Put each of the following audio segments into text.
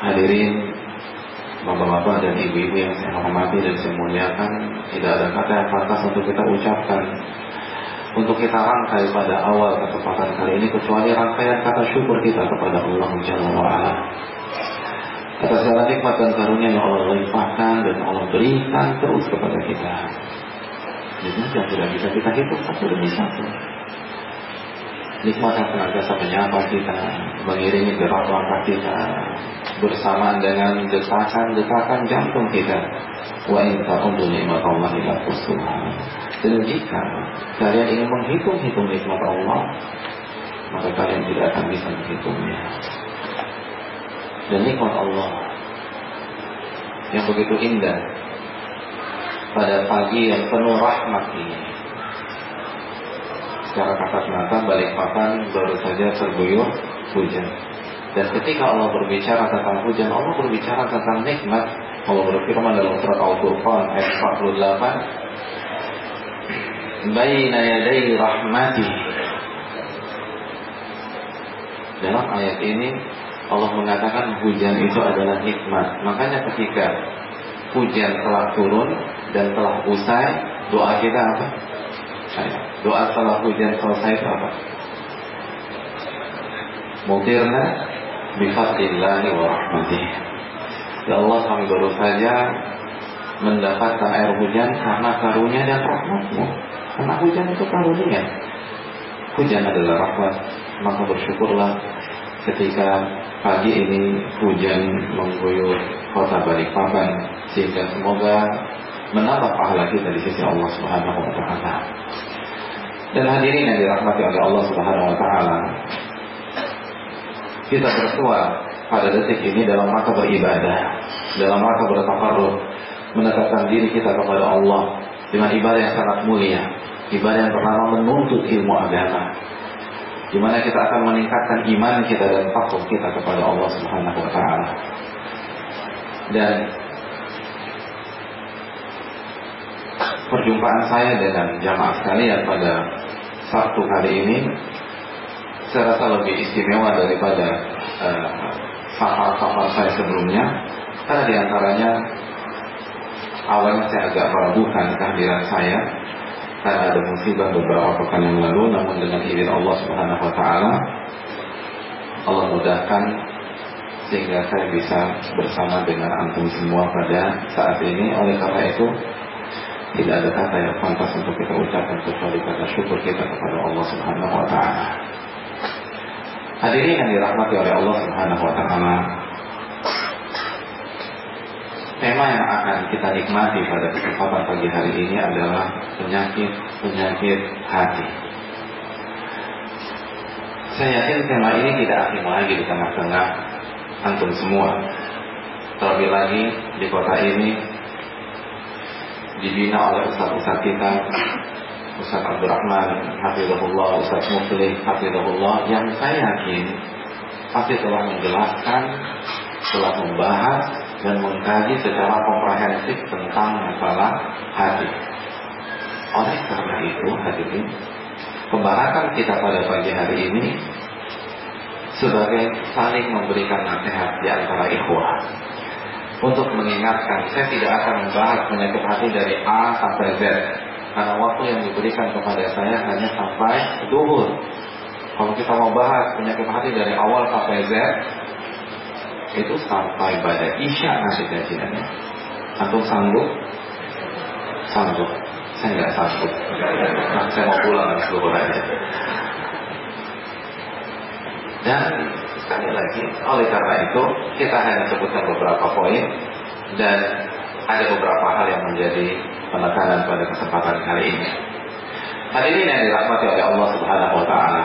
Hadirin Bapak-bapak dan ibu-ibu yang saya hormati dan saya muliakan Tidak ada kata yang pantas untuk kita ucapkan Untuk kita rangkai pada awal kesempatan kali ini Kecuali rangkaian kata syukur kita kepada Allah Jalla Atas segala nikmat dan karunia yang Allah limpahkan Dan Allah berikan terus kepada kita. Nikmat yang tidak bisa kita hitung satu demi satu Nikmat yang senantiasa menyapa kita Mengiringi gerak langkah kita bersamaan dengan detakan-detakan jantung kita. Wa in ta'udu nikmat Allah ila Dan jika kalian ingin menghitung-hitung nikmat Allah, maka kalian tidak akan bisa menghitungnya. Dan nikmat Allah yang begitu indah pada pagi yang penuh rahmat ini. Secara kasat mata balik papan baru saja terguyur hujan. Dan ketika Allah berbicara tentang hujan, Allah berbicara tentang nikmat. Allah berfirman dalam surat Al-Furqan ayat 48. Baina yaday rahmati. Dalam ayat ini Allah mengatakan hujan itu adalah nikmat. Makanya ketika hujan telah turun dan telah usai, doa kita apa? Doa setelah hujan selesai apa? Mutirna bifadlillahi wa. Ya Allah kami baru saja mendapatkan air hujan karena karunia dan rahmatmu. Karena hujan itu karunia. Hujan adalah rahmat. Maka bersyukurlah ketika pagi ini hujan mengguyur kota Balikpapan sehingga semoga menambah pahala kita di sisi Allah Subhanahu wa taala. Dan hadirin yang dirahmati oleh Allah Subhanahu wa taala, kita bersua pada detik ini dalam rangka beribadah, dalam rangka bertakarruf, mendekatkan diri kita kepada Allah dengan ibadah yang sangat mulia, ibadah yang pertama menuntut ilmu agama, di mana kita akan meningkatkan iman kita dan takut kita kepada Allah Subhanahu wa taala. Dan perjumpaan saya dengan jamaah sekalian pada Sabtu kali ini saya rasa lebih istimewa daripada safar-safar uh, saya sebelumnya. Karena di antaranya awalnya saya agak meragukan kehadiran saya. Karena ada musibah beberapa pekan yang lalu namun dengan izin Allah Subhanahu wa taala Allah mudahkan sehingga saya bisa bersama dengan antum semua pada saat ini. Oleh karena itu tidak ada kata yang pantas untuk kita ucapkan kecuali kata syukur kita kepada Allah Subhanahu wa taala. Hadirin yang dirahmati oleh Allah Subhanahu wa taala. Tema yang akan kita nikmati pada kesempatan pagi hari ini adalah penyakit-penyakit hati. Saya yakin tema ini tidak asing lagi di tengah-tengah antum semua. Terlebih lagi di kota ini dibina oleh ustaz-ustaz kita Ustaz Abdurrahman Hafizahullah Ustaz Muflih Hafizahullah yang saya yakin pasti telah menjelaskan telah membahas dan mengkaji secara komprehensif tentang masalah hati. Oleh karena itu, hadirin, pembahasan kita pada pagi hari ini sebagai saling memberikan nasihat di antara ikhwah untuk mengingatkan saya tidak akan membahas penyakit hati dari A sampai Z. Karena waktu yang diberikan kepada saya hanya sampai duhur kalau kita mau bahas penyakit hati dari awal sampai Z itu sampai pada isya nanti kajiannya. Atau sanggup? Sanggup. Saya nggak sanggup. Nah, saya mau pulang seluruh aja. Dan sekali lagi oleh karena itu kita hanya sebutkan beberapa poin dan ada beberapa hal yang menjadi penekanan pada kesempatan kali ini. Hadirin yang dirahmati oleh Allah Subhanahu wa taala.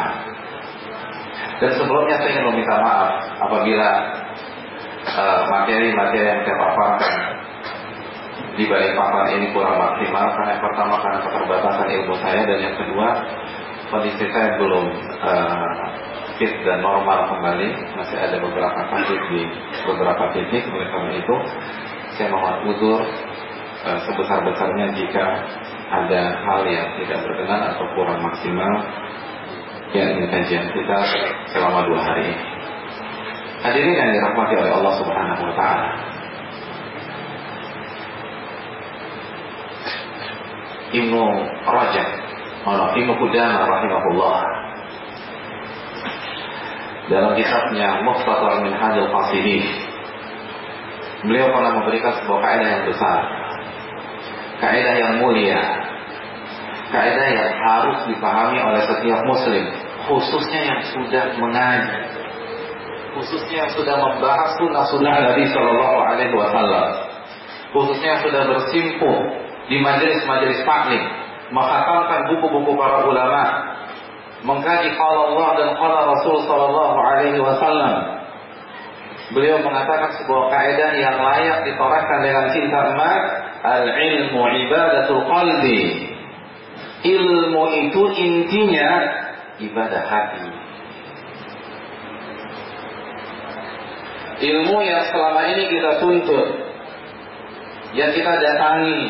Dan sebelumnya saya ingin meminta maaf apabila uh, materi-materi uh, yang saya paparkan di balik papan ini kurang maksimal karena yang pertama karena keterbatasan ilmu saya dan yang kedua kondisi saya belum uh, fit dan normal kembali masih ada beberapa kasus di beberapa titik oleh karena itu saya mohon uzur uh, sebesar-besarnya jika ada hal yang tidak berkenan atau kurang maksimal yang ini kajian kita selama dua hari ini. Hadirin yang dirahmati oleh Allah Subhanahu wa taala. Ibnu Rajab, Ibnu Qudamah rahimahullah dalam kitabnya Mukhtasar Minhajul Qasidin beliau pernah memberikan sebuah kaidah yang besar. Kaidah yang mulia. Kaidah yang harus dipahami oleh setiap muslim khususnya yang sudah mengaji. Khususnya yang sudah membahas sunnah-sunnah Nabi Shallallahu Alaihi Wasallam. Khususnya yang sudah bersimpuh di majelis-majelis taklim menghatamkan buku-buku para ulama mengkaji qala Allah dan qala Rasul sallallahu alaihi wasallam. Beliau mengatakan sebuah kaidah yang layak ditorahkan dengan cinta emas, al-ilmu ibadatul qalbi. Ilmu itu intinya ibadah hati. Ilmu yang selama ini kita tuntut, yang kita datangi,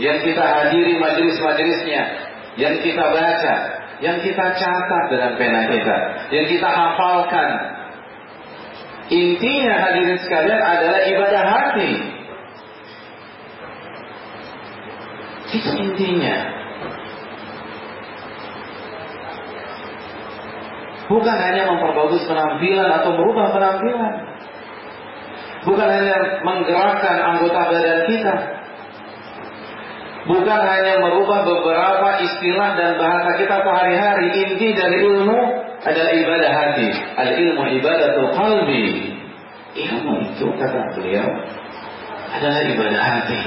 yang kita hadiri majelis-majelisnya, yang kita baca, yang kita catat dengan pena kita, yang kita hafalkan. Intinya hadirin sekalian adalah ibadah hati. Itu intinya. Bukan hanya memperbagus penampilan atau merubah penampilan. Bukan hanya menggerakkan anggota badan kita, bukan hanya merubah beberapa istilah dan bahasa kita sehari-hari. Inti dari ilmu adalah ibadah hati. Al ilmu ibadatul qalbi. Ilmu itu kata beliau adalah ibadah hati.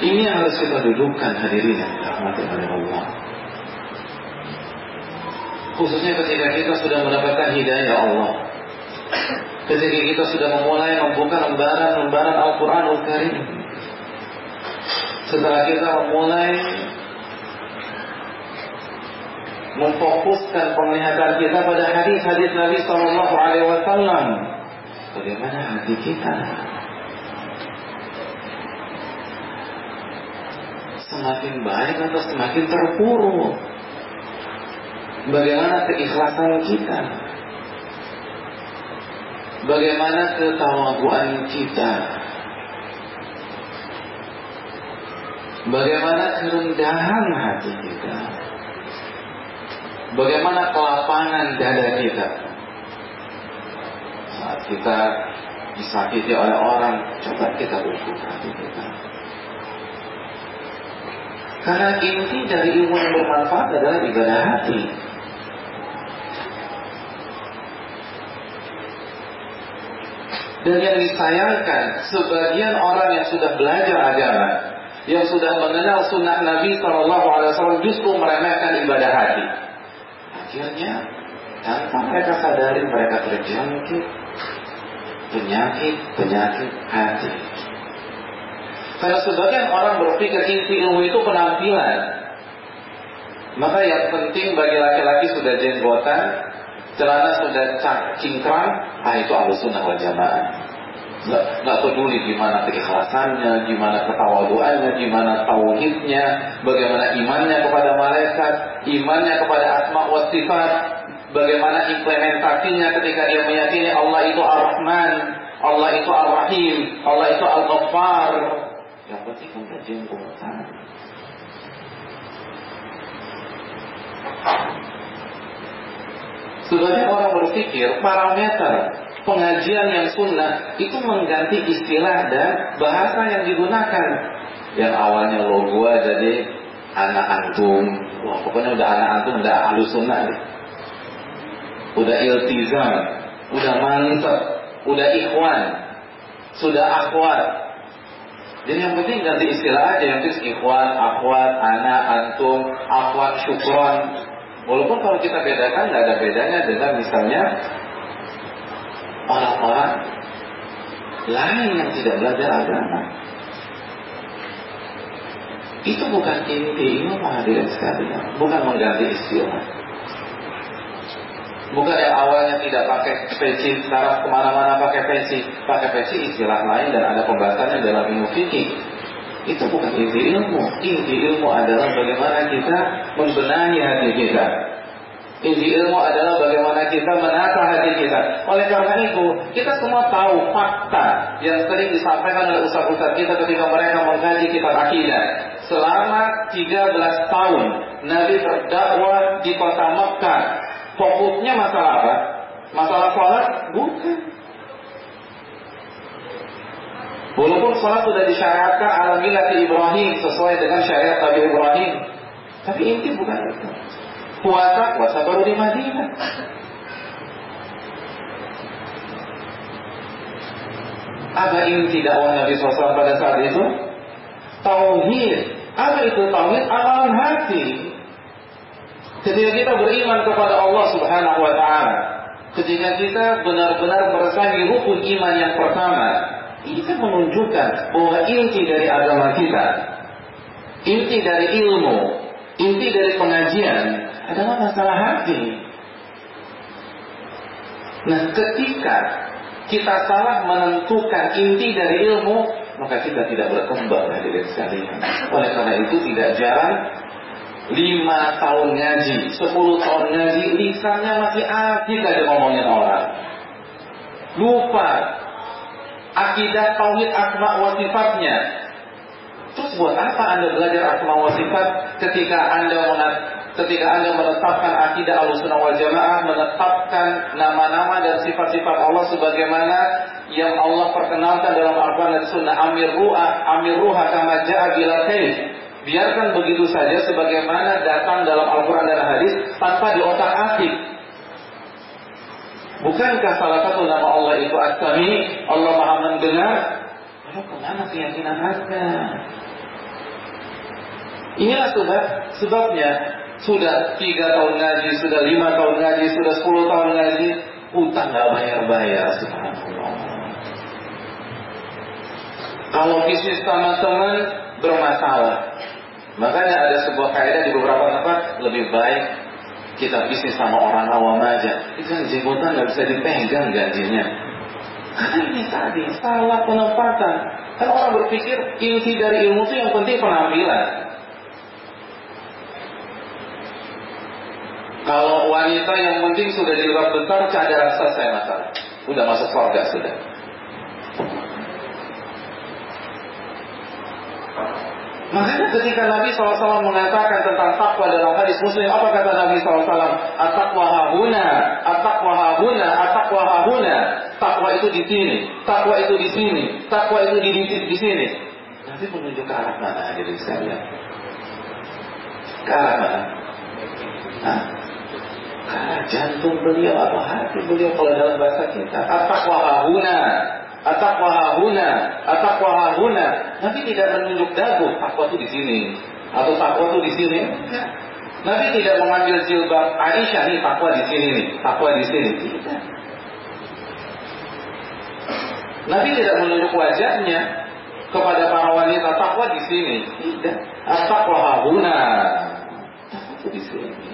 Ini yang harus kita dudukkan hadirin yang dirahmati oleh Allah. Khususnya ketika kita sudah mendapatkan hidayah Allah. Ketika kita sudah memulai membuka lembaran-lembaran Al-Quranul Karim setelah kita memulai memfokuskan penglihatan kita pada hadis-hadis Nabi Shallallahu Alaihi Wasallam, bagaimana hati kita? Semakin baik atau semakin terpuruk? Bagaimana keikhlasan kita? Bagaimana ketawaduan kita? Bagaimana kerendahan hati kita? Bagaimana kelapangan dada kita? Saat kita disakiti oleh orang Coba kita ukur hati kita. Karena inti dari ilmu yang bermanfaat adalah ibadah hati. Dan yang disayangkan Sebagian orang yang sudah belajar agama yang sudah mengenal sunnah Nabi Shallallahu Alaihi Wasallam justru meremehkan ibadah hati. Akhirnya tanpa mereka sadari mereka terjangkit penyakit penyakit hati. Karena sebagian orang berpikir inti ilmu itu penampilan. Maka yang penting bagi laki-laki sudah jenggotan, celana sudah cingkrang, ah itu ahlu sunnah wal jamaah. Nggak, peduli gimana keikhlasannya, gimana ketawaduannya, gimana tauhidnya, bagaimana imannya kepada malaikat, imannya kepada asma wa sifat, bagaimana implementasinya ketika dia meyakini Allah itu Ar-Rahman, Allah itu Ar-Rahim, Allah itu Al-Ghaffar. Yang penting kan jenggotan. Sebagian orang berpikir parameter pengajian yang sunnah itu mengganti istilah dan bahasa yang digunakan. Yang awalnya lo gua jadi anak antum. Wah, pokoknya udah anak antum udah halus sunnah. Udah iltizam, udah mantep, udah ikhwan, sudah akhwat. Jadi yang penting ganti istilah aja yang penting ikhwan, akhwat, anak, antum, akhwat, syukron, Walaupun kalau kita bedakan nggak ada bedanya dengan misalnya orang-orang lain yang tidak belajar agama. Itu bukan inti ilmu hadirin sekalian, bukan mengganti istilah. Bukan yang awalnya tidak pakai peci, sekarang ke mana-mana pakai peci, pakai peci istilah lain dan ada pembahasannya dalam ilmu fikih. Itu bukan inti ilmu. Inti ilmu adalah bagaimana kita membenahi hati kita. Inti ilmu adalah bagaimana kita menata hati kita. Oleh karena itu, kita semua tahu fakta yang sering disampaikan oleh ustaz-ustaz kita ketika mereka mengkaji kitab akidah. Selama 13 tahun, Nabi berdakwah di kota Mekah. Fokusnya masalah apa? Masalah sholat? Bukan. Walaupun sholat sudah disyariatkan ala milati Ibrahim sesuai dengan syariat Nabi Ibrahim. Tapi inti bukan itu. Puasa, puasa baru di Madinah. Apa inti dakwah Nabi SAW pada saat itu? Tauhid. Apa itu tauhid? Amalan hati. Ketika kita beriman kepada Allah Subhanahu wa taala, ketika kita benar-benar merasakan rukun iman yang pertama, ini kan menunjukkan bahwa inti dari agama kita, inti dari ilmu, inti dari pengajian adalah masalah hati. Nah, ketika kita salah menentukan inti dari ilmu, maka kita tidak berkembang hadirin sekalian. Oleh karena itu tidak jarang lima tahun ngaji, sepuluh tahun ngaji, lisannya masih asik aja ngomongin orang. Lupa akidah tauhid asma wa sifatnya. Terus buat apa Anda belajar asma wa sifat ketika Anda ketika Anda menetapkan akidah Ahlussunnah wal Jamaah, menetapkan nama-nama dan sifat-sifat Allah sebagaimana yang Allah perkenalkan dalam Al-Quran dan Sunnah Amir Ruha, Amir Ruha kama ja'a Biarkan begitu saja sebagaimana datang dalam Al-Quran dan hadis tanpa diotak-atik. Bukankah salah satu nama Allah itu As-Sami, Allah Maha mendengar? Lalu ke mana keyakinan Anda? Inilah sebab sebabnya sudah tiga tahun ngaji, sudah lima tahun ngaji, sudah sepuluh tahun ngaji, utang nggak bayar-bayar, subhanallah. Kalau bisnis sama teman bermasalah, makanya ada sebuah kaidah di beberapa tempat lebih baik kita bisnis sama orang awam aja, itu kan jenggotan nggak bisa dipegang gajinya. Karena ini tadi salah penempatan. Kan orang berpikir inti dari ilmu itu yang penting penampilan. Kalau wanita yang penting sudah jilbab besar, cadar selesai masalah. Udah masuk surga sudah. Makanya ketika Nabi SAW mengatakan tentang takwa dalam hadis muslim, apa kata Nabi SAW? At-taqwa hahuna, at-taqwa hahuna, at-taqwa hahuna. Takwa itu di sini, takwa itu di sini, takwa itu di, di, di sini. Nabi menunjuk ke arah mana hadirin sekalian? Ke arah mana? Hah? Jantung beliau atau hati beliau kalau dalam bahasa kita. At-taqwa hahuna, Atakwa hahuna, atakwa hahuna. Nabi tidak menunjuk dagu, takwa itu di sini. Atau takwa itu di sini. Nabi tidak mengambil jilbab Aisyah nih takwa di sini nih, takwa di sini. Tidak. Nabi tidak menunjuk wajahnya kepada para wanita takwa di sini. Tidak. Atakwa hahuna. Takwa itu di sini.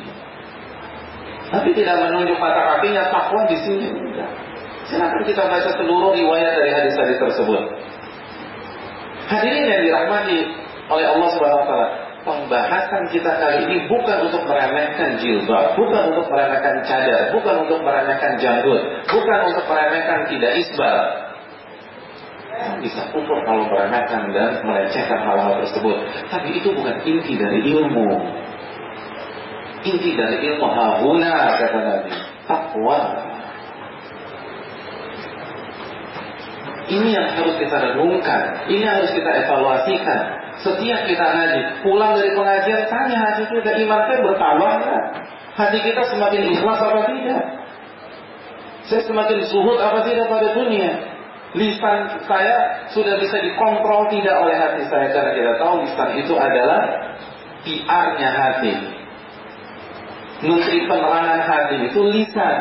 Tapi tidak menunjuk mata kakinya takwa di sini. Silakan kita baca seluruh riwayat dari hadis-hadis tersebut. Hadirin yang dirahmati oleh Allah Subhanahu wa taala, pembahasan kita kali ini bukan untuk meremehkan jilbab, bukan untuk meremehkan cadar, bukan untuk meremehkan janggut, bukan untuk meremehkan tidak isbal. Bisa kufur kalau meremehkan dan melecehkan hal-hal tersebut. Tapi itu bukan inti dari ilmu. Inti dari ilmu hahuna kata Nabi. Takwa. Ini yang harus kita renungkan, ini harus kita evaluasikan. Setiap kita ngaji, pulang dari pengajian, tanya hati kita, iman saya bertambah enggak? Hati kita semakin ikhlas apa tidak? Saya semakin suhud apa tidak pada dunia? Lisan saya sudah bisa dikontrol tidak oleh hati saya karena kita tahu lisan itu adalah PR-nya hati. Menteri penerangan hati itu lisan.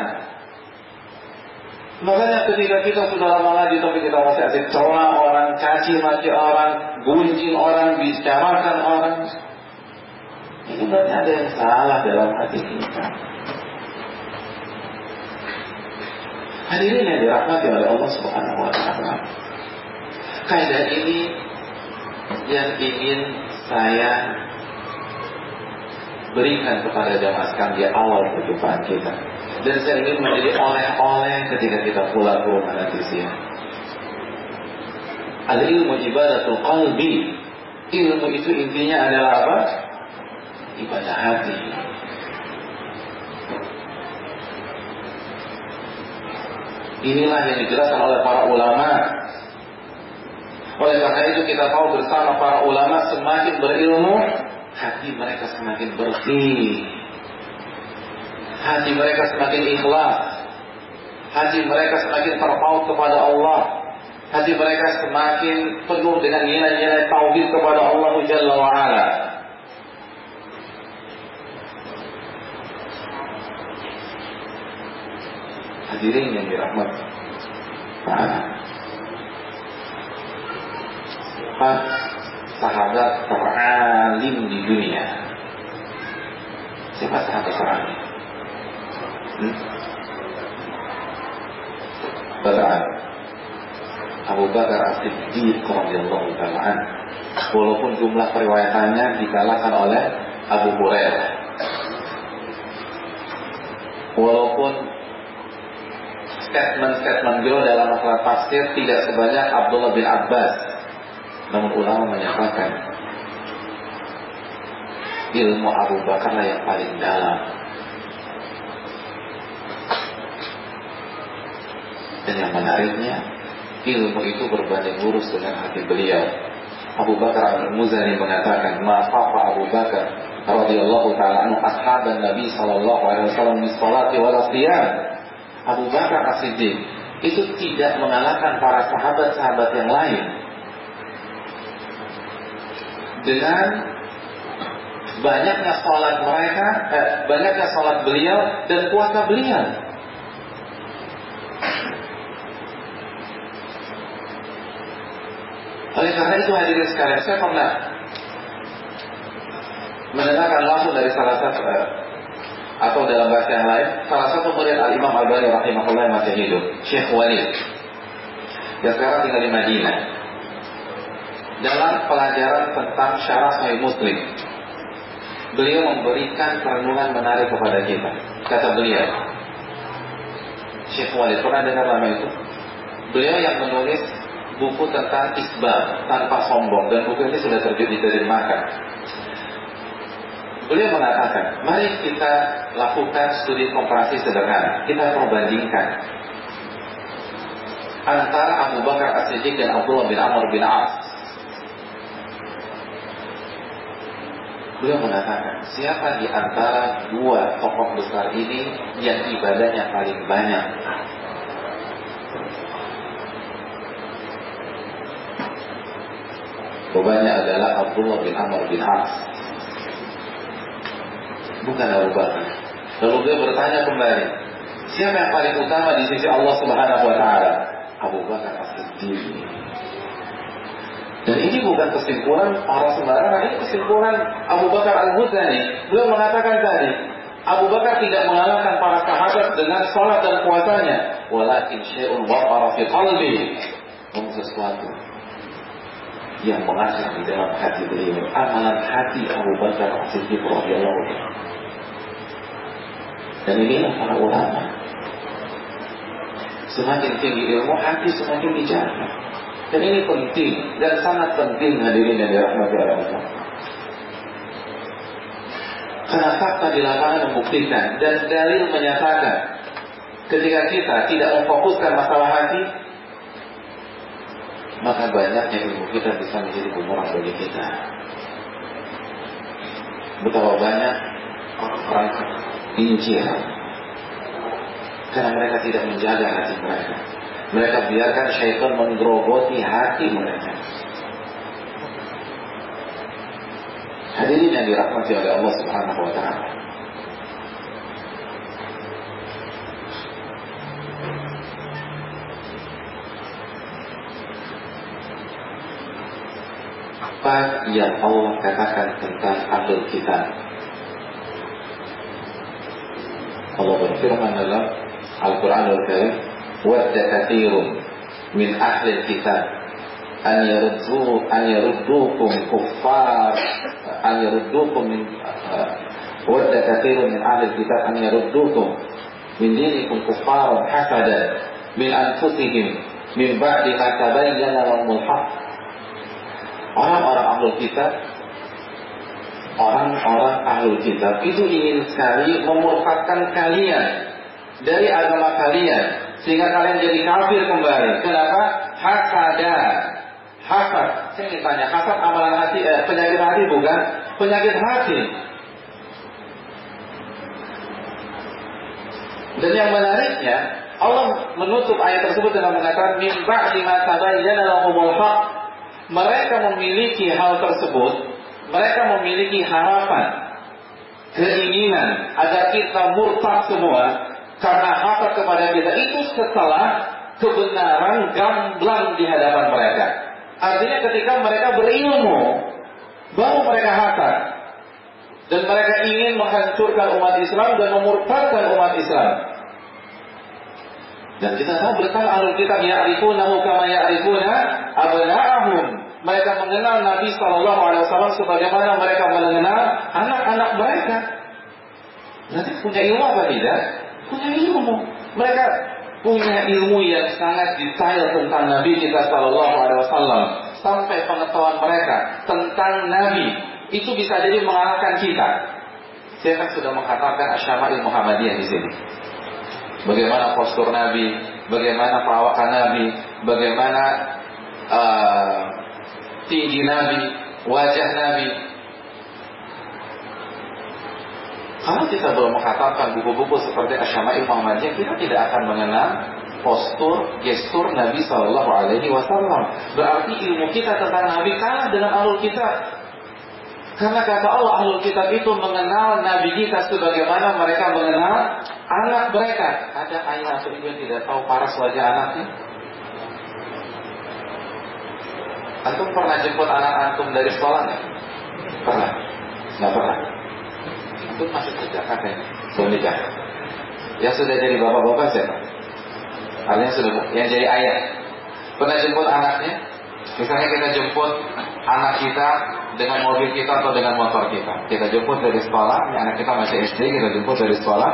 Makanya ketika kita sudah lama lagi tapi kita masih asik celah orang, caci maki orang, gunjing orang, bicarakan orang. Ini berarti ada yang salah dalam hati kita. Hadirin yang dirahmati oleh Allah Subhanahu wa taala. Kaidah ini yang ingin saya berikan kepada jamaah sekalian awal perjumpaan kita dan saya ingin menjadi oleh-oleh ketika kita pulang ke rumah nanti siang. Al ilmu ibadatul qalbi. Ilmu itu intinya adalah apa? Ibadah hati. Inilah yang dijelaskan oleh para ulama. Oleh karena itu kita tahu bersama para ulama semakin berilmu, hati mereka semakin bersih. Hati mereka semakin ikhlas, hati mereka semakin terpaut kepada Allah, hati mereka semakin penuh dengan nilai-nilai tauhid kepada Allah Jalla wa ala. Hadirin yang dirahmat Ta'ala. Sahabat teralim di dunia? Siapa sahabat teralim? Bada'an Abu Bakar As-Siddiq radhiyallahu taala walaupun jumlah periwayatannya dikalahkan oleh Abu Hurairah walaupun statement-statement beliau dalam masalah tafsir tidak sebanyak Abdullah bin Abbas namun ulama menyatakan ilmu Abu Bakar lah yang paling dalam. Dan yang menariknya, ilmu itu berbanding lurus dengan hati beliau. Abu Bakar al-Muzani mengatakan, "Ma'afa Abu Bakar radhiyallahu taala anhu ashaban Nabi sallallahu alaihi wasallam di salati wa Abu Bakar As-Siddiq itu tidak mengalahkan para sahabat-sahabat yang lain dengan banyaknya sholat mereka, eh, banyaknya sholat beliau dan puasa beliau. Oleh karena itu hadirin sekalian, saya pernah mendengarkan langsung dari salah satu eh, atau dalam bahasa yang lain, salah satu murid Al Imam Al Bani rahimahullah yang masih hidup, Syekh Walid, yang sekarang tinggal di Madinah. Dalam pelajaran tentang syarah Sahih Muslim, beliau memberikan perenungan menarik kepada kita. Kata beliau, Syekh Walid pernah dengar nama itu? Beliau yang menulis buku tentang isbal tanpa sombong dan buku ini sudah terjadi diterjemahkan. Beliau mengatakan, mari kita lakukan studi komparasi sederhana. Kita perbandingkan antara Abu Bakar As-Siddiq dan Abdullah bin Amr bin As. Beliau mengatakan, siapa di antara dua tokoh besar ini yang ibadahnya paling banyak? Jawabannya adalah Abdullah bin Amr bin As. Bukan Abu Bakar. Lalu dia bertanya kembali, siapa yang paling utama di sisi Allah Subhanahu wa taala? Abu Bakar As-Siddiq. Dan ini bukan kesimpulan para sembarangan, ini kesimpulan Abu Bakar Al-Muzani. Beliau mengatakan tadi, Abu Bakar tidak mengalahkan para sahabat dengan sholat dan puasanya. Walakin syai'un waqara fi qalbi. sesuatu yang mengasah di dalam hati beliau. Amalan hati Abu Bakar As-Siddiq radhiyallahu Dan inilah para ulama. Semakin tinggi ilmu hati semakin dijaga. Dan ini penting dan sangat penting hadirin yang dirahmati Allah. Karena fakta di lapangan membuktikan dan dalil menyatakan ketika kita tidak memfokuskan masalah hati, maka banyaknya ilmu kita bisa menjadi bumerang bagi kita. Betapa banyak orang incir karena mereka tidak menjaga hati mereka. Mereka biarkan syaitan menggerogoti hati mereka. Hadirin yang dirahmati oleh Allah Subhanahu wa taala. Apa yang Allah katakan tentang ahli kita? Allah berfirman dalam Al-Quran Al-Karim, "Wadda min ahli kitab an yaruddu an yaruddukum kuffar an yaruddukum min wadda kathirun min ahli kitab an yaruddukum min dinikum kuffaran hasadan min anfusihim min ba'di ma tabayyana orang-orang ahli kitab orang-orang ahli kitab itu ingin sekali memurtadkan kalian dari agama kalian sehingga kalian jadi kafir kembali. Kenapa? Hasada hasad. Saya ingin tanya, hasad amalan hati, eh, penyakit hati bukan? Penyakit hati. Dan yang menariknya, Allah menutup ayat tersebut dengan mengatakan min ba'di ma tabayyana lahumul. Mereka memiliki hal tersebut, mereka memiliki harapan, keinginan agar kita murtad semua karena hasad kepada kita itu setelah kebenaran gamblang di hadapan mereka. Artinya ketika mereka berilmu, baru mereka hasad. Dan mereka ingin menghancurkan umat Islam dan memurtadkan umat Islam. Dan kita tahu bersama alul kitab ya'rifunahu kama ya'rifuna abna'ahum. Mereka mengenal Nabi Shallallahu Alaihi Wasallam sebagaimana mereka mengenal anak-anak mereka. Nanti punya ilmu apa tidak? Punya ilmu. Mereka punya ilmu yang sangat detail tentang Nabi kita Shallallahu Alaihi Wasallam sampai pengetahuan mereka tentang Nabi itu bisa jadi mengalahkan kita. Saya kan sudah mengatakan asyama'il Muhammadiyah di sini. Bagaimana postur Nabi, bagaimana perawakan Nabi, bagaimana uh, tinggi Nabi, wajah Nabi. Kalau kita belum mengatakan buku-buku seperti Asyama'il Muhammadiyah, kita tidak akan mengenal postur, gestur Nabi Shallallahu Alaihi Wasallam. Berarti ilmu kita tentang Nabi kalah dengan alul kitab. Karena kata Allah alul kitab itu mengenal Nabi kita sebagaimana mereka mengenal anak mereka. Ada ayah atau ibu yang tidak tahu paras wajah anaknya? Antum pernah jemput anak antum dari sekolah? Pernah? Nggak pernah? Antum masih kerja kakek? Belum nikah? Ya sudah jadi bapak-bapak siapa? Artinya sudah yang jadi ayah. Pernah jemput anaknya? Misalnya kita jemput anak kita dengan mobil kita atau dengan motor kita. Kita jemput dari sekolah, anak kita masih SD, kita jemput dari sekolah.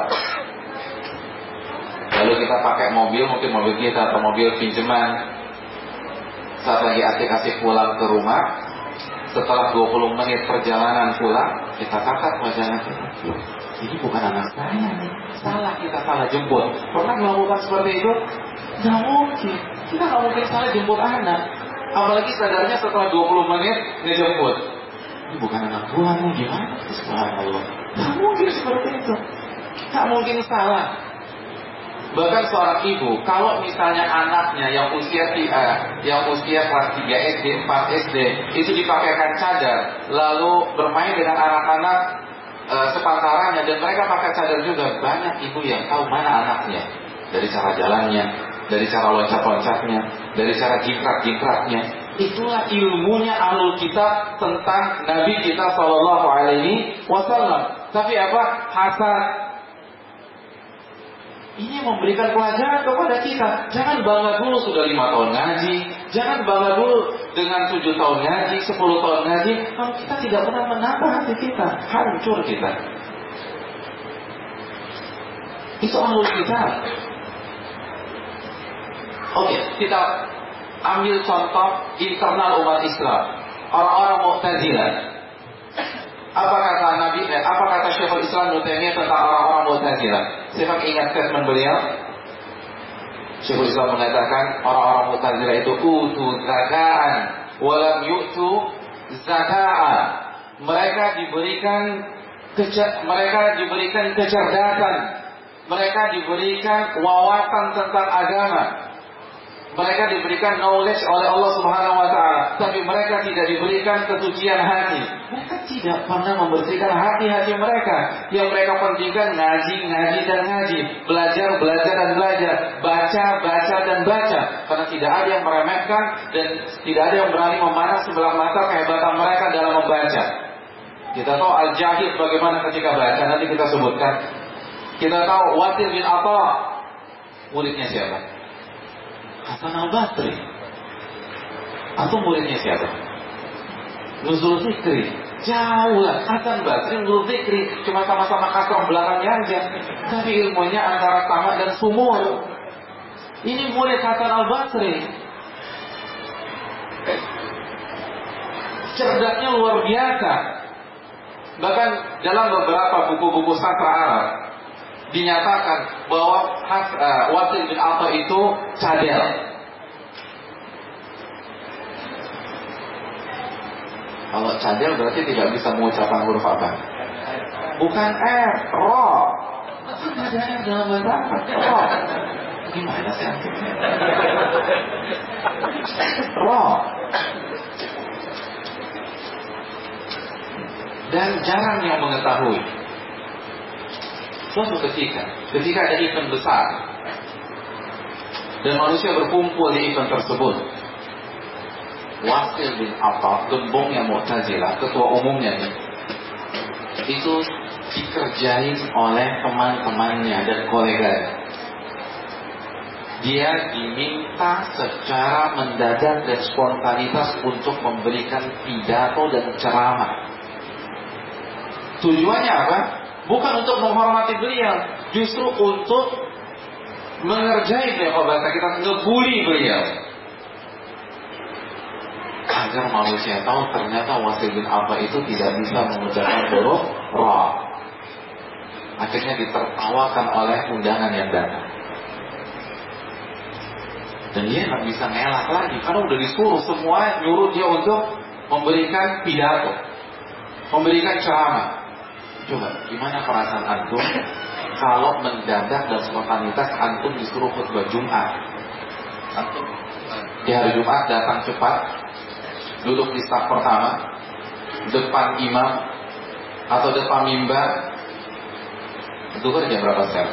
Lalu kita pakai mobil, mungkin mobil kita atau mobil pinjaman. Saat lagi asik-asik pulang ke rumah, setelah 20 menit perjalanan pulang, kita kakak wajahnya ini bukan anak saya nih. Salah kita salah jemput. Pernah melakukan seperti itu? Tidak mungkin. Kita nggak mungkin salah jemput anak. Apalagi sadarnya setelah 20 menit ngejemput. Ini bukan anak nih gimana? Subhanallah. Tidak mungkin seperti itu. Tak mungkin salah. Bahkan seorang ibu, kalau misalnya anaknya yang usia uh, yang usia kelas 3 SD, 4 SD, itu dipakaikan cadar, lalu bermain dengan anak-anak e, sepantarannya dan mereka pakai cadar juga banyak ibu yang tahu mana anaknya dari cara jalannya, dari cara loncat-loncatnya, dari cara jingkrak-jingkraknya. Itulah ilmunya alul kita tentang Nabi kita Shallallahu Alaihi Wasallam. Tapi apa? Hasad, Ini memberikan pelajaran kepada kita. Jangan bangga dulu sudah lima tahun ngaji. Jangan bangga dulu dengan tujuh tahun ngaji, sepuluh tahun ngaji. Kalau kita tidak pernah menambah hati kita, hancur kita. Itu ahlul kita. Oke, kita ambil contoh internal umat Islam. Orang-orang Mu'tazilah. Apa kata Nabi, eh, apa kata Syekhul Islam Nutemiyah tentang orang-orang Mu'tazilah? Siapa ingat statement beliau? Syekhul Islam mengatakan orang-orang Mu'tazilah itu utu zakaan walam yu'tu zakaan. Mereka diberikan mereka diberikan kecerdasan, mereka diberikan wawasan tentang agama, mereka diberikan knowledge oleh Allah Subhanahu wa taala, tapi mereka tidak diberikan kesucian hati. Mereka tidak pernah membersihkan hati-hati mereka. Yang mereka pentingkan ngaji, ngaji dan ngaji, belajar, belajar dan belajar, baca, baca dan baca. Karena tidak ada yang meremehkan dan tidak ada yang berani memandang sebelah mata kehebatan mereka dalam membaca. Kita tahu Al-Jahid bagaimana ketika baca, nanti kita sebutkan. Kita tahu Wasil bin Atta, muridnya siapa? Hasan al-Basri atau muridnya siapa? Nuzul Fikri. Jauh lah Hasan Basri Nuzul Fikri. Cuma sama-sama kasar belakangnya aja. Tapi ilmunya antara tamat dan sumur ini murid Hasan al-Basri. Cerdasnya luar biasa. Bahkan dalam beberapa buku-buku sastra Arab dinyatakan bahwa uh, Wasil bin Atta itu cadel. Kalau cadel berarti tidak bisa mengucapkan huruf apa? Bukan R, ro. R? Ro. Dan jarang yang mengetahui Suatu ketika, ketika ada event besar dan manusia berkumpul di event tersebut, Wasil bin Atta, gembong yang Mu'tazilah, ketua umumnya itu dikerjain oleh teman-temannya dan koleganya. Dia diminta secara mendadak dan spontanitas untuk memberikan pidato dan ceramah. Tujuannya apa? Bukan untuk menghormati beliau, justru untuk mengerjai beliau. Bahasa kita ngebully beliau. Agar manusia tahu ternyata Wasil bin Alba itu tidak bisa mengucapkan huruf Ra. Akhirnya ditertawakan oleh undangan yang datang. Dan dia nggak bisa ngelak lagi karena udah disuruh semua nyuruh dia untuk memberikan pidato, memberikan ceramah. Coba, gimana perasaan antum kalau mendadak dan spontanitas antum disuruh khutbah Jumat? Antum di hari Jumat datang cepat, duduk di staf pertama, depan imam atau depan mimbar. Itu kan jam berapa sel?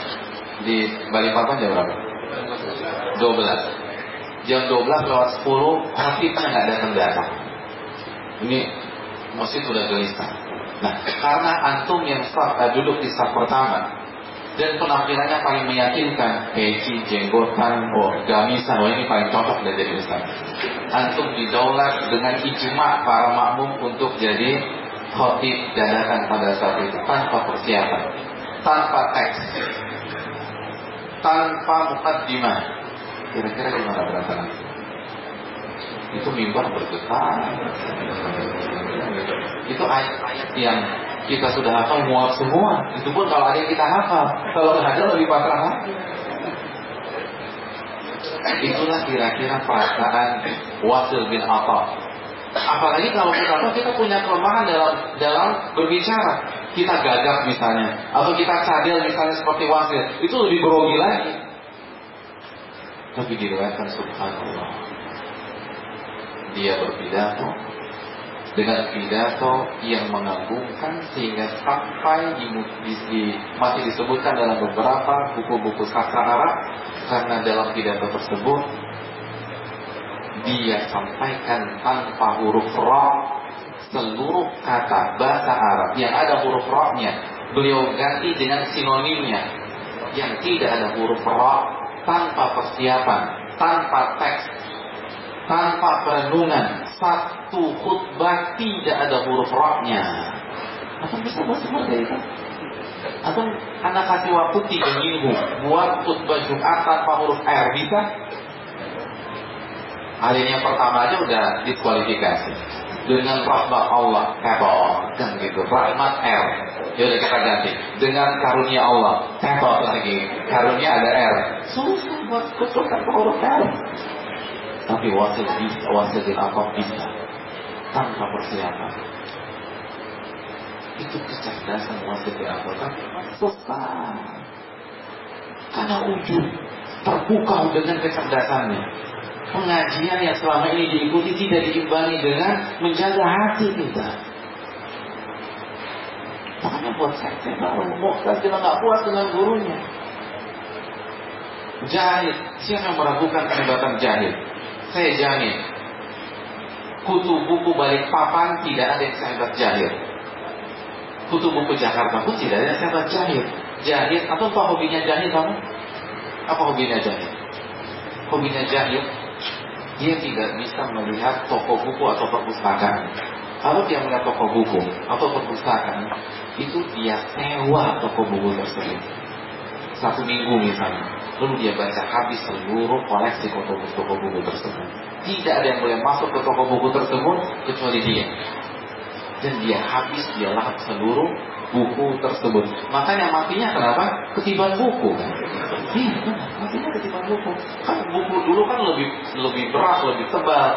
Di Balikpapan jam berapa? 12 Jam 12 lewat 10 Khotibnya nggak datang-datang Ini masjid sudah gelisah Nah, karena antum yang start, uh, duduk di staf pertama dan penampilannya paling meyakinkan, peci, jenggotan, oh gamisan, oh ini paling cocok dan jadi ustaz. Antum didaulat dengan ijma para makmum untuk jadi khotib dadakan pada saat itu tanpa persiapan, tanpa teks, tanpa mukaddimah. Kira-kira gimana berantakan? Itu mimbar bergetar itu ayat-ayat yang kita sudah hafal muat semua. Itu pun kalau ada yang kita hafal. Kalau nggak ada lebih pasrah lagi. Itulah kira-kira perasaan Wasil bin Atta. Apalagi kalau kita tahu kita punya kelemahan dalam dalam berbicara. Kita gagap misalnya, atau kita cadel misalnya seperti Wasil, itu lebih grogi lagi. Tapi diriwayatkan subhanallah. Dia berpidato dengan pidato yang mengagumkan sehingga sampai di, di, di, masih disebutkan dalam beberapa buku-buku sastra Arab karena dalam pidato tersebut dia sampaikan tanpa huruf ra seluruh kata bahasa Arab. Yang ada huruf ra-nya beliau ganti dengan sinonimnya. Yang tidak ada huruf ra tanpa persiapan, tanpa teks, tanpa perenungan, satu khutbah tidak ada huruf ra-nya. Apa bisa buat seperti itu? Atau anak kasih waktu tiga minggu buat khutbah Jumat tanpa huruf R bisa? Yang pertama aja udah diskualifikasi. Dengan rahmat Allah kebal dan gitu rahmat R. Ya udah kita ganti. Dengan karunia Allah kebal lagi. Karunia ada R. Susah buat khutbah tanpa huruf R tapi wasil bisa wasil apa bisa tanpa persiapan. Itu kecerdasan wasit di Al-Quran. Susah karena ujung terpukau dengan kecerdasannya. Pengajian yang selama ini diikuti tidak diimbangi dengan menjaga hati kita. Makanya buat saya baru Mu'tazilah nggak puas dengan gurunya. Jahit siapa yang meragukan kehebatan jahit saya jamin kutu buku balik papan tidak ada yang sehebat jahit kutu buku Jakarta pun tidak ada siapa jahit. Jahit atau apa hobinya jahit kamu? Apa hobinya jahit? Hobinya jahit dia tidak bisa melihat toko buku atau perpustakaan. Kalau dia melihat toko buku atau perpustakaan, itu dia sewa toko buku tersebut. Satu minggu misalnya. Lalu dia baca habis seluruh koleksi toko buku, tersebut. Tidak ada yang boleh masuk ke toko buku tersebut kecuali dia dan dia habis dia lahap seluruh buku tersebut. Makanya matinya kenapa? Ketiban buku kan? Iya, matinya ketiban buku. Kan buku dulu kan lebih lebih berat, lebih tebal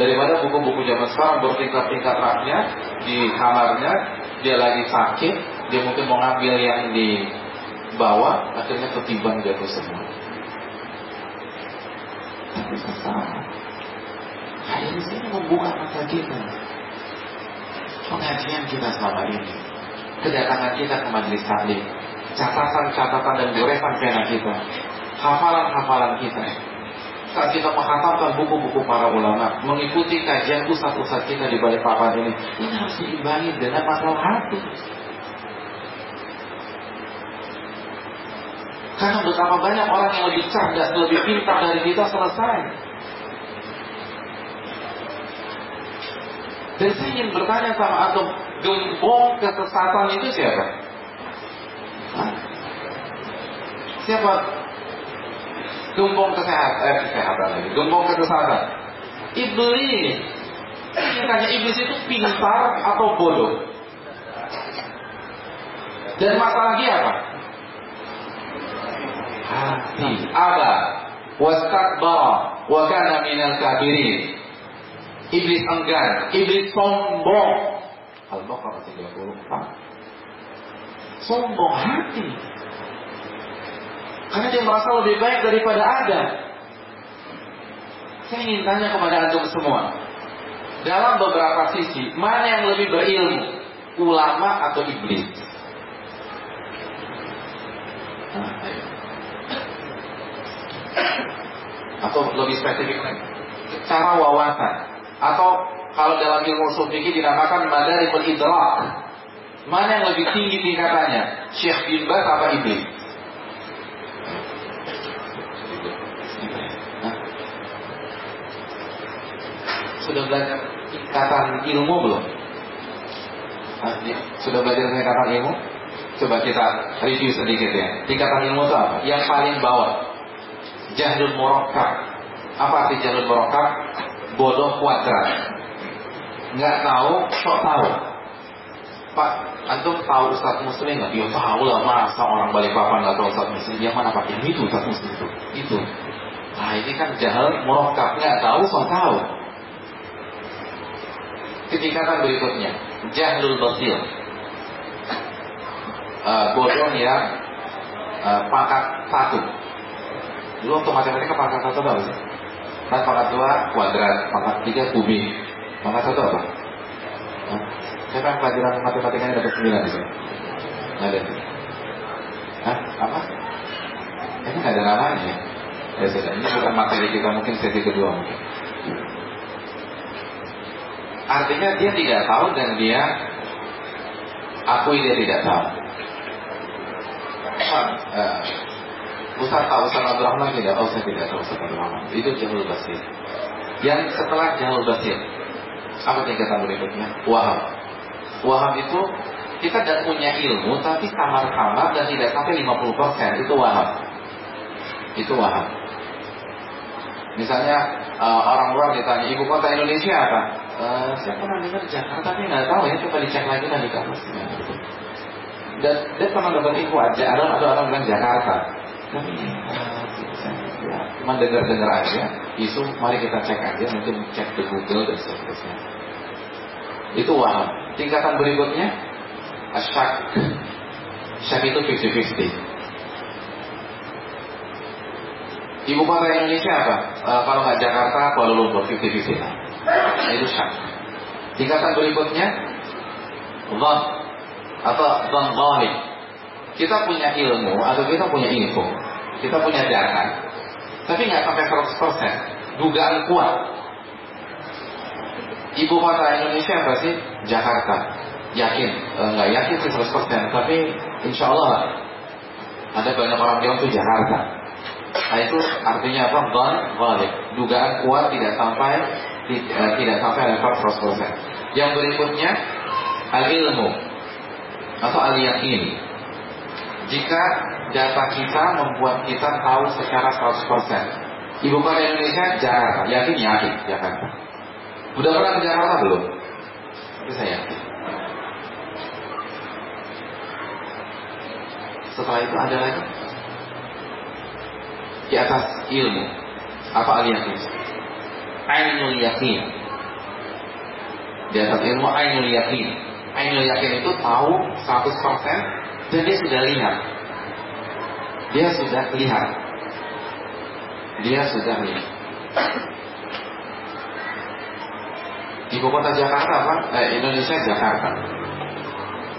daripada buku-buku zaman sekarang bertingkat-tingkat raknya di kamarnya. Dia lagi sakit, dia mungkin mau ngambil yang di bawah, akhirnya ketiban jatuh semua. Tapi sesaat, Hari ini membuka mata kita pengajian kita selama ini, kedatangan kita ke majelis taklim, catatan-catatan dan goresan pena kita, hafalan-hafalan kita. Saat kita menghafalkan buku-buku para ulama, mengikuti kajian pusat-pusat kita di balik papan ini, ini harus diimbangi dengan masalah hati. Karena betapa banyak orang yang lebih cerdas, lebih pintar dari kita selesai. Dan saya ingin bertanya sama antum, gembong kesesatan itu siapa? Hah? Siapa? Gembong kesehatan, eh, kesehatan lagi. Gembong kesesatan. Iblis. Ini tanya iblis itu pintar atau bodoh? Dan masalah dia apa? Hati. Aba. Wastakbara. Wa kana minal kabirin. Iblis enggan, iblis sombong. Al-Baqarah 34. Sombong hati. Karena dia merasa lebih baik daripada ada. Saya ingin tanya kepada antum semua. Dalam beberapa sisi, mana yang lebih berilmu? Ulama atau iblis? Atau lebih spesifik lagi. Cara wawasan atau kalau dalam ilmu usul fikih dinamakan madarikul idrak. Mana yang lebih tinggi tingkatannya? Syekh bin Baz apa Iblis? Sudah belajar tingkatan ilmu belum? Sudah belajar tingkatan ilmu? Coba kita review sedikit ya. Tingkatan ilmu itu apa? Yang paling bawah. Jahlul murakkab. Apa arti jahlul murakkab? bodoh kuadrat. Nggak tahu, sok tahu. Pak, antum tahu Ustaz Muslim nggak? Ya tahu lah, masa orang balik papan nggak tahu Ustaz Muslim. Yang mana Pak? Yang itu Ustaz Muslim itu. Itu. Nah ini kan jahil murokab, nggak tahu, sok tahu. Ketingkatan berikutnya, jahilul basir. Uh, bodoh yang uh, pangkat satu. Dulu waktu matematika pangkat satu apa sih? Kan pangkat dua kuadrat, pangkat tiga kubik, pangkat satu apa? Hah? Siapa yang pelajaran matematikanya dapat sembilan sini? Nggak ada. Hah? Apa? Ini nggak ada namanya. Ya sudah, ini bukan materi kita mungkin sesi kedua mungkin. Artinya dia tidak tahu dan dia akui dia tidak tahu. Ustaz tahu Ustaz Abdurrahman tidak? Oh saya tidak tahu Ustaz Abdurrahman. Itu Jahul Basir. Yang setelah Jahul Basir Apa tingkatan berikutnya? Wahab. Wahab itu kita tidak punya ilmu tapi samar-samar dan tidak sampai 50% itu wahab. Itu wahab. Misalnya uh, orang luar ditanya ibu kota Indonesia apa? Uh, saya pernah dengar Jakarta tapi nggak tahu ya coba dicek lagi kan di kampus dan dia pernah dapat info aja. Ada ada orang bilang Jakarta tapi uh, cuma dengar-dengar aja isu mari kita cek aja mungkin cek di Google dan seterusnya. Itu wahab tingkatan berikutnya Asyak. Syak itu 50-50 Ibu kota Indonesia apa? E, kalau nggak Jakarta, Kuala Lumpur 50-50 nah, Itu syak. Tingkatan berikutnya Zon. Atau zon zalim Kita punya ilmu Atau kita punya info Kita punya data Tapi nggak sampai 100% Dugaan kuat. Ibu kota Indonesia apa sih? Jakarta. Yakin? Eh, nggak yakin sih 100% tapi insya Allah ada banyak orang bilang itu Jakarta. Nah itu artinya apa? Don balik dugaan kuat tidak sampai eh, tidak sampai level 100% yang berikutnya al ilmu atau al yakin jika data kita membuat kita tahu secara 100% ibu kota Indonesia Jakarta yakin? Yakin Jakarta udah pernah ke Jakarta belum? Itu saya yakin. Setelah itu ada lagi? Di atas ilmu. Apa al ainul yakin. Di atas ilmu ainul yakin. Ainul yakin itu tahu 100% dan dia sudah lihat. Dia sudah lihat. Dia sudah lihat. Ibu kota Jakarta apa eh, Indonesia Jakarta.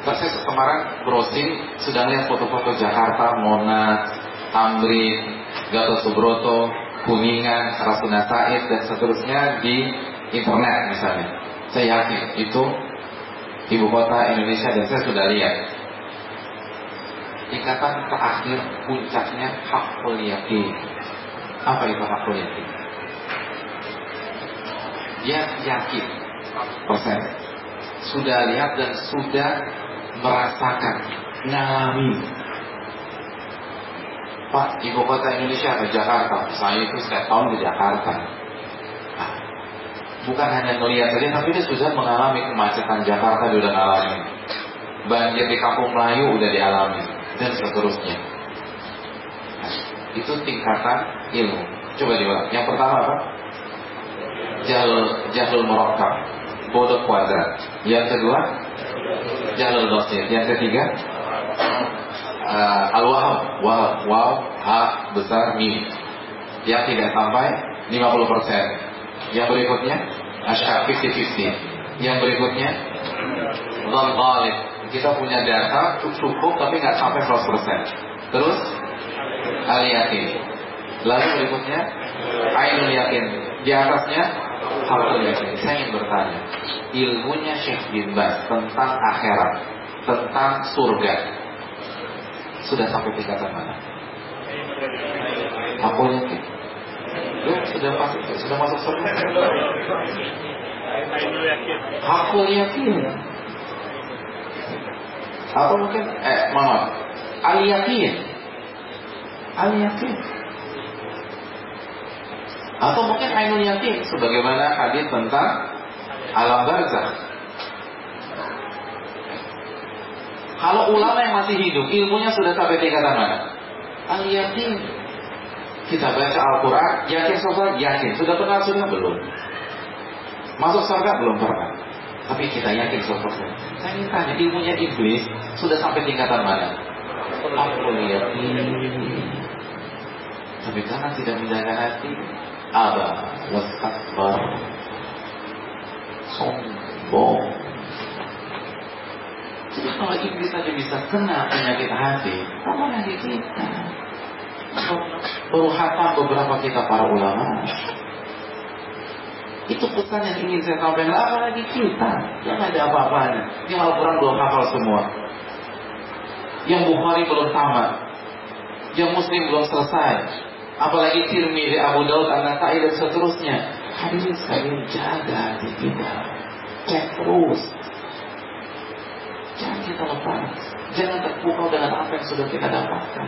Saya kemarin browsing sudah lihat foto-foto Jakarta, Monas, Tamrin, Gatot Subroto, Kuningan, Rasuna Said dan seterusnya di internet misalnya. Saya yakin itu ibu kota Indonesia dan saya sudah lihat. Ikatan terakhir puncaknya hakul yakin. Apa itu hakul yakin? Dia yakin persen sudah lihat dan sudah merasakan, ngalami. Pak, ibu kota Indonesia atau Jakarta? Saya itu setiap tahun ke Jakarta. Nah, bukan hanya melihat saja, tapi dia sudah mengalami kemacetan Jakarta, dia sudah mengalami. Banjir di kampung Melayu udah dialami, dan seterusnya. Nah, itu tingkatan ilmu. Coba diulang. Yang pertama apa? Jahil, jahil merokkab, bodoh kuadrat. Yang kedua, Jalul Basir. Yang ketiga uh, Al-Wahab Wahab Waw Ha besar Mim Yang tidak sampai 50% Yang berikutnya Asyar 50-50 Yang berikutnya Ghalib Kita punya data cukup tapi nggak sampai 100% Terus Al-Yakin Lalu berikutnya Ainul Yakin Di atasnya Hakul Yakin Saya ingin bertanya ilmunya Syekh bin Baz tentang akhirat, tentang surga. Sudah sampai tingkatan mana? Aku yakin. Ya, sudah masuk, sudah masuk surga. Aku yakin. Atau mungkin, eh, maaf, al yakin. Al yakin. Atau mungkin ainul yakin sebagaimana hadis tentang alam barzah. Kalau ulama yang masih hidup, ilmunya sudah sampai tingkatan mana? Al yakin. Kita baca Al-Quran, yakin surga, yakin. Sudah pernah surga belum? Masuk surga belum pernah. Tapi kita yakin surga. Saya ingin tanya, ilmunya iblis sudah sampai tingkatan mana? Yakin. Tapi karena tidak menjaga hati, Aba wastakbar sombong. Jadi kalau iblis saja bisa kena penyakit hati, lagi kita? Baru beberapa kita para ulama. Itu pesan yang ingin saya sampaikan. Apalagi kita, yang ada apa-apanya. Yang Al-Quran belum hafal semua. Yang Bukhari belum tamat. yang muslim belum selesai. Apalagi Tirmidzi, Abu Daud, An-Nasai dan seterusnya. Hadirin sekalian jaga hati kita. Cek terus. Jangan kita lepas. Jangan terpukau dengan apa yang sudah kita dapatkan.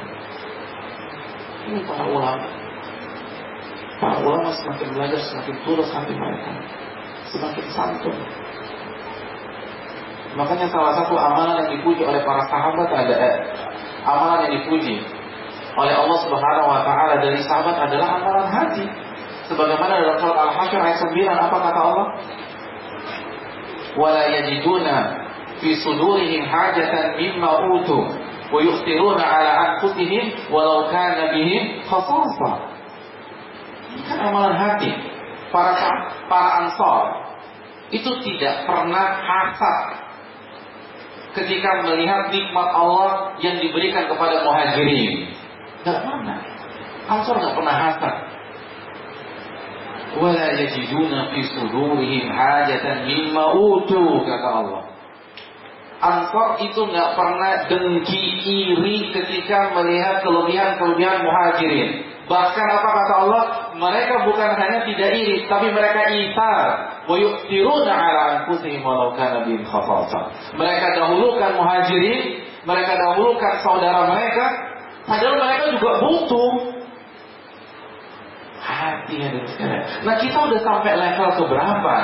Ini para ulama. Para ulama semakin belajar, semakin tulus hati mereka. Semakin santun. Makanya salah satu amalan yang dipuji oleh para sahabat ada eh, amalan yang dipuji oleh Allah Subhanahu wa taala dari sahabat adalah amalan haji. Sebagaimana dalam surat Al-Hasyr ayat 9 apa kata Allah? Wala yajiduna fi sudurihim hajatan mimma utu wa yu'thiruna ala anfusihim walau kana bihim khasasa. Ini kan amalan hati. Para para ansor itu tidak pernah hasad ketika melihat nikmat Allah yang diberikan kepada muhajirin. Gak pernah. Ansor gak pernah hasad. Wala yajiduna fi sudurihim hajatan mimma utu kata Allah. Ansor itu nggak pernah dengki iri ketika melihat kelebihan-kelebihan muhajirin. Bahkan apa kata Allah? Mereka bukan hanya tidak iri, tapi mereka isar. Wayuktiruna ala anfusihim walau kana bihim Mereka dahulukan muhajirin, mereka dahulukan saudara mereka, padahal mereka juga butuh. Hati yang Nah kita udah sampai level keberapa?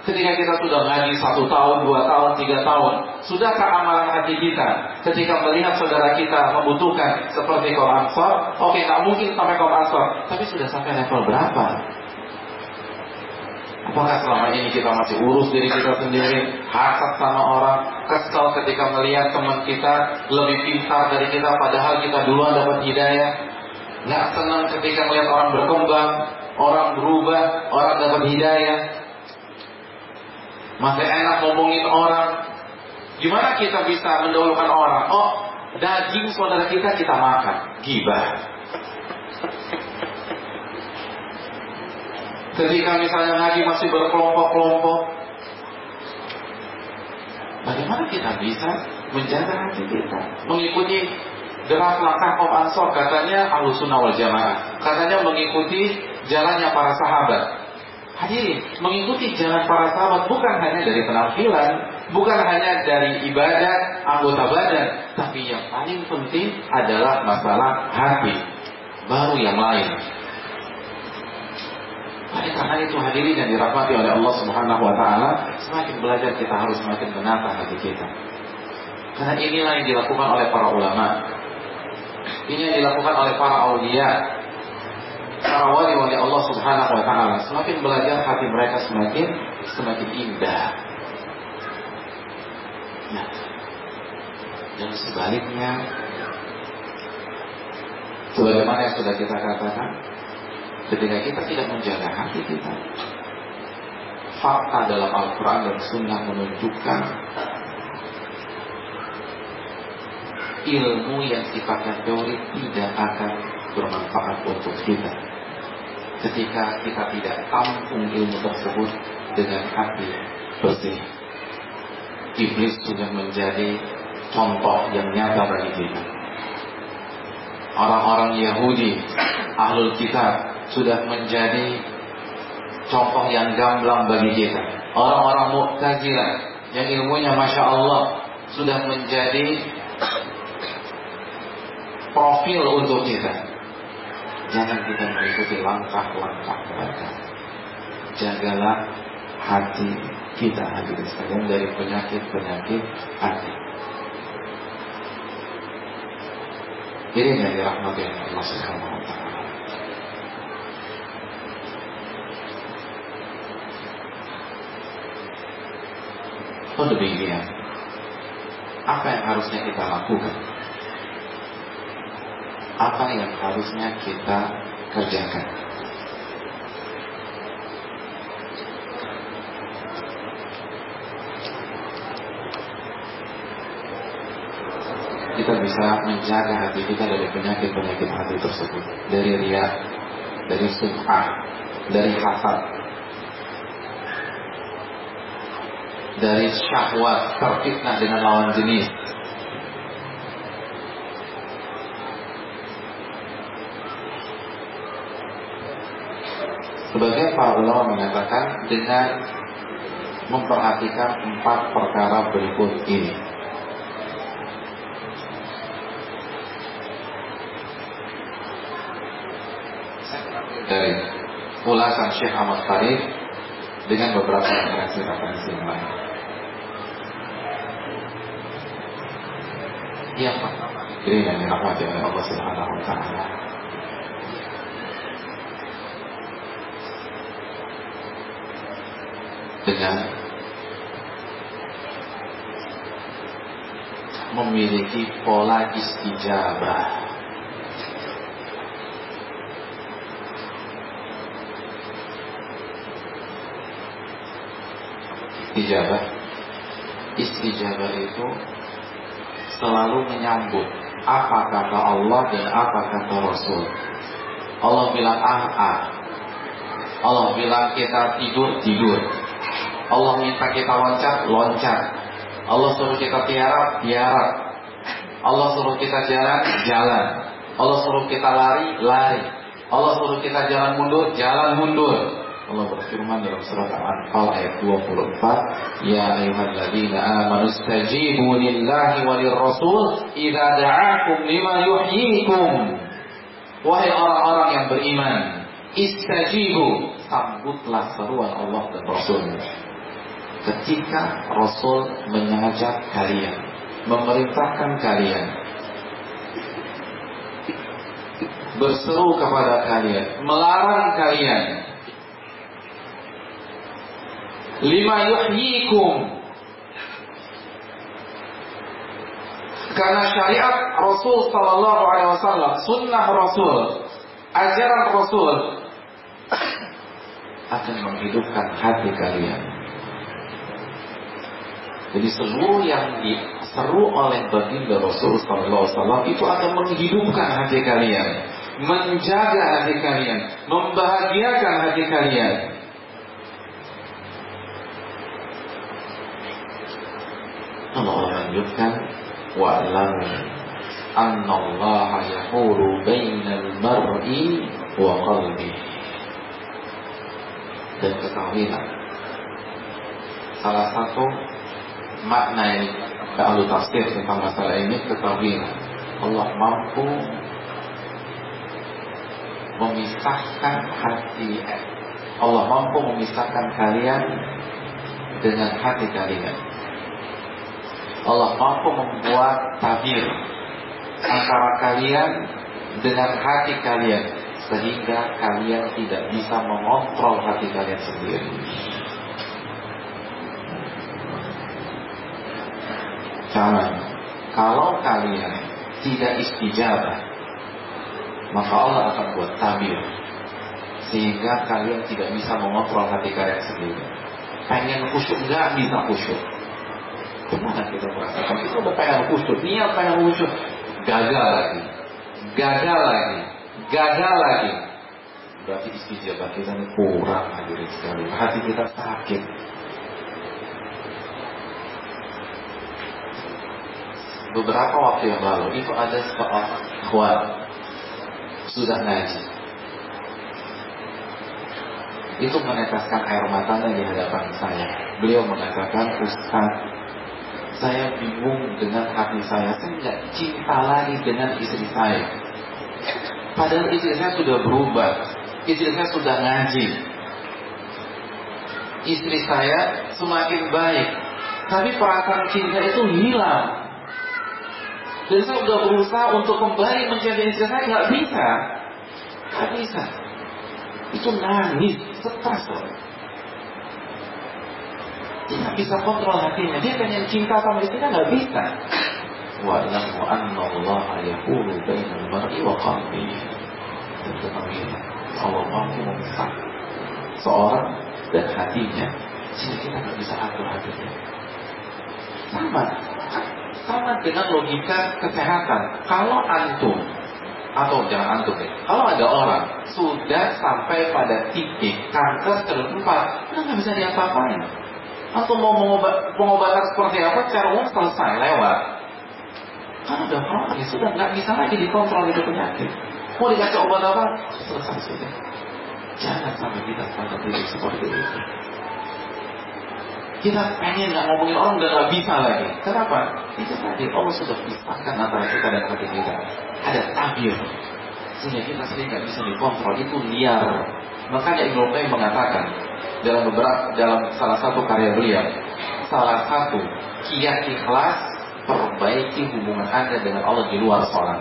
Ketika kita sudah ngaji satu tahun, dua tahun, tiga tahun, sudahkah amalan hati kita ketika melihat saudara kita membutuhkan seperti kaum ansor? Oke, nggak mungkin sampai kaum ansor, tapi sudah sampai level berapa? Apakah selama ini kita masih urus diri kita sendiri, hasad sama orang, kesal ketika melihat teman kita lebih pintar dari kita, padahal kita duluan dapat hidayah, nggak senang ketika melihat orang berkembang, orang berubah, orang dapat hidayah, masih enak ngomongin orang. Gimana kita bisa mendahulukan orang? Oh, daging saudara kita kita makan. Gibah. Ketika misalnya ngaji masih berkelompok-kelompok, bagaimana kita bisa menjaga hati kita? Mengikuti gerak langkah kaum ansor, katanya alusunah wal jamaah. Katanya mengikuti jalannya para sahabat. Hadirin, mengikuti jalan para sahabat bukan hanya dari penampilan, bukan hanya dari ibadah, anggota badan, tapi yang paling penting adalah masalah hati. Baru yang lain. Oleh karena itu hadirin yang dirahmati oleh Allah Subhanahu wa taala, semakin belajar kita harus semakin menata hati kita. Karena inilah yang dilakukan oleh para ulama. Ini yang dilakukan oleh para aulia, para wali-wali Allah Subhanahu wa taala semakin belajar hati mereka semakin semakin indah. Nah, dan sebaliknya sebagaimana yang sudah kita katakan ketika kita tidak menjaga hati kita fakta dalam Al-Quran dan Sunnah menunjukkan ilmu yang sifatnya teori tidak akan bermanfaat untuk kita ketika kita tidak tampung ilmu tersebut dengan hati bersih. Iblis sudah menjadi contoh yang nyata bagi kita. Orang-orang Yahudi, ahlul kitab, sudah menjadi contoh yang gamblang bagi kita. Orang-orang Mu'tazilah yang ilmunya Masya Allah sudah menjadi profil untuk kita. Jangan kita mengikuti langkah-langkah mereka. Jagalah hati kita hadirin sekalian dari penyakit-penyakit hati. Ini yang dirahmati Allah Subhanahu wa taala. Oh demikian. Apa yang harusnya kita lakukan? Apa yang harusnya kita kerjakan. Kita bisa menjaga hati kita dari penyakit-penyakit hati tersebut. Dari ria, dari sum'ah, dari hasad, dari syahwat terfitnah dengan lawan jenis Sebagai para ulama mengatakan dengan memperhatikan empat perkara berikut ini. Dari ulasan Syekh Ahmad Farid dengan beberapa referensi-referensi yang lain. Yang pertama, ini yang dirahmati oleh Allah Subhanahu wa taala. Dengan memiliki pola istijabah. Istijabah. Istijabah itu selalu menyambut apa kata Allah dan apa kata Rasul. Allah bilang ah ah. Allah bilang kita tidur tidur Allah minta kita loncat loncat. Allah suruh kita tiarap tiarap. Allah suruh kita jalan jalan. Allah suruh kita lari lari. Allah suruh kita jalan mundur jalan mundur. Allah berfirman dalam surat Al-Anfal ayat 24, "Ya ayyuhalladzina amanu istajibu lillahi wa lirrasul idza da'akum lima yuhyikum." Wahai orang-orang yang beriman, istajibu, sambutlah seruan Allah dan Rasul. Ketika Rasul mengajak kalian, memerintahkan kalian, berseru kepada kalian, melarang kalian lima yuhyikum karena syariat Rasul Sallallahu Alaihi Wasallam, sunnah Rasul, ajaran Rasul akan menghidupkan hati kalian. Jadi seluruh yang diseru oleh baginda Rasul Sallallahu Alaihi Wasallam itu akan menghidupkan hati kalian, menjaga hati kalian, membahagiakan hati kalian. Allah lanjutkan wa'lamu anna Allah yahulu bainal mar'i wa qalbi dan ketahuilah salah satu makna yang kalau tafsir tentang masalah ini ketahuilah Allah mampu memisahkan hati Allah mampu memisahkan kalian dengan hati kalian Allah mampu membuat tabir antara kalian dengan hati kalian sehingga kalian tidak bisa mengontrol hati kalian sendiri. Jangan kalau kalian tidak istijabah maka Allah akan buat tabir sehingga kalian tidak bisa mengontrol hati kalian sendiri. Pengen khusyuk nggak bisa khusyuk Ke mana kita merasakan? Kita udah pengen khusyuk, niat pengen khusyuk, gagal lagi, gagal lagi, gagal lagi. Berarti istijabah kita ini kurang hadirin sekali. Hati kita sakit. Beberapa waktu yang lalu itu ada seorang ikhwan sudah ngaji. Itu meneteskan air matanya di hadapan saya. Beliau mengatakan, Ustaz, saya bingung dengan hati saya. Saya tidak cinta lagi dengan istri saya. Padahal istri saya sudah berubah. Istri saya sudah ngaji. Istri saya semakin baik. Tapi perasaan cinta itu hilang. Dan saya sudah berusaha untuk kembali menjadi istri saya. Nggak bisa. Nggak bisa. Itu nangis. Stres dia nggak bisa kontrol hatinya. Dia pengen cinta sama istrinya nggak bisa. Wa lamu anna Allah yaqulu bainal mar'i wa qalbi. Dan Allah mampu memisah seorang dan hatinya sehingga kita nggak bisa atur hatinya. Sama, sama dengan logika kesehatan. Kalau antum atau jangan antum deh. Kalau ada orang sudah sampai pada titik kanker keempat, nggak bisa diapa-apain atau mau mengobat, pengobatan seperti apa secara umum selesai lewat kan udah kronis sudah nggak bisa lagi dikontrol itu penyakit mau dikasih obat apa selesai sudah Jangan sampai kita pada titik seperti itu. Kita pengen nggak ngomongin orang udah nggak bisa lagi. Kenapa? Itu tadi Allah sudah pisahkan antara kita dan hati kita. Ada tabir. Sehingga kita sendiri nggak bisa dikontrol. Itu liar. Makanya Ibnu Qayyim mengatakan dalam beberapa dalam salah satu karya beliau, salah satu kiat ikhlas perbaiki hubungan Anda dengan Allah di luar sholat.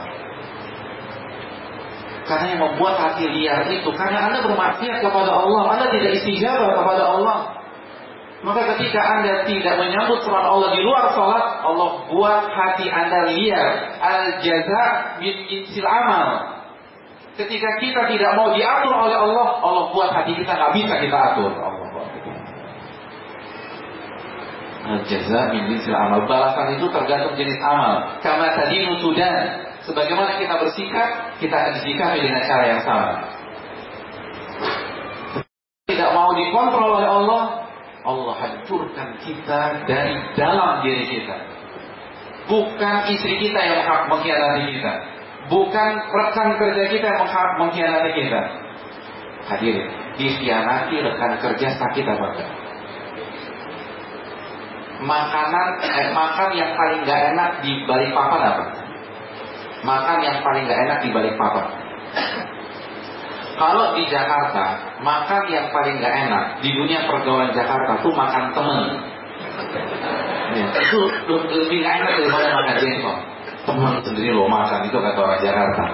Karena yang membuat hati liar itu karena Anda bermaksiat kepada Allah, Anda tidak istijabah kepada Allah. Maka ketika Anda tidak menyambut surat Allah di luar sholat, Allah buat hati Anda liar. Al jaza min jinsil amal. Ketika kita tidak mau diatur oleh Allah, Allah buat hati kita nggak bisa kita atur. Allah Al jaza min jinsil amal. Balasan itu tergantung jenis amal. Karena tadi sudah sebagaimana kita bersikap, kita akan disikapi dengan cara yang sama. Tidak mau dikontrol oleh Allah, Allah hancurkan kita dari dalam diri kita. Bukan istri kita yang mengkhianati kita. Bukan rekan kerja kita yang mengkhianati kita. Hadirin, dikhianati rekan kerja sakit apa enggak? Makanan, eh, makan yang paling gak enak di balik papan apa? Makan yang paling gak enak di balik papan. Kalau di Jakarta, makan yang paling gak enak di dunia pergaulan Jakarta tuh makan temen. Ya, itu lebih gak enak daripada makan jengkol. Teman sendiri lo makan itu kata orang Jakarta.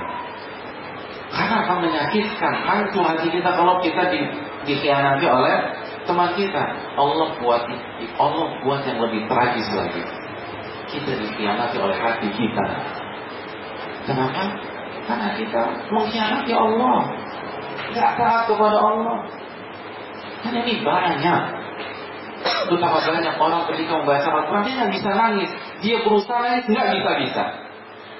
Karena akan menyakitkan hancur hati kita kalau kita di, dikhianati oleh teman kita. Allah buat Allah buat yang lebih tragis lagi. Kita dikhianati oleh hati kita. Kenapa? Karena kita mengkhianati Allah nggak taat kepada Allah. Dan ini banyak. Betapa banyak orang ketika membaca Al-Quran dia nggak bisa nangis. Dia berusaha nangis nggak bisa bisa.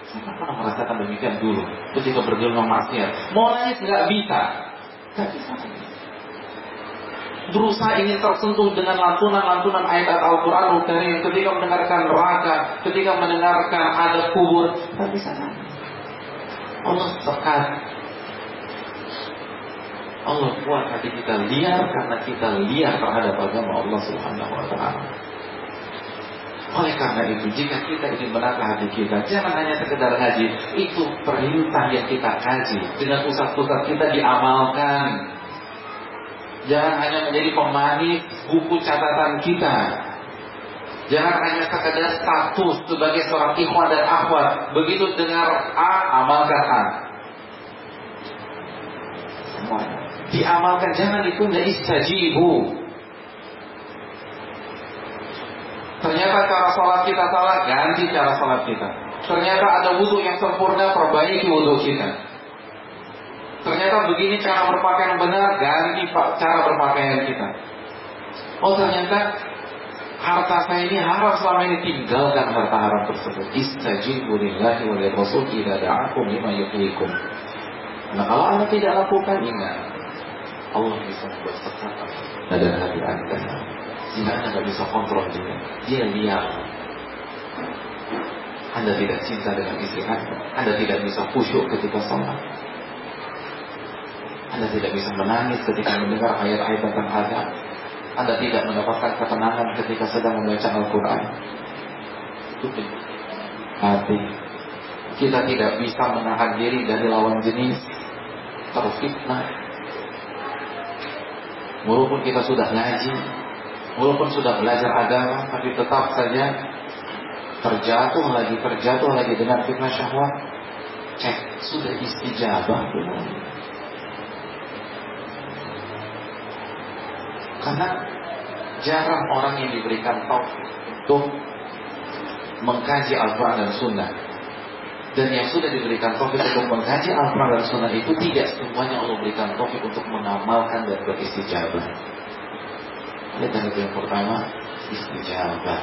Saya pernah merasakan demikian dulu ketika bergelut maksiat. Mau nangis nggak bisa. Nggak bisa berusaha ingin tersentuh dengan lantunan-lantunan ayat Al-Quran Karim ketika mendengarkan neraka, ketika mendengarkan ada kubur, tak bisa nangis. Allah sekat Allah buat hati kita liar karena kita liar terhadap agama Allah Subhanahu wa taala. Oleh karena itu, jika kita ingin menata hati kita, jangan hanya sekedar ngaji, itu perintah yang kita kaji. Dengan pusat-pusat kita diamalkan. Jangan hanya menjadi pemanis buku catatan kita. Jangan hanya sekedar status sebagai seorang ikhwan dan akhwat. Begitu dengar A, amalkan A. Semuanya diamalkan. Jangan ditunda istajibu ternyata cara sholat kita salah ganti cara sholat kita. Ternyata ada wudhu yang sempurna perbaiki wudhu kita. Ternyata begini cara berpakaian benar ganti cara berpakaian kita. Oh ternyata harta saya ini haram selama ini tinggalkan harta haram tersebut. Istajibu lillahi wa rasul idza da'akum lima yuhyikum. Nah kalau anda tidak lakukan ingat Allah bisa membuat sesak pada hati anda. Sehingga anda tidak bisa kontrol dia dia liar anda tidak cinta dengan istri anda. Anda tidak bisa khusyuk ketika sholat. Anda tidak bisa menangis ketika mendengar ayat-ayat tentang azab anda tidak mendapatkan ketenangan ketika sedang membaca Al-Quran. Hati. Kita tidak bisa menahan diri dari lawan jenis. Terfitnah Walaupun kita sudah ngaji, walaupun sudah belajar agama, tapi tetap saja terjatuh lagi, terjatuh lagi dengan fitnah syahwat. Cek, sudah istijabah belum? Karena jarang orang yang diberikan taufik untuk mengkaji Al-Quran dan Sunnah dan yang sudah diberikan taufik untuk mengkaji Al-Quran dan Sunnah itu tidak semuanya Allah berikan taufik untuk mengamalkan dan beristijabah. Ini itu yang pertama istijabah.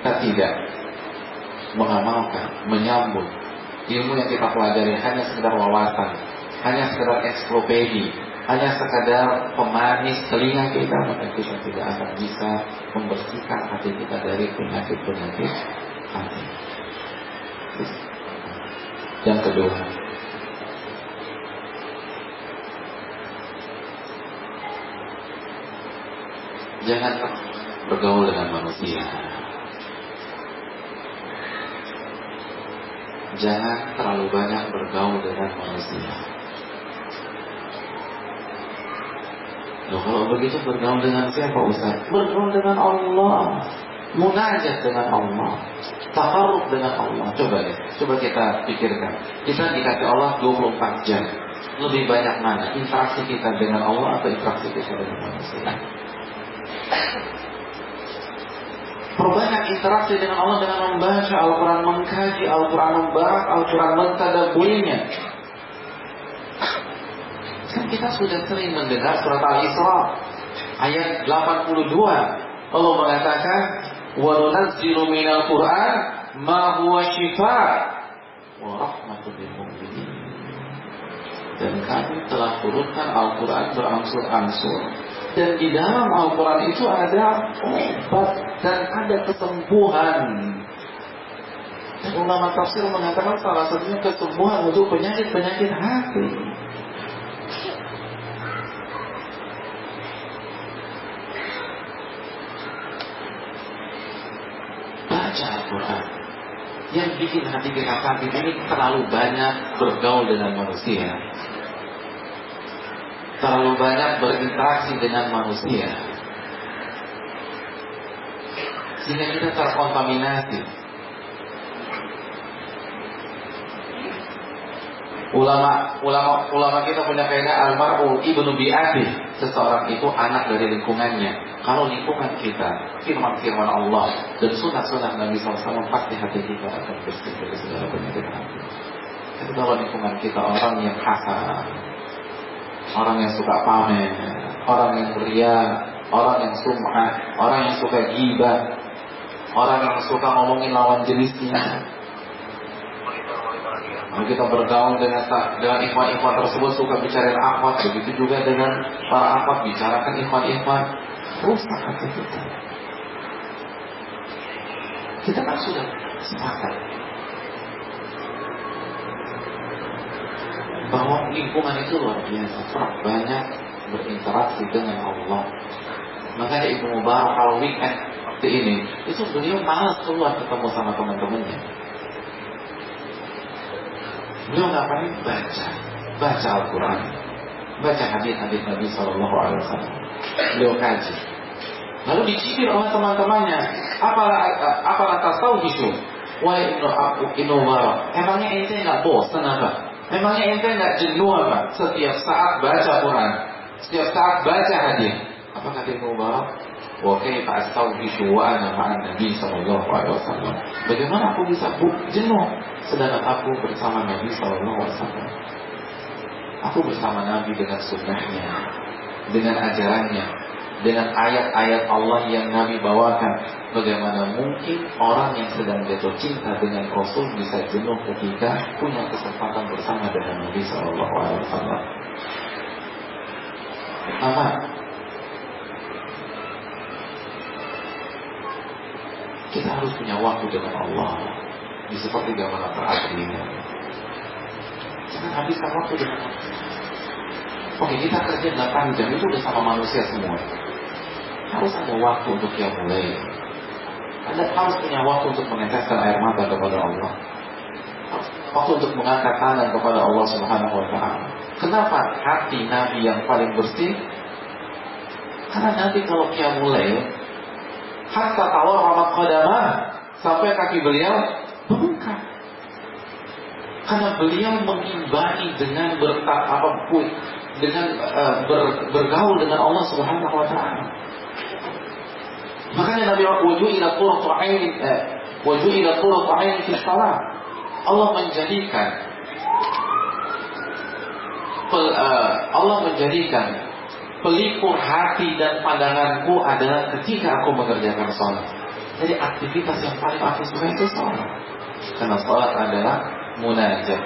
Kita tidak mengamalkan, menyambut ilmu yang kita pelajari hanya sekedar wawasan, hanya sekedar eksplopedi, hanya sekadar pemanis telinga kita, maka kita tidak akan bisa membersihkan hati kita dari penyakit-penyakit hati. Yang kedua, jangan bergaul dengan manusia. Jangan terlalu banyak bergaul dengan manusia. Loh, kalau begitu bergaul dengan siapa Ustaz? Bergaul dengan Allah. Munajat dengan Allah. Takaruk dengan Allah. Coba deh, coba kita pikirkan. Kita dikasih Allah 24 jam. Lebih banyak mana? Interaksi kita dengan Allah atau interaksi kita dengan manusia? Perbanyak interaksi dengan Allah dengan membaca Al-Quran, mengkaji Al-Quran, membahas Al-Quran, mentadaburinya. Kan kita sudah sering mendengar surat Al-Isra ayat 82. Allah mengatakan, "Wa nunazzilu minal Qur'an ma mu'minin." Dan kami telah turunkan Al-Quran berangsur-angsur dan di dalam Al-Quran itu ada obat dan ada kesembuhan. Dan ulama tafsir mengatakan salah satunya kesembuhan untuk penyakit-penyakit hati. Baca Al-Quran. Yang bikin hati kita sakit ini terlalu banyak bergaul dengan manusia. Terlalu banyak berinteraksi dengan manusia. Sehingga kita terkontaminasi ulama ulama ulama kita punya kaidah almaru ibnu bi'ati seseorang itu anak dari lingkungannya kalau lingkungan kita firman-firman Allah dan sunnah-sunnah Nabi SAW pasti hati kita akan bersih dari segala penyakit hati tapi kalau lingkungan kita orang yang hasan orang yang suka pamer, orang yang beria, orang yang sum'ah, orang yang suka gibah, orang yang suka ngomongin lawan jenisnya. Kalau kita bergaul dengan dengan ikhwan-ikhwan tersebut suka bicara akhwat, begitu juga dengan para akhwat bicarakan ikhwan-ikhwan, rusak hati kita. Kita kan sudah sepakat bahwa lingkungan itu luar biasa. Sangat banyak berinteraksi dengan Allah. Makanya Ibu Mubarak kalau weekend seperti ini itu beliau malas keluar ketemu sama teman-temannya beliau ngapain? Baca. Baca Al-Quran. Baca hadis-hadis Nabi Shallallahu Alaihi Wasallam. Beliau kaji. Lalu dicibir oleh teman-temannya. Apalah apalah tahu itu? Wahai Ibnu Ibnu Mubarak, emangnya ente nggak bosan apa? Memangnya ente nggak jenuh apa? Setiap saat baca Quran, setiap saat baca hadis. Apa kata Ibnu? Kaifa astawhishu wa ana ma'an Nabi sallallahu alaihi wasallam. Bagaimana aku bisa jenuh sedangkan aku bersama Nabi sallallahu alaihi wasallam? Aku bersama Nabi dengan sunnahnya, dengan ajarannya, dengan ayat-ayat Allah yang Nabi bawakan Bagaimana mungkin orang yang sedang jatuh cinta dengan Rasul bisa jenuh ketika punya kesempatan bersama dengan Nabi Shallallahu Alaihi Wasallam? Pertama, kita harus punya waktu dengan Allah di seperti malam terakhir ini. Jangan habiskan waktu dengan Allah. Oke, kita kerja 8 jam itu udah sama manusia semua. Harus ada waktu untuk yang mulai anda harus punya waktu untuk meneteskan air mata kepada Allah. Waktu untuk mengangkat tangan kepada Allah Subhanahu wa taala. Kenapa hati Nabi yang paling bersih? Karena nanti kalau dia mulai hatta tawar ramat qadamah sampai kaki beliau bengkak. Karena beliau mengimbangi dengan bertak dengan uh, ber, bergaul dengan Allah Subhanahu wa taala. Makanya Nabi wujud ila qurratu eh, wujud ila salat. Allah menjadikan uh, Allah menjadikan pelipur hati dan pandanganku adalah ketika aku mengerjakan sholat. Jadi aktivitas yang paling aku suka itu sholat. Karena sholat adalah munajat.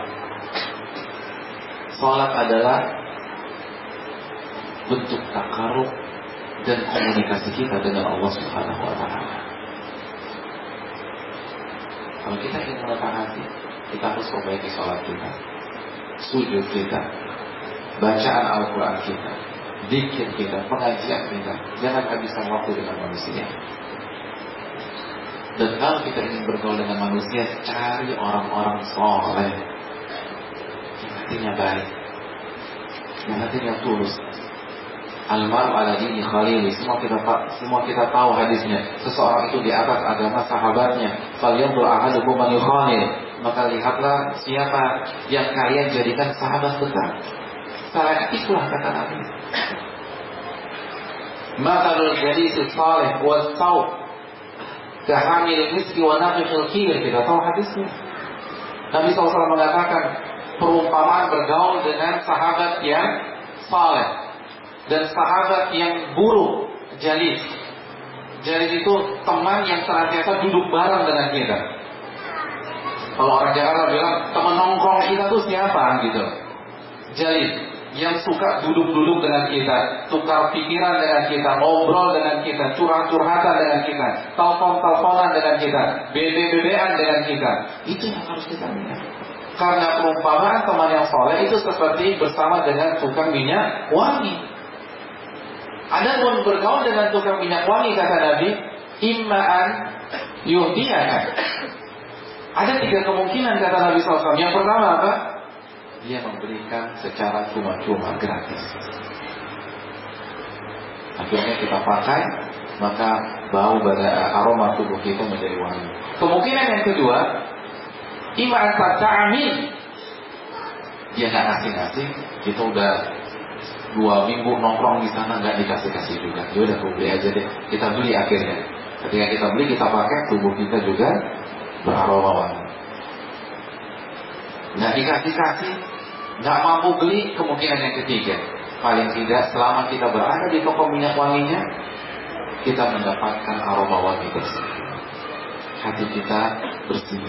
Sholat adalah bentuk takaruk dan komunikasi kita dengan Allah Subhanahu wa taala. Kalau kita ingin meletak hati, kita harus perbaiki sholat kita, sujud kita, bacaan Al-Quran kita, dikir kita, pengajian kita. Jangan habiskan waktu dengan manusia. Dan kalau kita ingin bergaul dengan manusia, cari orang-orang soleh. Yang hatinya baik. Yang hatinya tulus. Almaru ala dini khalili. Semua kita semua kita tahu hadisnya. Seseorang itu di atas agama sahabatnya. Falyanzur ahadukum man yukhalil. Maka lihatlah siapa yang kalian jadikan sahabat besar. Salah itulah kata Nabi. Matalul jalisi salih wa saw Kehamil miski wa nafihil kir Kita tahu hadisnya Nabi SAW mengatakan Perumpamaan bergaul dengan sahabat yang saleh dan sahabat yang buruk jalis. Jalis itu teman yang senantiasa duduk bareng dengan kita. Kalau orang Jakarta bilang teman nongkrong kita tuh siapa gitu. Jalis yang suka duduk-duduk dengan kita, tukar pikiran dengan kita, ngobrol dengan kita, curhat-curhatan dengan kita, telepon-teleponan dengan kita, bebe-bebean dengan kita. Itu yang harus kita lihat. Karena perumpamaan teman yang soleh itu seperti bersama dengan tukang minyak wangi. Ada pun bergaul dengan tukang minyak wangi kata Nabi, immaan yuhdiyaka. Ada tiga kemungkinan kata Nabi SAW. Yang pertama apa? Dia memberikan secara cuma-cuma gratis. Akhirnya kita pakai, maka bau pada aroma tubuh kita menjadi wangi. Kemungkinan yang kedua, imaan amin. Dia nggak ngasih-ngasih, kita udah dua minggu nongkrong di sana nggak dikasih kasih juga. Ya udah beli aja deh. Kita beli akhirnya. Ketika kita beli kita pakai tubuh kita juga beraroma wangi. Nggak dikasih kasih, nggak mampu beli kemungkinan yang ketiga. Paling tidak selama kita berada di toko minyak wanginya, kita mendapatkan aroma wangi bersih. Hati kita bersih,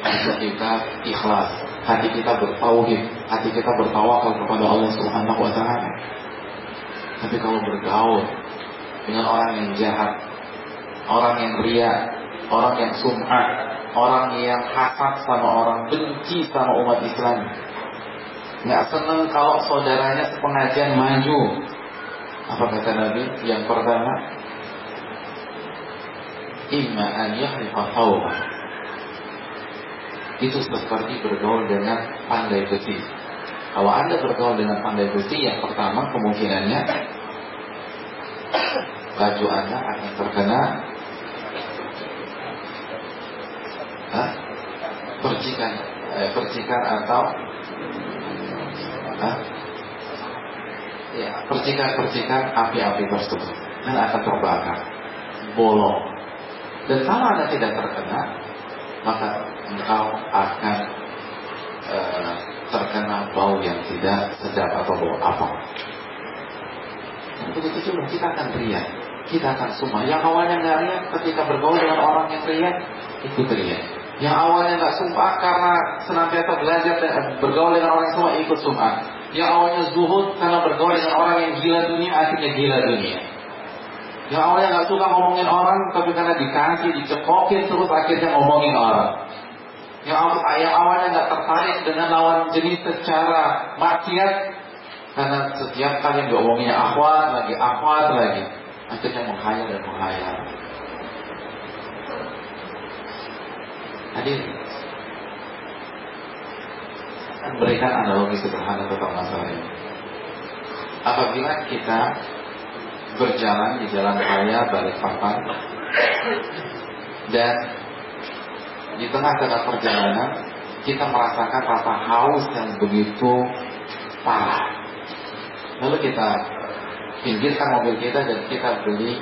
hati kita ikhlas, hati kita bertauhid, hati kita bertawakal kepada Allah Subhanahu wa taala. Tapi kalau bergaul dengan orang yang jahat, orang yang ria, orang yang sum'ah, orang yang hasad sama orang, benci sama umat Islam, nggak senang kalau saudaranya sepengajian maju. Apa kata Nabi? Yang pertama, imma an itu seperti bergaul dengan pandai besi. Kalau Anda bergaul dengan pandai besi, yang pertama kemungkinannya baju Anda akan terkena percikan, eh, percikan atau Ya percikan-percikan api-api tersebut dan akan terbakar, bolong. Dan kalau Anda tidak terkena, maka engkau akan e, terkena bau yang tidak sedap atau bau apa. begitu juga kita akan riak, kita akan semua. Yang awalnya nggak riak ketika bergaul dengan orang yang riak, ikut riak. Yang awalnya nggak sumpah karena senantiasa belajar dan bergaul dengan orang semua ikut sumpah. Yang awalnya zuhud karena bergaul dengan orang yang gila dunia akhirnya gila dunia. Yang awalnya nggak suka ngomongin orang tapi karena dikasih dicekokin terus akhirnya ngomongin orang yang yang awalnya nggak tertarik dengan lawan jenis secara maksiat karena setiap kali yang diomongnya akhwat lagi akhwat lagi akhirnya menghayal dan menghayal hadir berikan analogi sederhana tentang masalah ini apabila kita berjalan di jalan raya balik papan dan di tengah-tengah perjalanan kita merasakan rasa haus yang begitu parah. Lalu kita pinggirkan mobil kita dan kita beli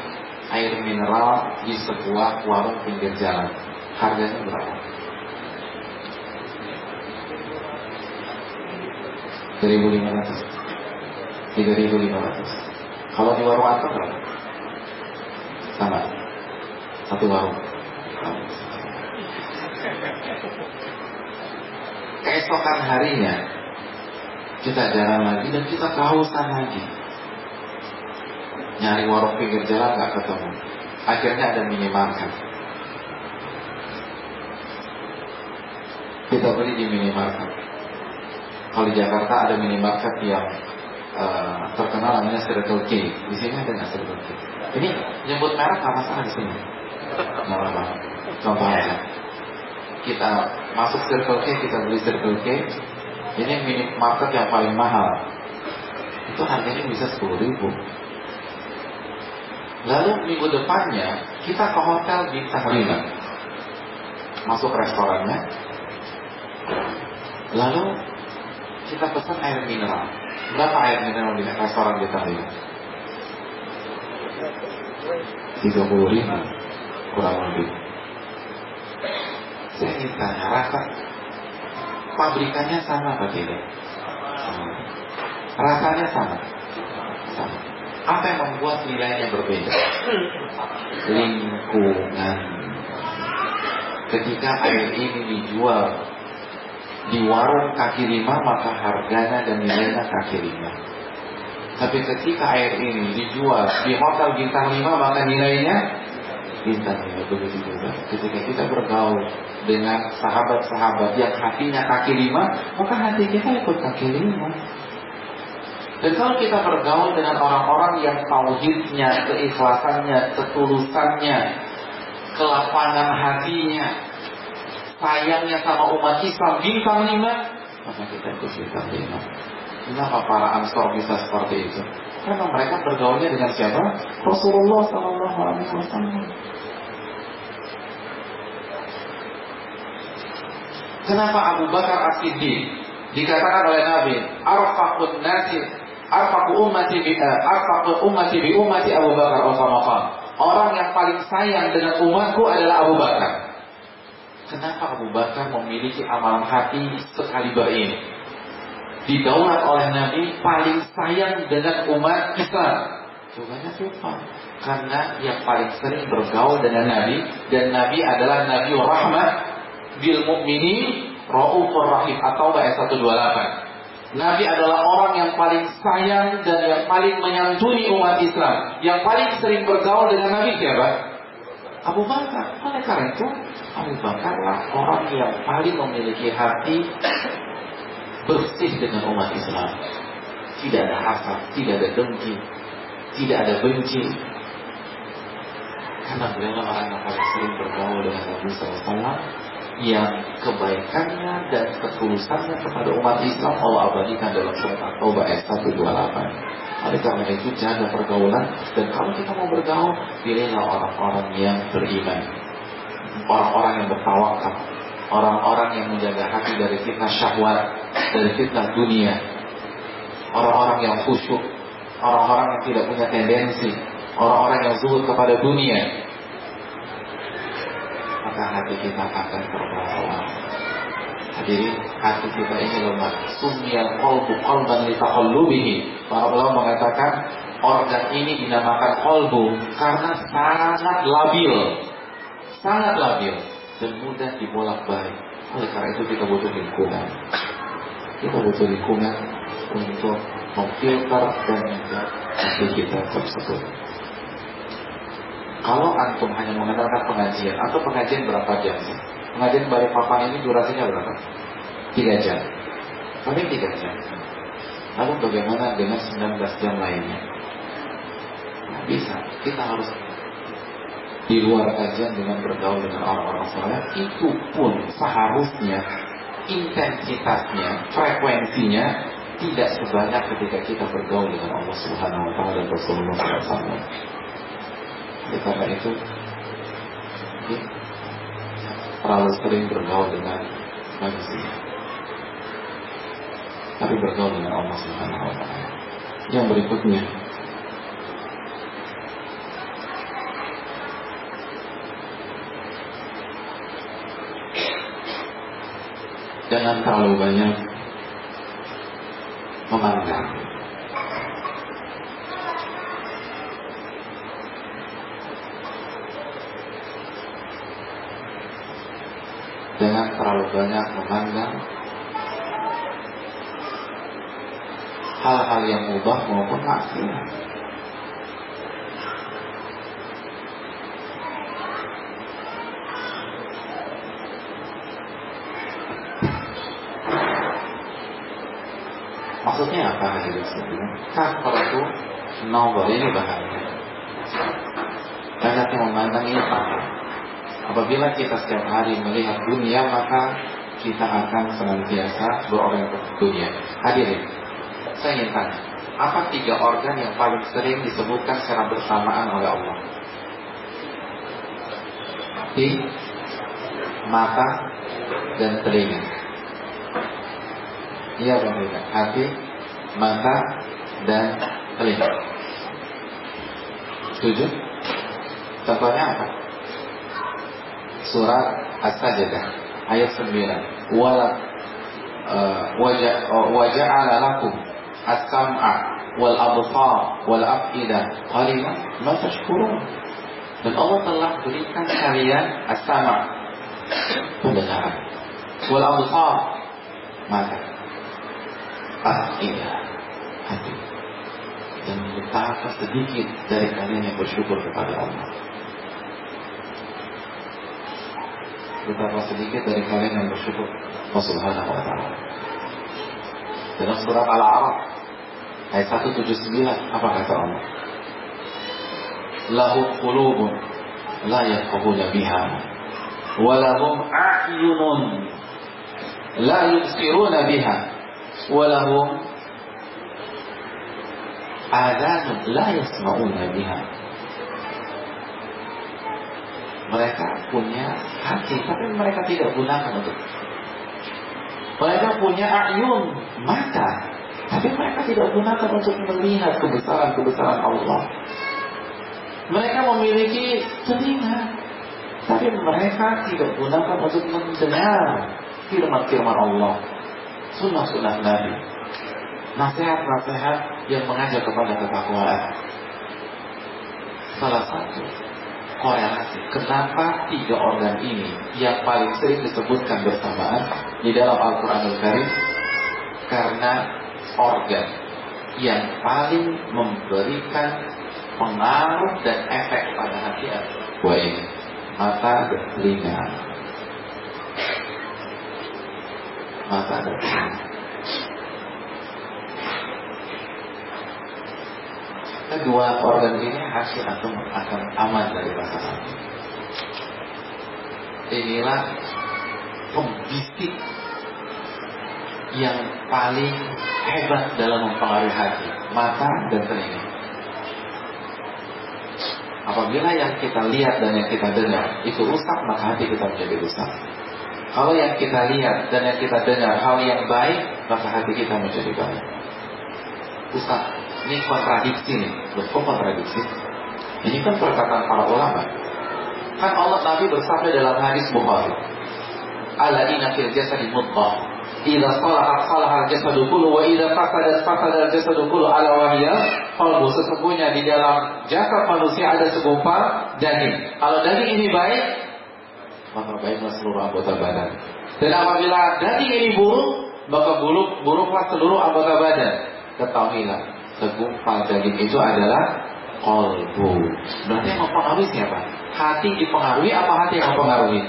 air mineral di sebuah warung pinggir jalan. Harganya berapa? Seribu lima ratus, tiga ribu lima ratus. Kalau di warung apa berapa? Sama, satu warung. keesokan harinya kita jalan lagi dan kita kehausan lagi. Nyari warung pinggir jalan nggak ketemu. Akhirnya ada minimarket. Kita beli di minimarket. Kalau di Jakarta ada minimarket yang uh, terkenal namanya Circle K. Di sini ada nggak Circle K? Ini nyebut merek nggak masalah di sini. Nggak apa Contohnya, kita masuk Circle K, kita beli Circle K. Ini mini market yang paling mahal. Itu harganya bisa sepuluh ribu. Lalu minggu depannya kita ke hotel bintang lima, masuk restorannya, lalu kita pesan air mineral. Berapa air mineral di restoran lima? Tiga puluh ribu kurang lebih. Saya ingin tanya, rasa pabrikannya sama apa tidak? Rasanya sama. Sama. Apa yang membuat nilainya berbeda? Lingkungan. Ketika air ini dijual di warung kaki lima, maka harganya dan nilainya kaki lima. Tapi ketika air ini dijual di hotel bintang lima, maka nilainya bintang lima. Begitu juga. Ketika kita bergaul dengan sahabat-sahabat yang hatinya kaki lima, maka hati kita ikut kaki lima. Dan kalau kita bergaul dengan orang-orang yang tauhidnya, keikhlasannya, ketulusannya, kelapangan hatinya, sayangnya sama umat Islam bintang lima, maka kita ikut bintang lima. Kenapa para ansor bisa seperti itu? Karena mereka bergaulnya dengan siapa? Rasulullah Sallallahu Alaihi Wasallam. Kenapa Abu Bakar As-Siddiq dikatakan oleh Nabi, "Arfaqun nasi Arfaqu ummati bi eh, arfaqu ummati bi ummati Abu Bakar Orang yang paling sayang dengan umatku adalah Abu Bakar. Kenapa Abu Bakar memiliki amalan hati sekali ini? Didaulat oleh Nabi paling sayang dengan umat Islam. Jawabannya cuma karena yang paling sering bergaul dengan Nabi dan Nabi adalah Nabi rahmat bil mukminin raufur rahim atau ayat 128. Nabi adalah orang yang paling sayang dan yang paling menyantuni umat Islam. Yang paling sering bergaul dengan Nabi siapa? Abu Bakar. Oleh karena itu, Abu Bakarlah orang yang paling memiliki hati bersih dengan umat Islam. Tidak ada hasad, tidak ada dengki, tidak ada benci. Karena beliau orang yang paling sering bergaul dengan Nabi SAW yang kebaikannya dan ketulusannya kepada umat Islam Allah abadikan dalam surat At-Taubah ayat 128. Oleh karena itu jaga pergaulan dan kalau kita mau bergaul pilihlah orang-orang yang beriman, orang-orang yang bertawakal, orang-orang yang menjaga hati dari fitnah syahwat, dari fitnah dunia, orang-orang yang khusyuk, orang-orang yang tidak punya tendensi, orang-orang yang zuhud kepada dunia, maka hati kita akan terbawa. Jadi hati kita ini lemah. Sumiyal qalbu qalban li taqallubihi. Para ulama mengatakan organ ini dinamakan kolbu karena sangat labil. Sangat labil dan mudah dibolak-balik. Oleh karena itu kita butuh lingkungan. Kita butuh lingkungan untuk memfilter dan menjaga hati kita tersebut. Kalau antum hanya mengandalkan pengajian atau pengajian berapa jam? Pengajian baru papan ini durasinya berapa? Tiga jam. Paling tiga jam. Lalu bagaimana dengan 19 jam lainnya? Nah, bisa. Kita harus di luar kajian dengan bergaul dengan orang-orang soleh itu pun seharusnya intensitasnya, frekuensinya tidak sebanyak ketika kita bergaul dengan Allah Subhanahu wa taala dan Rasulullah SAW. Oleh karena itu ini terlalu sering bergaul dengan manusia. Tapi bergaul dengan Allah Subhanahu wa. Yang berikutnya Jangan terlalu banyak memandang Jangan terlalu banyak memandang hal-hal yang mubah maupun maksiat. Maksudnya apa hadirin sekalian? Kafaratu novel ini bahaya. Banyak yang memandang ini apa? Apabila kita setiap hari melihat dunia maka kita akan senantiasa berorientasi dunia. Hadirin, saya ingin tanya, apa tiga organ yang paling sering disebutkan secara bersamaan oleh Allah? Hati, mata, dan telinga. Iya bang Hati, mata, dan telinga. Setuju? Contohnya apa? Surat As-Sajdah ayat 9. Wala uh, waja'ala lakum as-sam'a wal absar wal afida qalilan ma tashkurun. Dan Allah telah berikan kalian as-sama' pendengaran wal absar mata afida hati dan betapa sedikit dari kalian yang bersyukur kepada Allah. Betapa sedikit dari kalian yang bersyukur Allah Subhanahu wa taala. Dalam surat Al-A'raf ayat 179 apa kata Allah? Lahu qulubun la yafqahuna biha wa lahum a'yunun la yubsiruna biha wa lahum adanun la yasma'una biha mereka punya hati tapi mereka tidak gunakan untuk mereka punya ayun mata tapi mereka tidak gunakan untuk melihat kebesaran-kebesaran Allah. Mereka memiliki telinga tapi mereka tidak gunakan untuk mendengar firman-firman Allah. Sunnah-sunnah Nabi. Nasihat-nasihat yang mengajak kepada ketakwaan. Salah satu korelasi kenapa tiga organ ini yang paling sering disebutkan bersamaan di dalam Al-Quranul Karim karena organ yang paling memberikan pengaruh dan efek pada hati dua ini mata dan telinga. Mata dan telinga kedua organ ini hasil atau akan aman dari sakit. Inilah pembisik yang paling hebat dalam mempengaruhi hati, mata dan telinga. Apabila yang kita lihat dan yang kita dengar itu rusak, maka hati kita menjadi rusak. Kalau yang kita lihat dan yang kita dengar hal yang baik, maka hati kita menjadi baik. Ustaz, ini kontradiksi nih. Loh, kok kontradiksi? Ini kan perkataan para ulama. Kan Allah Nabi bersabda dalam hadis Bukhari. Ala inna fil jasadi mudghah. Idza salahat salaha al-jasadu kullu wa idza fasadat fasada al-jasadu kullu ala wahya qalbu. Sesungguhnya di dalam jasad manusia ada segumpal daging. Kalau daging ini baik, maka baiklah seluruh anggota badan. Dan apabila daging ini buruk, maka buruk buruklah seluruh anggota badan. Ketahuilah, segumpal daging itu adalah kolbu. Berarti yang mempengaruhi siapa? Hati dipengaruhi apa hati yang mempengaruhi?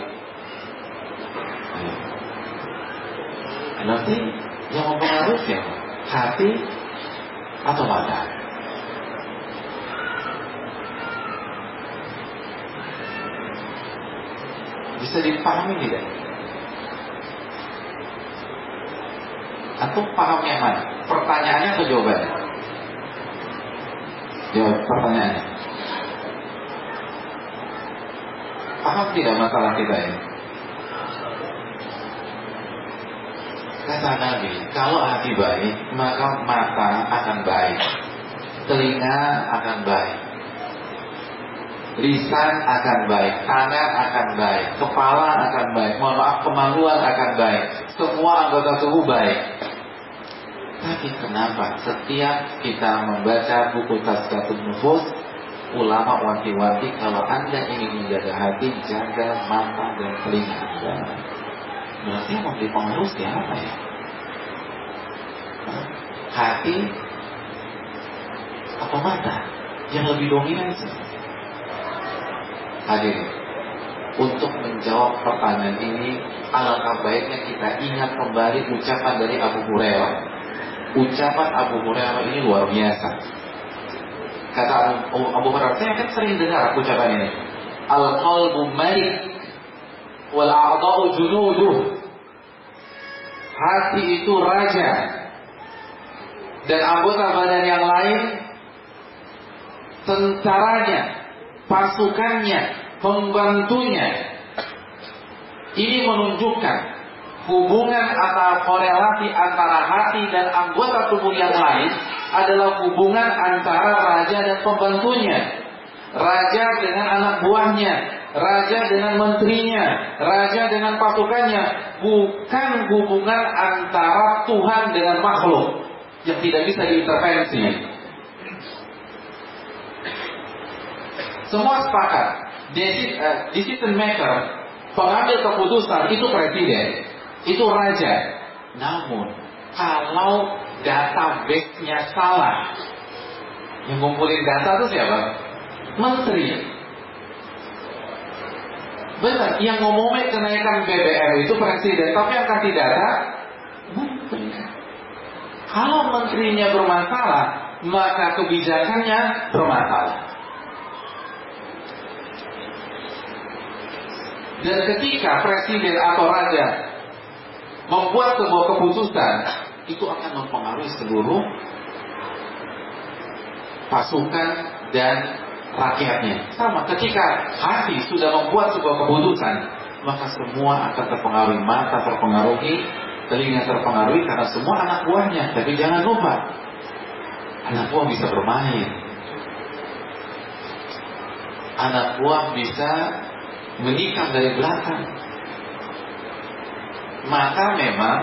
Nanti yang mempengaruhi siapa? Hati atau mata? Bisa dipahami tidak? Atau paham yang mana? Pertanyaannya atau jawabannya? Jawab pertanyaannya. Paham tidak masalah kita ini? Kata Nabi, kalau hati baik, maka mata akan baik, telinga akan baik, lisan akan baik, tangan akan baik, kepala akan baik, mohon maaf kemaluan akan baik, semua anggota tubuh baik. Tapi kenapa setiap kita membaca buku Tazkatun Nufus, ulama wanti-wanti kalau anda ingin menjaga hati, jaga mata dan telinga anda. Berarti yang memberi pengaruh siapa ya? Hati atau mata yang lebih dominan sih? Hadir. Untuk menjawab pertanyaan ini, alangkah baiknya kita ingat kembali ucapan dari Abu Hurairah Ucapan Abu Hurairah ini luar biasa. Kata Abu, Hurairah, saya kan sering dengar ucapan ini. Al-qalbu malik wal a'da'u junuduh. Hati itu raja dan anggota badan yang lain tentaranya, pasukannya, pembantunya. Ini menunjukkan hubungan atau korelasi antara hati dan anggota tubuh yang lain adalah hubungan antara raja dan pembantunya. Raja dengan anak buahnya, raja dengan menterinya, raja dengan pasukannya, bukan hubungan antara Tuhan dengan makhluk yang tidak bisa diintervensi. Semua sepakat, eh, decision maker, pengambil keputusan itu presiden, itu raja. Namun, kalau database-nya salah, yang ngumpulin data itu siapa? menteri. Benar, yang ngomongin kenaikan BBM itu presiden, tapi yang kasih data menteri. Kalau menterinya bermasalah, maka kebijakannya bermasalah. Dan ketika presiden atau raja membuat sebuah keputusan, itu akan mempengaruhi seluruh pasukan dan rakyatnya. Sama ketika hati sudah membuat sebuah keputusan, maka semua akan terpengaruhi, mata terpengaruhi, telinga terpengaruhi karena semua anak buahnya. Tapi jangan lupa, anak buah bisa bermain. Anak buah bisa menikam dari belakang. Maka memang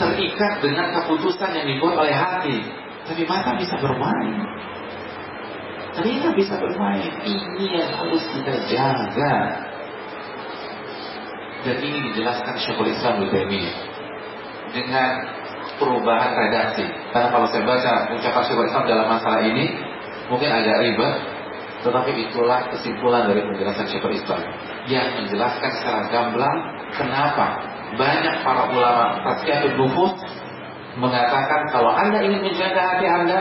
terikat dengan keputusan yang dibuat oleh hati. Tapi mata bisa bermain. Telinga bisa bermain. Ini yang harus kita jaga. Dan ini dijelaskan Syekhul Islam Taimiyah dengan perubahan redaksi. Karena kalau saya baca ucapan Syekhul Islam dalam masalah ini mungkin agak ribet, tetapi itulah kesimpulan dari penjelasan Syekhul Islam yang menjelaskan secara gamblang kenapa banyak para ulama tasyatul nufus mengatakan kalau anda ingin menjaga hati anda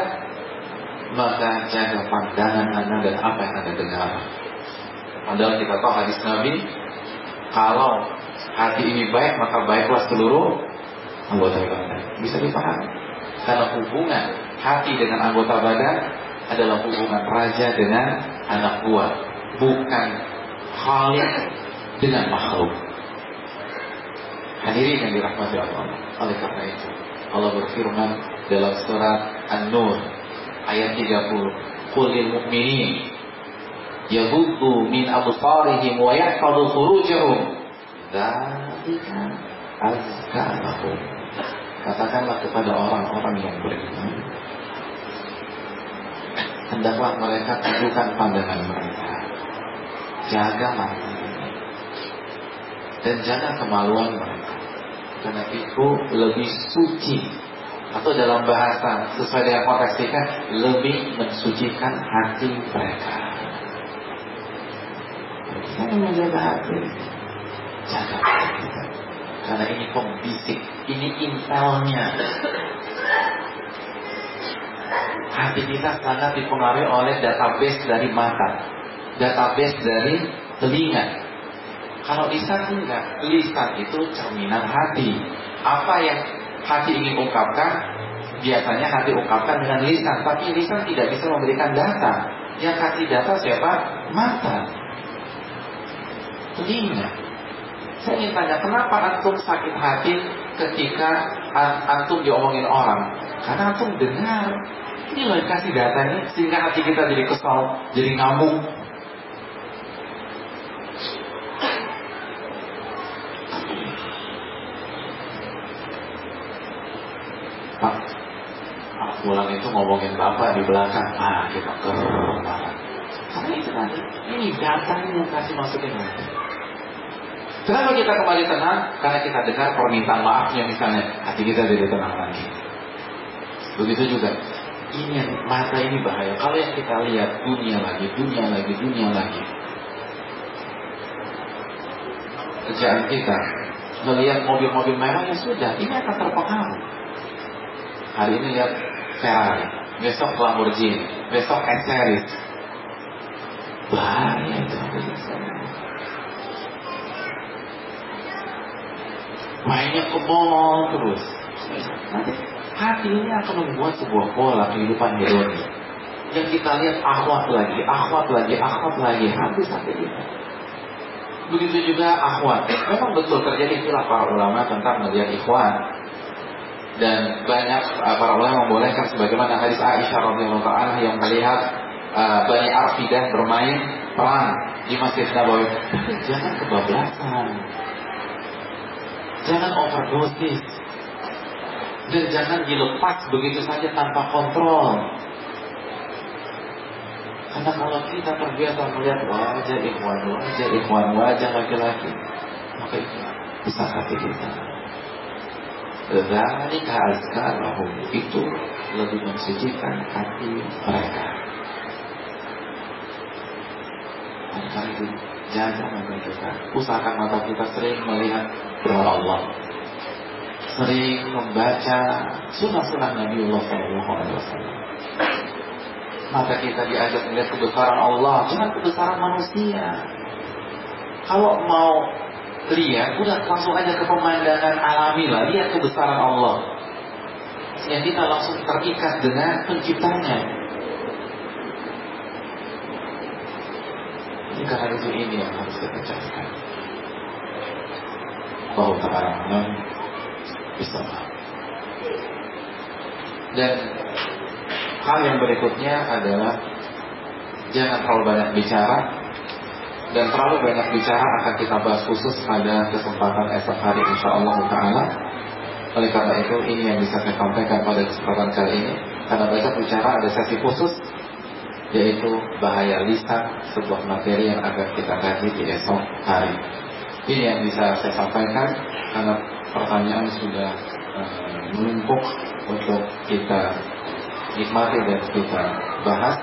maka jaga pandangan anda dan apa yang anda dengar. Padahal kita tahu hadis Nabi, kalau hati ini baik maka baiklah seluruh anggota badan. Bisa dipahami. Karena hubungan hati dengan anggota badan adalah hubungan raja dengan anak buah, bukan khalik dengan makhluk. Hadirin yang dirahmati Allah. Oleh karena itu, Allah berfirman dalam surat An-Nur ayat 30 Qul lil mu'minin yaghuddu min absarihim wa yahfazu furujahum dzalika azka lahum Katakanlah kepada orang-orang yang beriman Hendaklah mereka tunjukkan pandangan mereka Jaga mata Dan jaga kemaluan mereka Karena itu lebih suci atau dalam bahasa sesuai dengan konteks kita lebih mensucikan hati mereka. Kita menjaga hati, jaga hati kita. Karena ini pembisik, ini intelnya. Hati kita sangat dipengaruhi oleh database dari mata, database dari telinga. Kalau lisan enggak, lisan itu cerminan hati. Apa yang hati ingin ungkapkan, biasanya hati ungkapkan dengan lisan, tapi lisan tidak bisa memberikan data. Yang kasih data siapa? Mata. Telinga. Saya ingin tanya, kenapa antum sakit hati ketika antum diomongin orang? Karena antum dengar. Ini loh kasih data ini sehingga hati kita jadi kesal, jadi ngamuk, Pak, Pak Bulan itu ngomongin Bapak di belakang. Ah, kita keren banget. Karena itu tadi, ini datang yang kasih masukin hati. Kenapa kita kembali tenang? Karena kita dengar permintaan maafnya misalnya, hati kita jadi tenang lagi. Begitu juga, ini mata ini bahaya. Kalau yang kita lihat dunia lagi, dunia lagi, dunia lagi. Kerjaan kita melihat mobil-mobil mewah ya sudah, ini akan terpengaruh. Hari ini lihat Ferrari, besok Lamborghini, besok S-Series. Bahaya itu. Mainnya ke mall terus. Nanti hati ini akan membuat sebuah pola kehidupan hedoni. Yang kita lihat akhwat lagi, akhwat lagi, akhwat lagi, habis sampai itu. Begitu juga akhwat. Memang betul terjadi istilah para ulama tentang melihat ikhwan. Dan banyak uh, para ulama membolehkan sebagaimana hadis Aisyah radhiyallahu anha yang melihat uh, Bani Arfidah bermain perang di Masjid Nabawi. Jangan kebablasan. Jangan overdosis. Dan jangan dilepas begitu saja tanpa kontrol. Karena kalau kita terbiasa melihat wajah ikhwan, wajah ikhwan, wajah laki-laki, maka itu bisa hati kita. Dzalika azkarahum itu lebih mensucikan hati mereka. Maka itu jaga mata kita. Usahakan mata kita sering melihat doa Allah. Sering membaca sunnah-sunnah Nabi Allah SAW maka kita diajak melihat kebesaran Allah, jangan kebesaran manusia. Kalau mau lihat, udah langsung aja ke pemandangan alami lah, lihat kebesaran Allah. Yang kita langsung terikat dengan penciptanya. Ini karena itu ini yang harus kita carikan. Bahwa ta'ala bisa. Dan Hal yang berikutnya adalah jangan terlalu banyak bicara dan terlalu banyak bicara akan kita bahas khusus pada kesempatan esok hari insya Allah Taala. Oleh karena itu ini yang bisa saya sampaikan pada kesempatan kali ini. Karena besok bicara ada sesi khusus yaitu bahaya lisan sebuah materi yang akan kita kaji di esok hari. Ini yang bisa saya sampaikan karena pertanyaan sudah uh, menumpuk untuk kita nikmati dan kita bahas.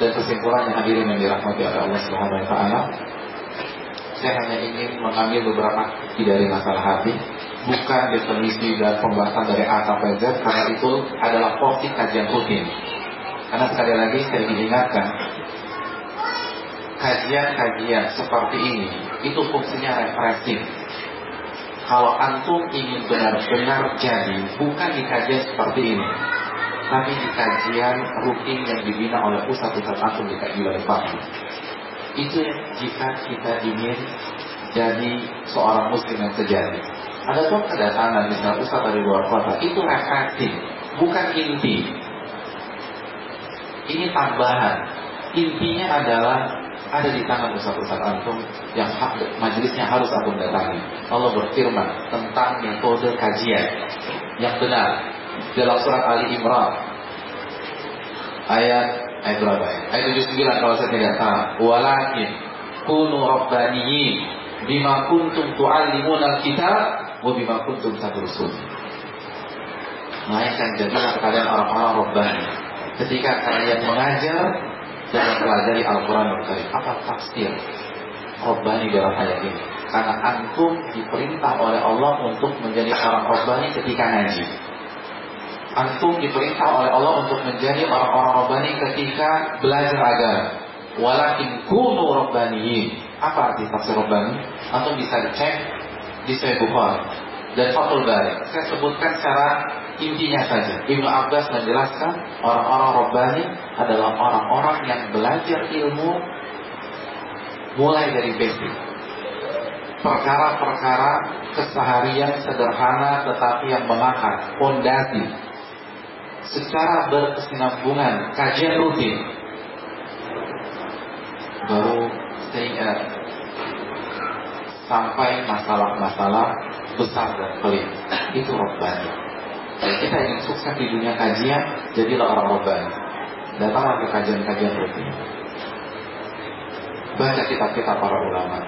Dan kesimpulannya hadirin yang dirahmati oleh Allah Subhanahu wa taala saya hanya ingin mengambil beberapa dari masalah hati. Bukan definisi dan pembahasan dari A sampai Z karena itu adalah porsi kajian rutin karena sekali lagi saya diingatkan kajian-kajian seperti ini itu fungsinya refreshing kalau antum ingin benar-benar jadi bukan di kajian seperti ini tapi di kajian rutin yang dibina oleh pusat-pusat antum di Kajian Fahmi. Itu yang jika kita ingin jadi seorang muslim yang sejati. Ada tuh kedatangan misalnya pusat dari luar kota, itu refreshing, bukan inti. Ini tambahan. Intinya adalah ada di tangan pusat-pusat antum yang hak majelisnya harus antum datangi. Allah berfirman tentang metode kajian yang benar dalam surat Ali Imran ayat ayat berapa ya? Ayat 79 kalau saya tidak salah. Walakin kunu rabbaniyin bima kuntum tu'allimuna al-kitab wa bima kuntum tadrusun. Melainkan jadilah kalian orang-orang rabbani ketika kalian mengajar dan mempelajari Al-Quran Al-Karim. Apa tafsir Rabbani dalam ayat ini? Karena antum diperintah oleh Allah untuk menjadi orang Rabbani ketika ngaji antum diperintah oleh Allah untuk menjadi orang-orang Rabbani ketika belajar agama. Walakin kunu Rabbaniyin. Apa arti tafsir Rabbani? Antum bisa cek di Sahih Bukhari dan Fathul Bari. Saya sebutkan secara intinya saja. Ibnu Abbas menjelaskan orang-orang Rabbani adalah orang-orang yang belajar ilmu mulai dari basic. Perkara-perkara keseharian sederhana tetapi yang mengakar, fondasi secara berkesinambungan kajian rutin baru saya sampai masalah-masalah besar dan pelik itu robbani dan kita ingin sukses di dunia kajian jadilah orang robbani datanglah ke kajian-kajian rutin baca kitab-kitab para ulama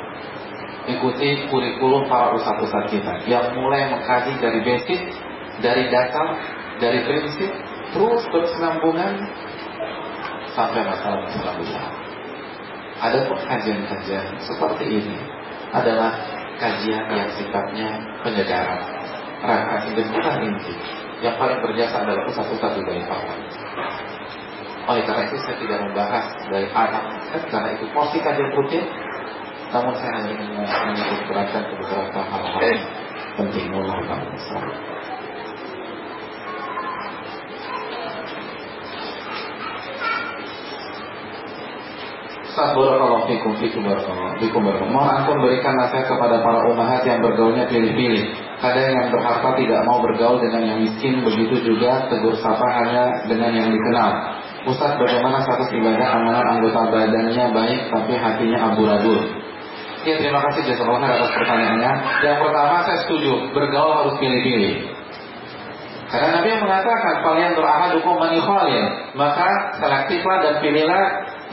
ikuti kurikulum para ustadz-ustadz kita yang mulai mengkaji dari basic dari dasar dari prinsip terus berkesinambungan sampai masalah-masalah besar. Ada kajian-kajian seperti ini adalah kajian yang sifatnya penyegaran. Rangka bukan inti. Yang paling berjasa adalah pusat-pusat dari Bapak. Oleh karena itu saya tidak membahas dari anak, karena itu porsi kajian rutin. Namun saya hanya ingin menyebut beratkan ke beberapa hal-hal penting mulai bangsa. Ustaz Barakallahu Fikum Fikum Barakallahu Fikum Barakallahu Mohon antum berikan nasihat kepada para umahat yang bergaulnya pilih-pilih Kadang yang berharta tidak mau bergaul dengan yang miskin Begitu juga tegur sapa hanya dengan yang dikenal. Ustaz bagaimana status ibadah amalan anggota badannya? Baik Tapi hatinya abu-abu Ya terima kasih jasa Allah atas pertanyaannya. Yang pertama saya setuju Bergaul harus pilih-pilih. Karena Nabi yang mengatakan kalian berahad hukum manikhalin Maka selektiflah dan pilihlah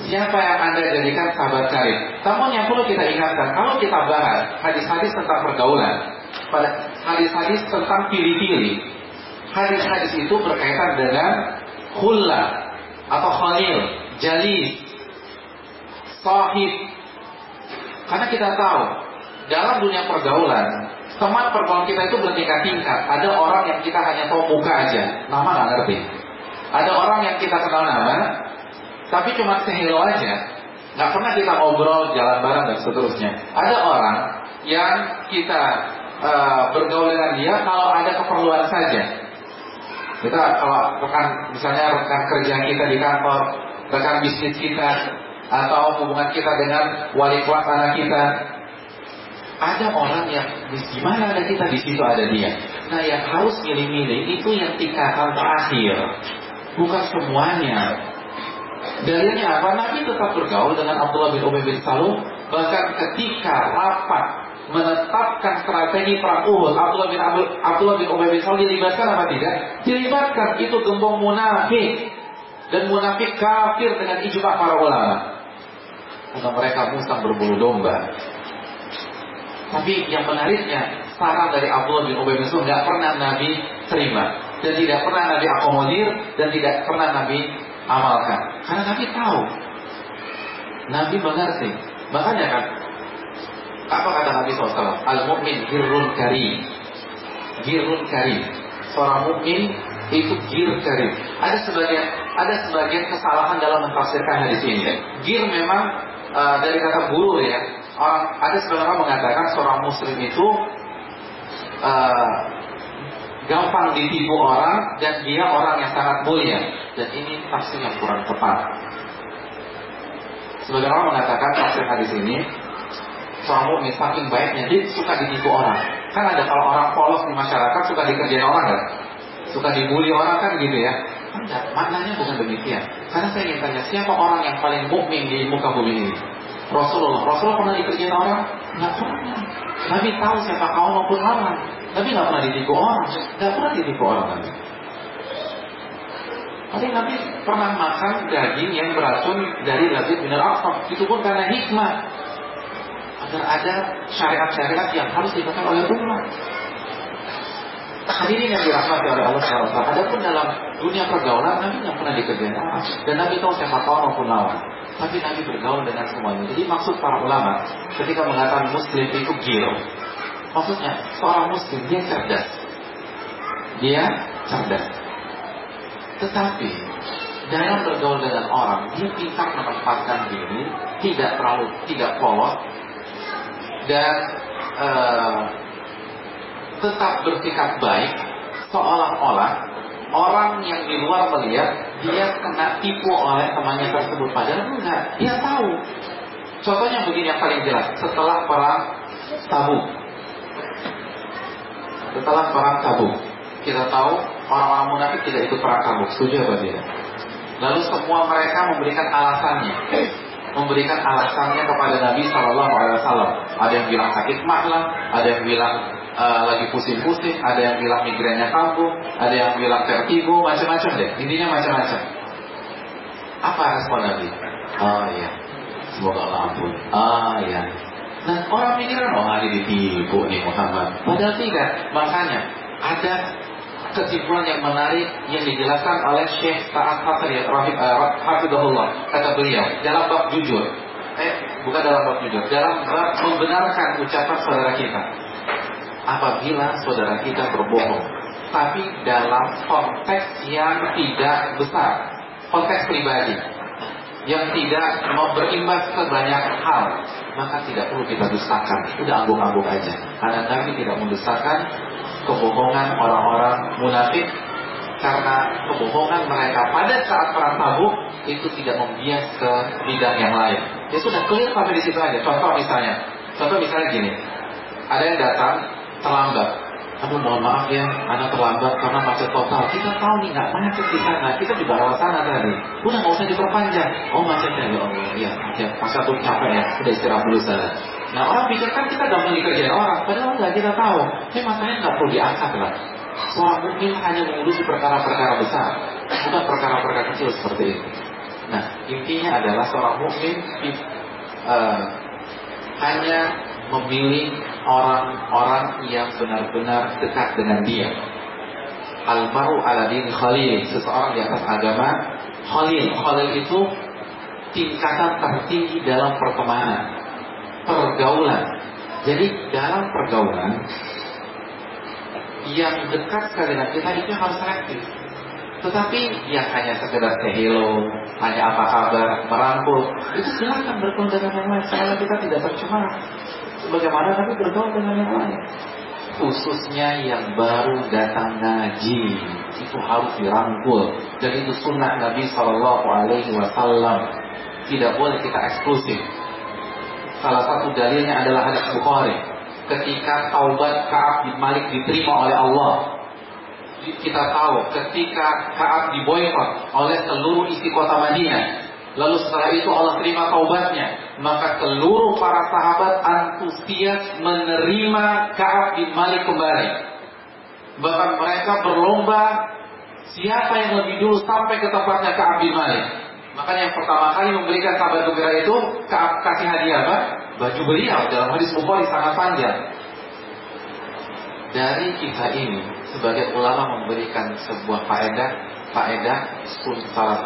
Siapa yang Anda jadikan sahabat karib? Namun yang perlu kita ingatkan, kalau kita bahas hadis-hadis tentang pergaulan, pada hadis-hadis tentang pilih-pilih, hadis-hadis itu berkaitan dengan hulla atau khalil, jali, sahib. Karena kita tahu, dalam dunia pergaulan, teman pergaulan kita itu bertingkat-tingkat. Ada orang yang kita hanya tahu muka aja, nama nggak ngerti. Ada orang yang kita kenal nama, tapi cuma sehelo aja, nggak pernah kita ngobrol jalan bareng dan seterusnya. Ada orang yang kita uh, bergaul dengan dia kalau ada keperluan saja. Kita kalau rekan misalnya rekan kerja kita di kantor, rekan bisnis kita, atau hubungan kita dengan wali kelas kita, ada orang yang di mana ada kita di situ ada dia. Nah yang harus milih-milih itu yang tingkatan terakhir, bukan semuanya. Dalilnya apa? Nabi tetap bergaul dengan Abdullah bin Ubay bin Salul bahkan ketika rapat menetapkan strategi perang Uhud Abdullah bin Abu, Abdullah bin Ubay bin Salul dilibatkan apa tidak? Dilibatkan itu gembong munafik dan munafik kafir dengan ijma para ulama. Karena mereka musang berbulu domba. Tapi yang menariknya saran dari Abdullah bin Ubay bin Salul nggak pernah Nabi terima dan tidak pernah Nabi akomodir dan tidak pernah Nabi amalkan. Karena Nabi tahu. Nabi mengerti. Makanya kan, apa kata Nabi SAW? Al-mu'min girun kari. Girun kari. Seorang mukmin itu gir kari. Ada sebagian ada sebagian kesalahan dalam mentafsirkan hadis ini. Gir memang uh, dari kata guru ya. Orang ada sebagian orang mengatakan seorang muslim itu uh, gampang ditipu orang dan dia orang yang sangat mulia dan ini tafsir yang kurang tepat. Sebagian orang mengatakan tafsir hadis ini seorang mukmin saking baiknya dia suka ditipu orang. Kan ada kalau orang polos di masyarakat suka dikerjain orang kan? Suka dibully orang kan gitu ya. Enggak, maknanya bukan demikian. Karena saya ingin tanya, siapa orang yang paling mukmin di muka bumi ini? Rasulullah. Rasulullah pernah dikerjain orang? Enggak pernah. Nabi tahu siapa kaum maupun lawan. Nabi nggak pernah ditipu orang, nggak pernah ditipu orang Nabi. Tapi Nabi pernah makan daging yang beracun dari Lazid bin al Itu pun karena hikmah. Agar ada syariat-syariat yang harus dipakai oleh umat. Hadirin yang dirahmati oleh Allah SWT. Adapun dalam dunia pergaulan, Nabi nggak pernah dikerjain orang. Dan Nabi tahu siapa kawan maupun lawan. Tapi Nabi bergaul dengan semuanya. Jadi maksud para ulama ketika mengatakan Muslim itu gil, Maksudnya seorang muslim dia cerdas. Dia cerdas. Tetapi dalam bergaul dengan orang dia pintar menempatkan diri, tidak terlalu tidak polos dan uh, tetap bersikap baik seolah-olah orang yang di luar melihat dia kena tipu oleh temannya tersebut padahal enggak dia tahu contohnya begini yang paling jelas setelah perang Tabuk setelah perang Tabuk. Kita tahu orang-orang munafik tidak ikut perang Tabuk. Setuju apa tidak? Lalu semua mereka memberikan alasannya, memberikan alasannya kepada Nabi Shallallahu Alaihi Wasallam. Ada yang bilang sakit mah lah, ada yang bilang uh, lagi pusing-pusing, ada yang bilang migrennya kambuh, ada yang bilang vertigo, macam-macam deh. Intinya macam-macam. Apa respon Nabi? Oh iya, semoga Allah ampun. Ah iya, Nah orang pikiran oh hari ditipu nih Muhammad. Padahal tidak. Makanya ada kesimpulan yang menarik yang dijelaskan oleh Syekh Ta'at Hasri uh, Hafidahullah kata beliau dalam bab jujur eh, bukan dalam bab jujur, dalam bab membenarkan ucapan saudara kita. Apabila saudara kita berbohong, tapi dalam konteks yang tidak besar, konteks pribadi, yang tidak mau berimbas ke banyak hal, maka tidak perlu kita dustakan. Udah angguk-angguk aja. Karena Nabi tidak mendustakan kebohongan orang-orang munafik karena kebohongan mereka pada saat perang tabuk itu tidak membias ke bidang yang lain. Ya sudah clear sampai di situ aja. Contoh misalnya, contoh misalnya gini, ada yang datang terlambat. Aduh mohon maaf ya, anak terlambat karena macet total. Kita tahu nih nggak macet di sana, kita juga lewat sana tadi. Udah nggak usah diperpanjang. Oh macetnya ya Allah, ya, ya pas satu capek ya, udah istirahat dulu sana. Nah orang pikir kan kita gampang dikerjain orang, padahal nggak kita tahu. Ini masalahnya nggak perlu diangkat lah. Seorang mungkin hanya mengurusi perkara-perkara besar, bukan perkara-perkara kecil seperti itu. Nah, intinya adalah seorang mukmin uh, hanya memilih orang-orang yang benar-benar dekat dengan dia. Almaru ala din khalil, seseorang di atas agama khalil. Khalil itu tingkatan tertinggi dalam pertemanan, pergaulan. Jadi dalam pergaulan yang dekat sekali dengan kita itu harus selektif. Tetapi yang hanya sekedar say hello, hanya apa kabar, merangkul, itu silahkan bergaul dengan yang lain. Selama kita tidak tercemar. Bagaimana tapi bergaul dengan yang lain. Khususnya yang baru datang ngaji itu harus dirangkul dan itu sunnah Nabi Shallallahu Alaihi Wasallam. Tidak boleh kita eksklusif. Salah satu dalilnya adalah hadis Bukhari ketika taubat Kaab bin Malik diterima oleh Allah. Kita tahu ketika Kaab diboykot oleh seluruh isi kota Madinah. Lalu setelah itu Allah terima taubatnya. Maka seluruh para sahabat antusias menerima Kaab bin Malik kembali. Bahkan mereka berlomba siapa yang lebih dulu sampai ke tempatnya Kaab bin Malik. Makanya yang pertama kali memberikan kabar gembira itu kasih hadiah apa? baju beliau dalam hadis Bukhari sangat panjang. Dari kisah ini, sebagai ulama memberikan sebuah faedah, faedah para,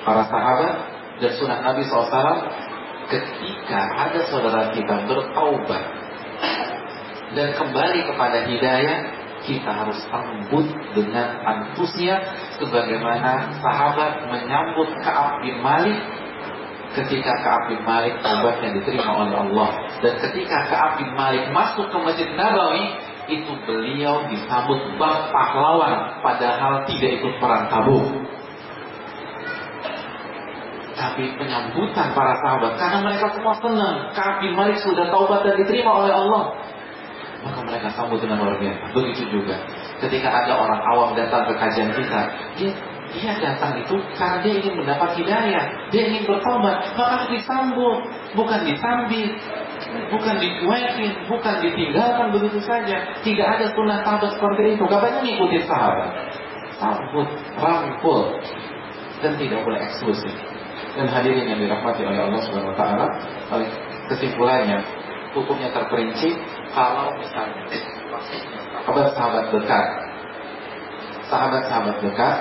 para sahabat dan sunnah Nabi SAW ketika ada saudara kita bertaubat dan kembali kepada hidayah, kita harus sambut dengan antusias sebagaimana sahabat menyambut Ka'ab bin Malik ketika Ka'ab bin Malik taubatnya diterima oleh Allah. Dan ketika Ka'ab bin Malik masuk ke Masjid Nabawi itu beliau disambut bak pahlawan padahal tidak ikut perang Tabuk. Tapi penyambutan para sahabat karena mereka semua senang Ka'ab bin Malik sudah taubat dan diterima oleh Allah maka mereka sambut dengan luar biasa. Begitu juga ketika ada orang awam datang ke kajian kita dia dia datang itu karena dia ingin mendapat hidayah, dia ingin bertobat, maka disambut, bukan disambit, bukan dicuekin, bukan ditinggalkan begitu saja. Tidak ada sunnah taubat seperti itu. Katanya mengikuti sahabat, sambut, rangkul, dan tidak boleh eksklusif. Dan hadirin yang dirahmati oleh Allah Subhanahu Wa Taala, kesimpulannya hukumnya terperinci kalau misalnya sahabat-sahabat dekat, sahabat-sahabat dekat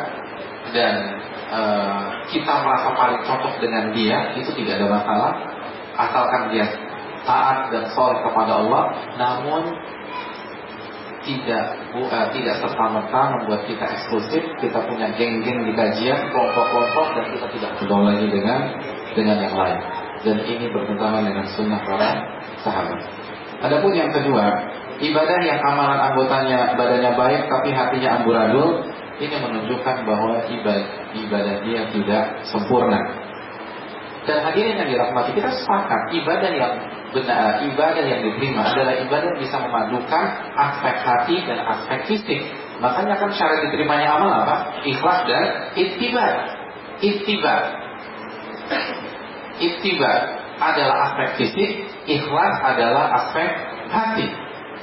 dan uh, kita merasa paling cocok dengan dia itu tidak ada masalah. Asalkan dia taat dan soleh kepada Allah namun tidak uh, tidak serta merta membuat kita eksklusif. Kita punya geng-geng di kajian kelompok-kelompok dan kita tidak bergaul lagi dengan dengan yang lain dan ini bertentangan dengan sunnah para sahabat. Adapun yang kedua, ibadah yang amalan anggotanya badannya baik tapi hatinya amburadul ini menunjukkan bahwa ibadah, ibadah dia tidak sempurna. Dan hadirin yang dirahmati kita sepakat ibadah yang benar, ibadah yang diterima adalah ibadah yang bisa memadukan aspek hati dan aspek fisik. Makanya kan syarat diterimanya amal apa? Ikhlas dan ittiba. Ittiba. Ittiba adalah aspek fisik, ikhlas adalah aspek hati.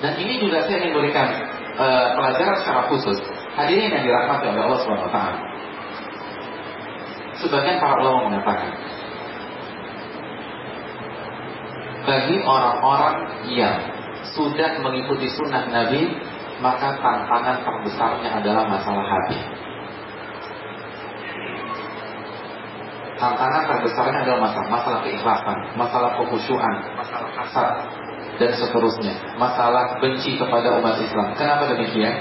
Dan ini juga saya ingin berikan uh, pelajaran secara khusus. Hadirin yang dirahmati oleh Allah SWT Sebagian para ulama mengatakan Bagi orang-orang yang sudah mengikuti sunnah Nabi Maka tantangan terbesarnya adalah masalah hati tantangan terbesarnya adalah masalah masalah keikhlasan, masalah kekhusyuan, masalah hasad dan seterusnya, masalah benci kepada umat Islam. Kenapa demikian?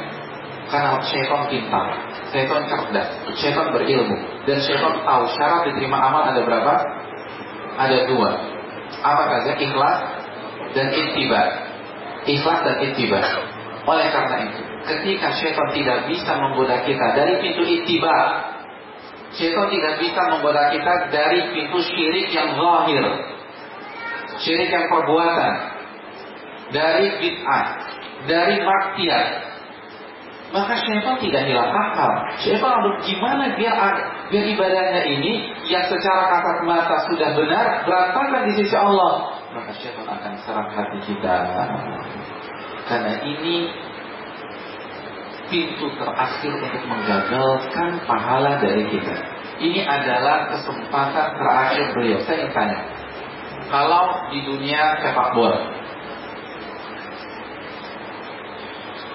Karena syaitan pintar, syaitan cerdas, syaitan berilmu, dan syaitan tahu syarat diterima amal ada berapa? Ada dua. Apa saja? Ikhlas dan ittiba. Ikhlas dan ittiba. Oleh karena itu, ketika syaitan tidak bisa menggoda kita dari pintu ittiba, syaitan tidak bisa menggoda kita dari pintu syirik yang zahir, syirik yang perbuatan, dari bid'ah, dari maksiat, maka syaitan tidak hilang akal. Syaitan harus gimana biar biar ibadahnya ini yang secara kasat mata sudah benar berantakan di sisi Allah. Maka syaitan akan serang hati kita. Karena ini pintu terakhir untuk menggagalkan pahala dari kita. Ini adalah kesempatan terakhir beliau. Saya ingin tanya, kalau di dunia sepak bola,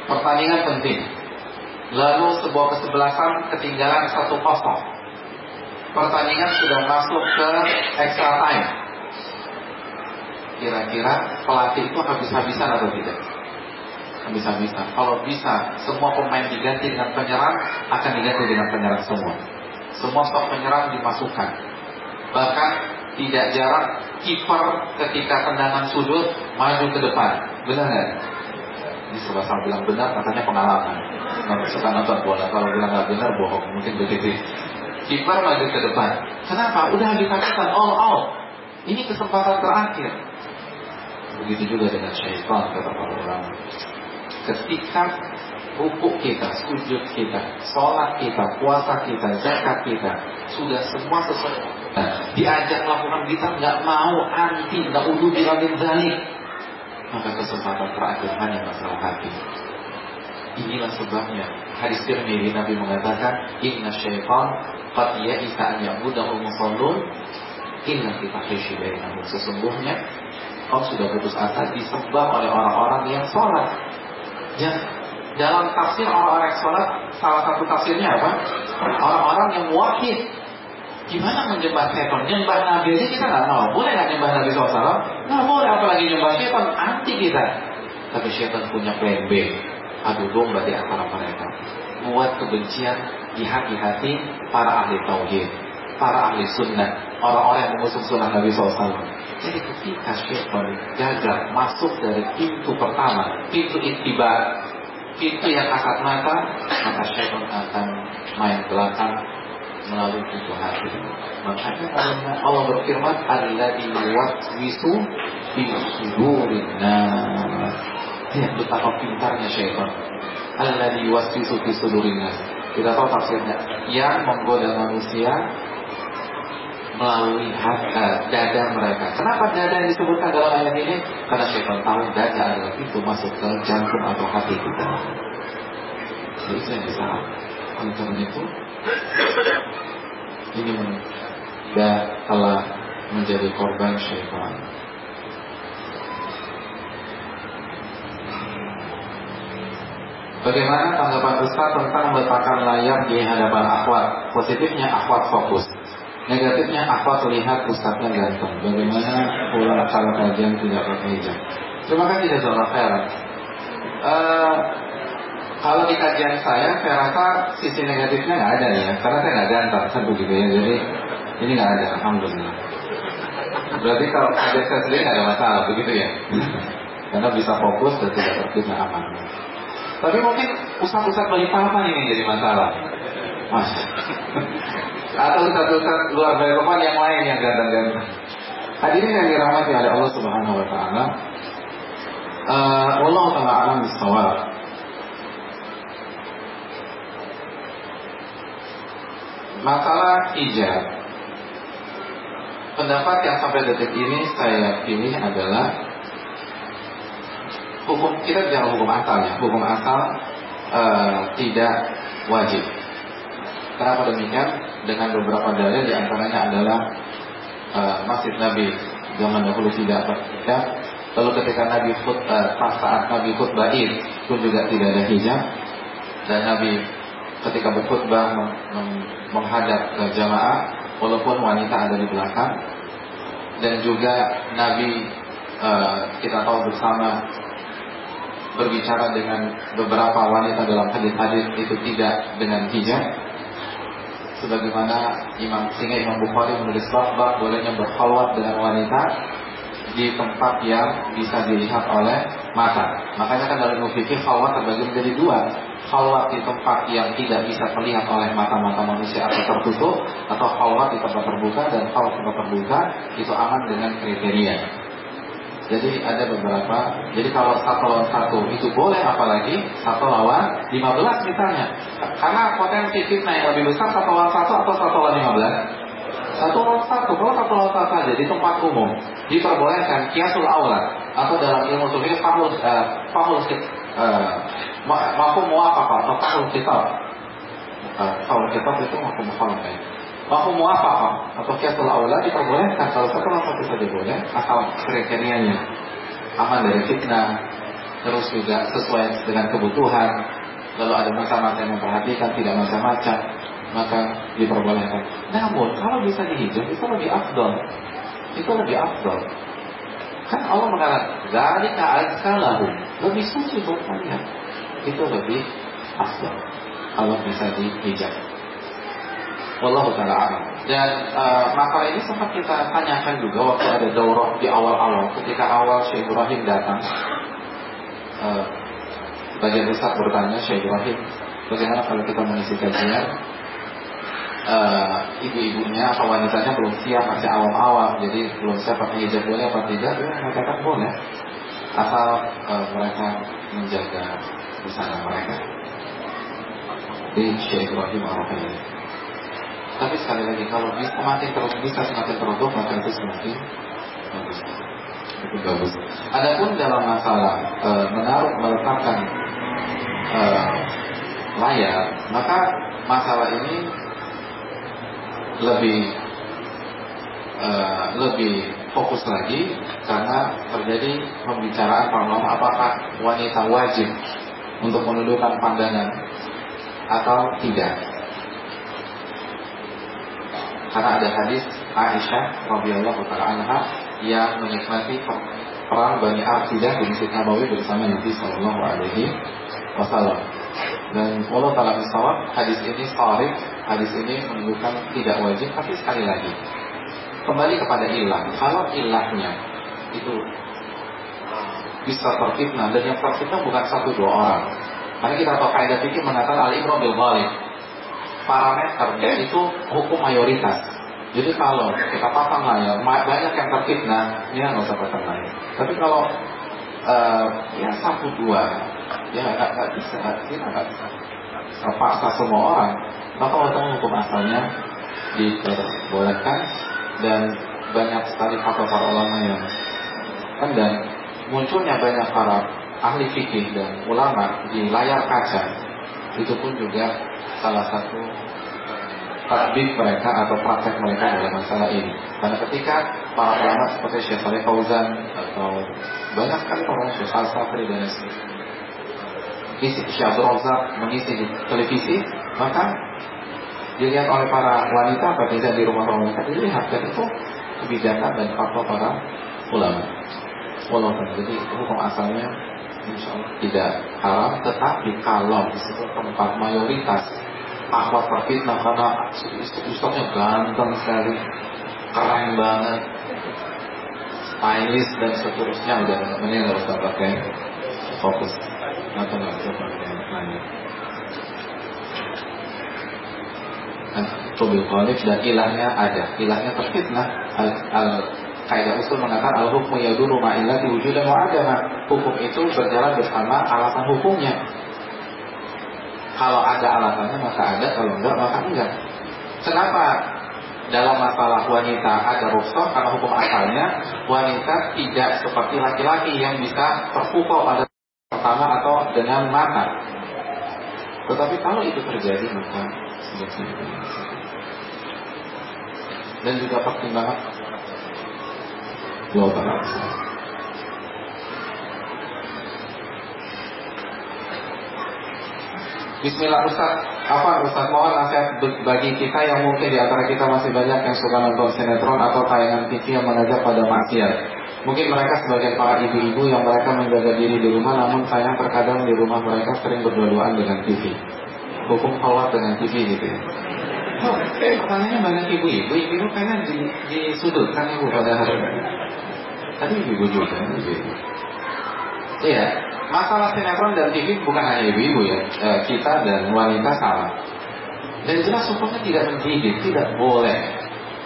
pertandingan penting, lalu sebuah kesebelasan ketinggalan satu kosong, pertandingan sudah masuk ke extra time, kira-kira pelatih itu habis-habisan atau tidak? Habis-habisan. Kalau bisa semua pemain diganti dengan penyerang, akan diganti dengan penyerang semua. Semua stok penyerang dimasukkan. Bahkan tidak jarang kiper ketika tendangan sudut maju ke depan. Benar nggak? Ini sebelah saya bilang benar, katanya pengalaman. Kalau suka nonton bola, kalau bilang nggak benar bohong, mungkin begitu. Kiper maju ke depan. Kenapa? Udah dipastikan all out. Ini kesempatan terakhir. Begitu juga dengan syaitan kata para ulama. Ketika rukuk kita, sujud kita, sholat kita, puasa kita, zakat kita, sudah semua sesuai. Nah, diajak melakukan kita nggak mau, anti, nggak udu bilamin zalik. Maka kesempatan terakhir hanya masalah hati. Inilah sebabnya hadis Tirmidzi Nabi mengatakan inna syaitan qad ya'isa an ya'budahu musallun inna tahrishi bainahum sesungguhnya Kau sudah putus asa disembah oleh orang-orang yang sholat. Ya, dalam tafsir orang-orang yang sholat, salah satu tafsirnya apa? Orang-orang yang wahid. Gimana menyembah setan? Nyembah Nabi aja kita nggak mau. Boleh nggak nyembah Nabi SAW? Nggak boleh, apalagi nyembah setan. Anti kita. Tapi setan punya plan B. Adu domba di antara mereka. Buat kebencian di hati-hati para ahli tauhid, para ahli sunnah, orang-orang yang mengusung sunnah Nabi SAW. Jadi ketika syaitan gagal masuk dari pintu pertama, pintu ittiba, pintu yang kasat mata, maka syaitan akan main belakang melalui pintu hati. Makanya Allah berfirman, "Alladzi yuwaswisu fi sudurin nas." Lihat betapa pintarnya syaitan. Alladzi yuwaswisu fi sudurin. Kita tahu tafsirnya, yang menggoda manusia melalui hati, dada mereka. Kenapa dada yang disebutkan dalam ayat ini? Karena syaitan tahu dada adalah itu masuk ke jantung atau hati kita. Jadi yang bisa. Karena itu, ini sudah telah menjadi korban syaitan. Bagaimana tanggapan Ustaz tentang meletakkan layar di hadapan akhwat? Positifnya akhwat fokus. Negatifnya apa terlihat ustadznya ganteng? Bagaimana pulang kalau kajian tidak pakai hijab Terima kasih Jazakallah khairan. Uh, Kalau di kajian saya Saya rasa sisi negatifnya nggak ada ya Karena saya nggak ganteng Kan begitu ya Jadi ini nggak ada Alhamdulillah. Berarti kalau kajian saya sendiri nggak ada masalah Begitu ya? Karena bisa fokus dan tidak terfitnah aman. Tapi mungkin ustadz-ustadz bagi apa nih yang jadi masalah Mas atau ustaz-ustaz luar Balikpapan yang lain yang ganteng-ganteng. Hadirin yang dirahmati oleh Allah Subhanahu wa taala. Uh, Allah taala alam bisawab. Masalah hijab Pendapat yang sampai detik ini saya pilih adalah hukum kita bicara hukum asal ya, hukum asal uh, tidak wajib. Kenapa demikian? dengan beberapa dalil di antaranya adalah uh, Masjid Nabi zaman dahulu tidak berhijab. Lalu ketika Nabi khut, uh, pas saat Nabi khutbah Id pun juga tidak ada hijab dan Nabi ketika berkhutbah menghadap ke jamaah walaupun wanita ada di belakang dan juga Nabi uh, kita tahu bersama berbicara dengan beberapa wanita dalam hadis-hadis itu tidak dengan hijab sebagaimana Imam sehingga Imam Bukhari menulis bab bolehnya berkhawat dengan wanita di tempat yang bisa dilihat oleh mata. Makanya kan dalam fikih khawat terbagi menjadi dua. Khawat di tempat yang tidak bisa terlihat oleh mata-mata manusia atau tertutup atau khawat di tempat terbuka dan khawat tempat terbuka itu aman dengan kriteria. Jadi ada beberapa. Jadi kalau satu lawan satu itu boleh, apalagi satu lawan 15 misalnya. Karena potensi fitnah yang lebih besar satu lawan satu atau satu lawan 15. Satu lawan satu, kalau satu lawan satu saja di tempat umum diperbolehkan kiasul aula atau dalam ilmu sufi fahul uh, fahul uh, mafhum muafaqah atau fahul kitab. Uh, fahul kitab itu mafhum mukhalafah. Mafhum muafaqah atau kiasul aula diperbolehkan kalau satu lawan satu saja boleh asal kriterianya aman dari fitnah terus juga sesuai dengan kebutuhan lalu ada masa-masa yang memperhatikan tidak macam-macam maka diperbolehkan namun kalau bisa dihijab itu lebih afdol itu lebih afdol. Kan Allah mengatakan, "Dzalika azkalahu." Lebih suci buat kalian. Itu lebih afdol. Kalau bisa dihijab. Wallahu taala. Dan uh, masalah ini sempat kita tanyakan juga waktu ada daurah di awal-awal ketika awal Syekh Ibrahim datang. Uh, bagian besar bertanya Syekh Ibrahim, bagaimana kalau kita mengisi kajian? Uh, ibu-ibunya atau wanitanya belum siap masih awam-awam jadi belum siap pakai hijab boleh apa tidak? Ya mereka kan boleh. Asal uh, mereka menjaga busana mereka. Di Syekh Ibrahim al tapi sekali lagi kalau bisa semakin terus bisa semakin tertutup maka itu semakin bagus bagus adapun dalam masalah uh, menaruh meletakkan uh, layar maka masalah ini lebih uh, lebih fokus lagi karena terjadi pembicaraan para apakah wanita wajib untuk menundukkan pandangan atau tidak. Karena ada hadis Aisyah radhiyallahu taala anha yang menikmati perang Bani Arqidah di Masjid Nabawi bersama Nabi sallallahu alaihi wasallam. Dan Allah taala bisawab hadis ini sahih hadis ini menunjukkan tidak wajib tapi sekali lagi kembali kepada ilah. Kalau ilahnya itu bisa terfitnah dan yang terfitnah bukan satu dua orang. Karena kita tahu kaidah fikih mengatakan al ibro bil parameternya itu hukum mayoritas. Jadi kalau kita pasang layar banyak yang terfitnah ya nggak usah pasang layar tapi kalau uh, ya satu dua ya nggak bisa kita nggak bisa. Terpaksa semua orang. Maka wacana hukum asalnya? Diperbolehkan. Dan banyak sekali fatwa para ulama yang kan dan munculnya banyak para ahli fikih dan ulama di layar kaca itu pun juga salah satu takbir mereka atau praktek mereka dalam masalah ini. Karena ketika para ulama seperti Syekh Saleh Fauzan atau banyak para ulama Syekh Al-Safri dan isi Syekh Razak mengisi di televisi, maka dilihat oleh para wanita tidak di rumah wanita dilihat dan itu kebijakan dan fatwa para ulama. Walaupun jadi hukum asalnya tidak haram, tetapi kalau di situ tempat mayoritas akhwat terfitnah karena ustaznya ganteng sekali, keren banget, stylish dan seterusnya udah mending nggak usah pakai fokus. Atau nggak usah pakai lain. Tubil khalif dan ilahnya ada. Ilahnya terfitnah al, al Kaidah usul mengatakan al hukmu yaduru ma'illah diwujudan wa adama. Hukum itu berjalan bersama alasan hukumnya. Kalau ada alasannya maka ada Kalau enggak maka enggak. Kenapa? Dalam masalah wanita ada rukhsah karena hukum asalnya wanita tidak seperti laki-laki yang bisa terpukau pada pertama atau dengan mata. Tetapi kalau itu terjadi maka sudah dan juga pertimbangan Allah Ta'ala Bismillah Ustaz apa Ustaz mohon nasihat bagi kita yang mungkin di antara kita masih banyak yang suka nonton sinetron atau tayangan TV yang mengajak pada maksiat. Mungkin mereka sebagai para ibu-ibu yang mereka menjaga diri di rumah namun sayang terkadang di rumah mereka sering berdua-duaan dengan TV. Hukum sholat dengan TV gitu ya. Oh, eh, pertanyaannya banyak ibu-ibu, ibu-ibu di, disudutkan ibu pada hari ini. Tadi ibu-ibu. Iya, masalah sinetron dan TV bukan hanya ibu-ibu ya, e, kita dan wanita sama. Dan jelas hukumnya tidak mendidik, tidak boleh.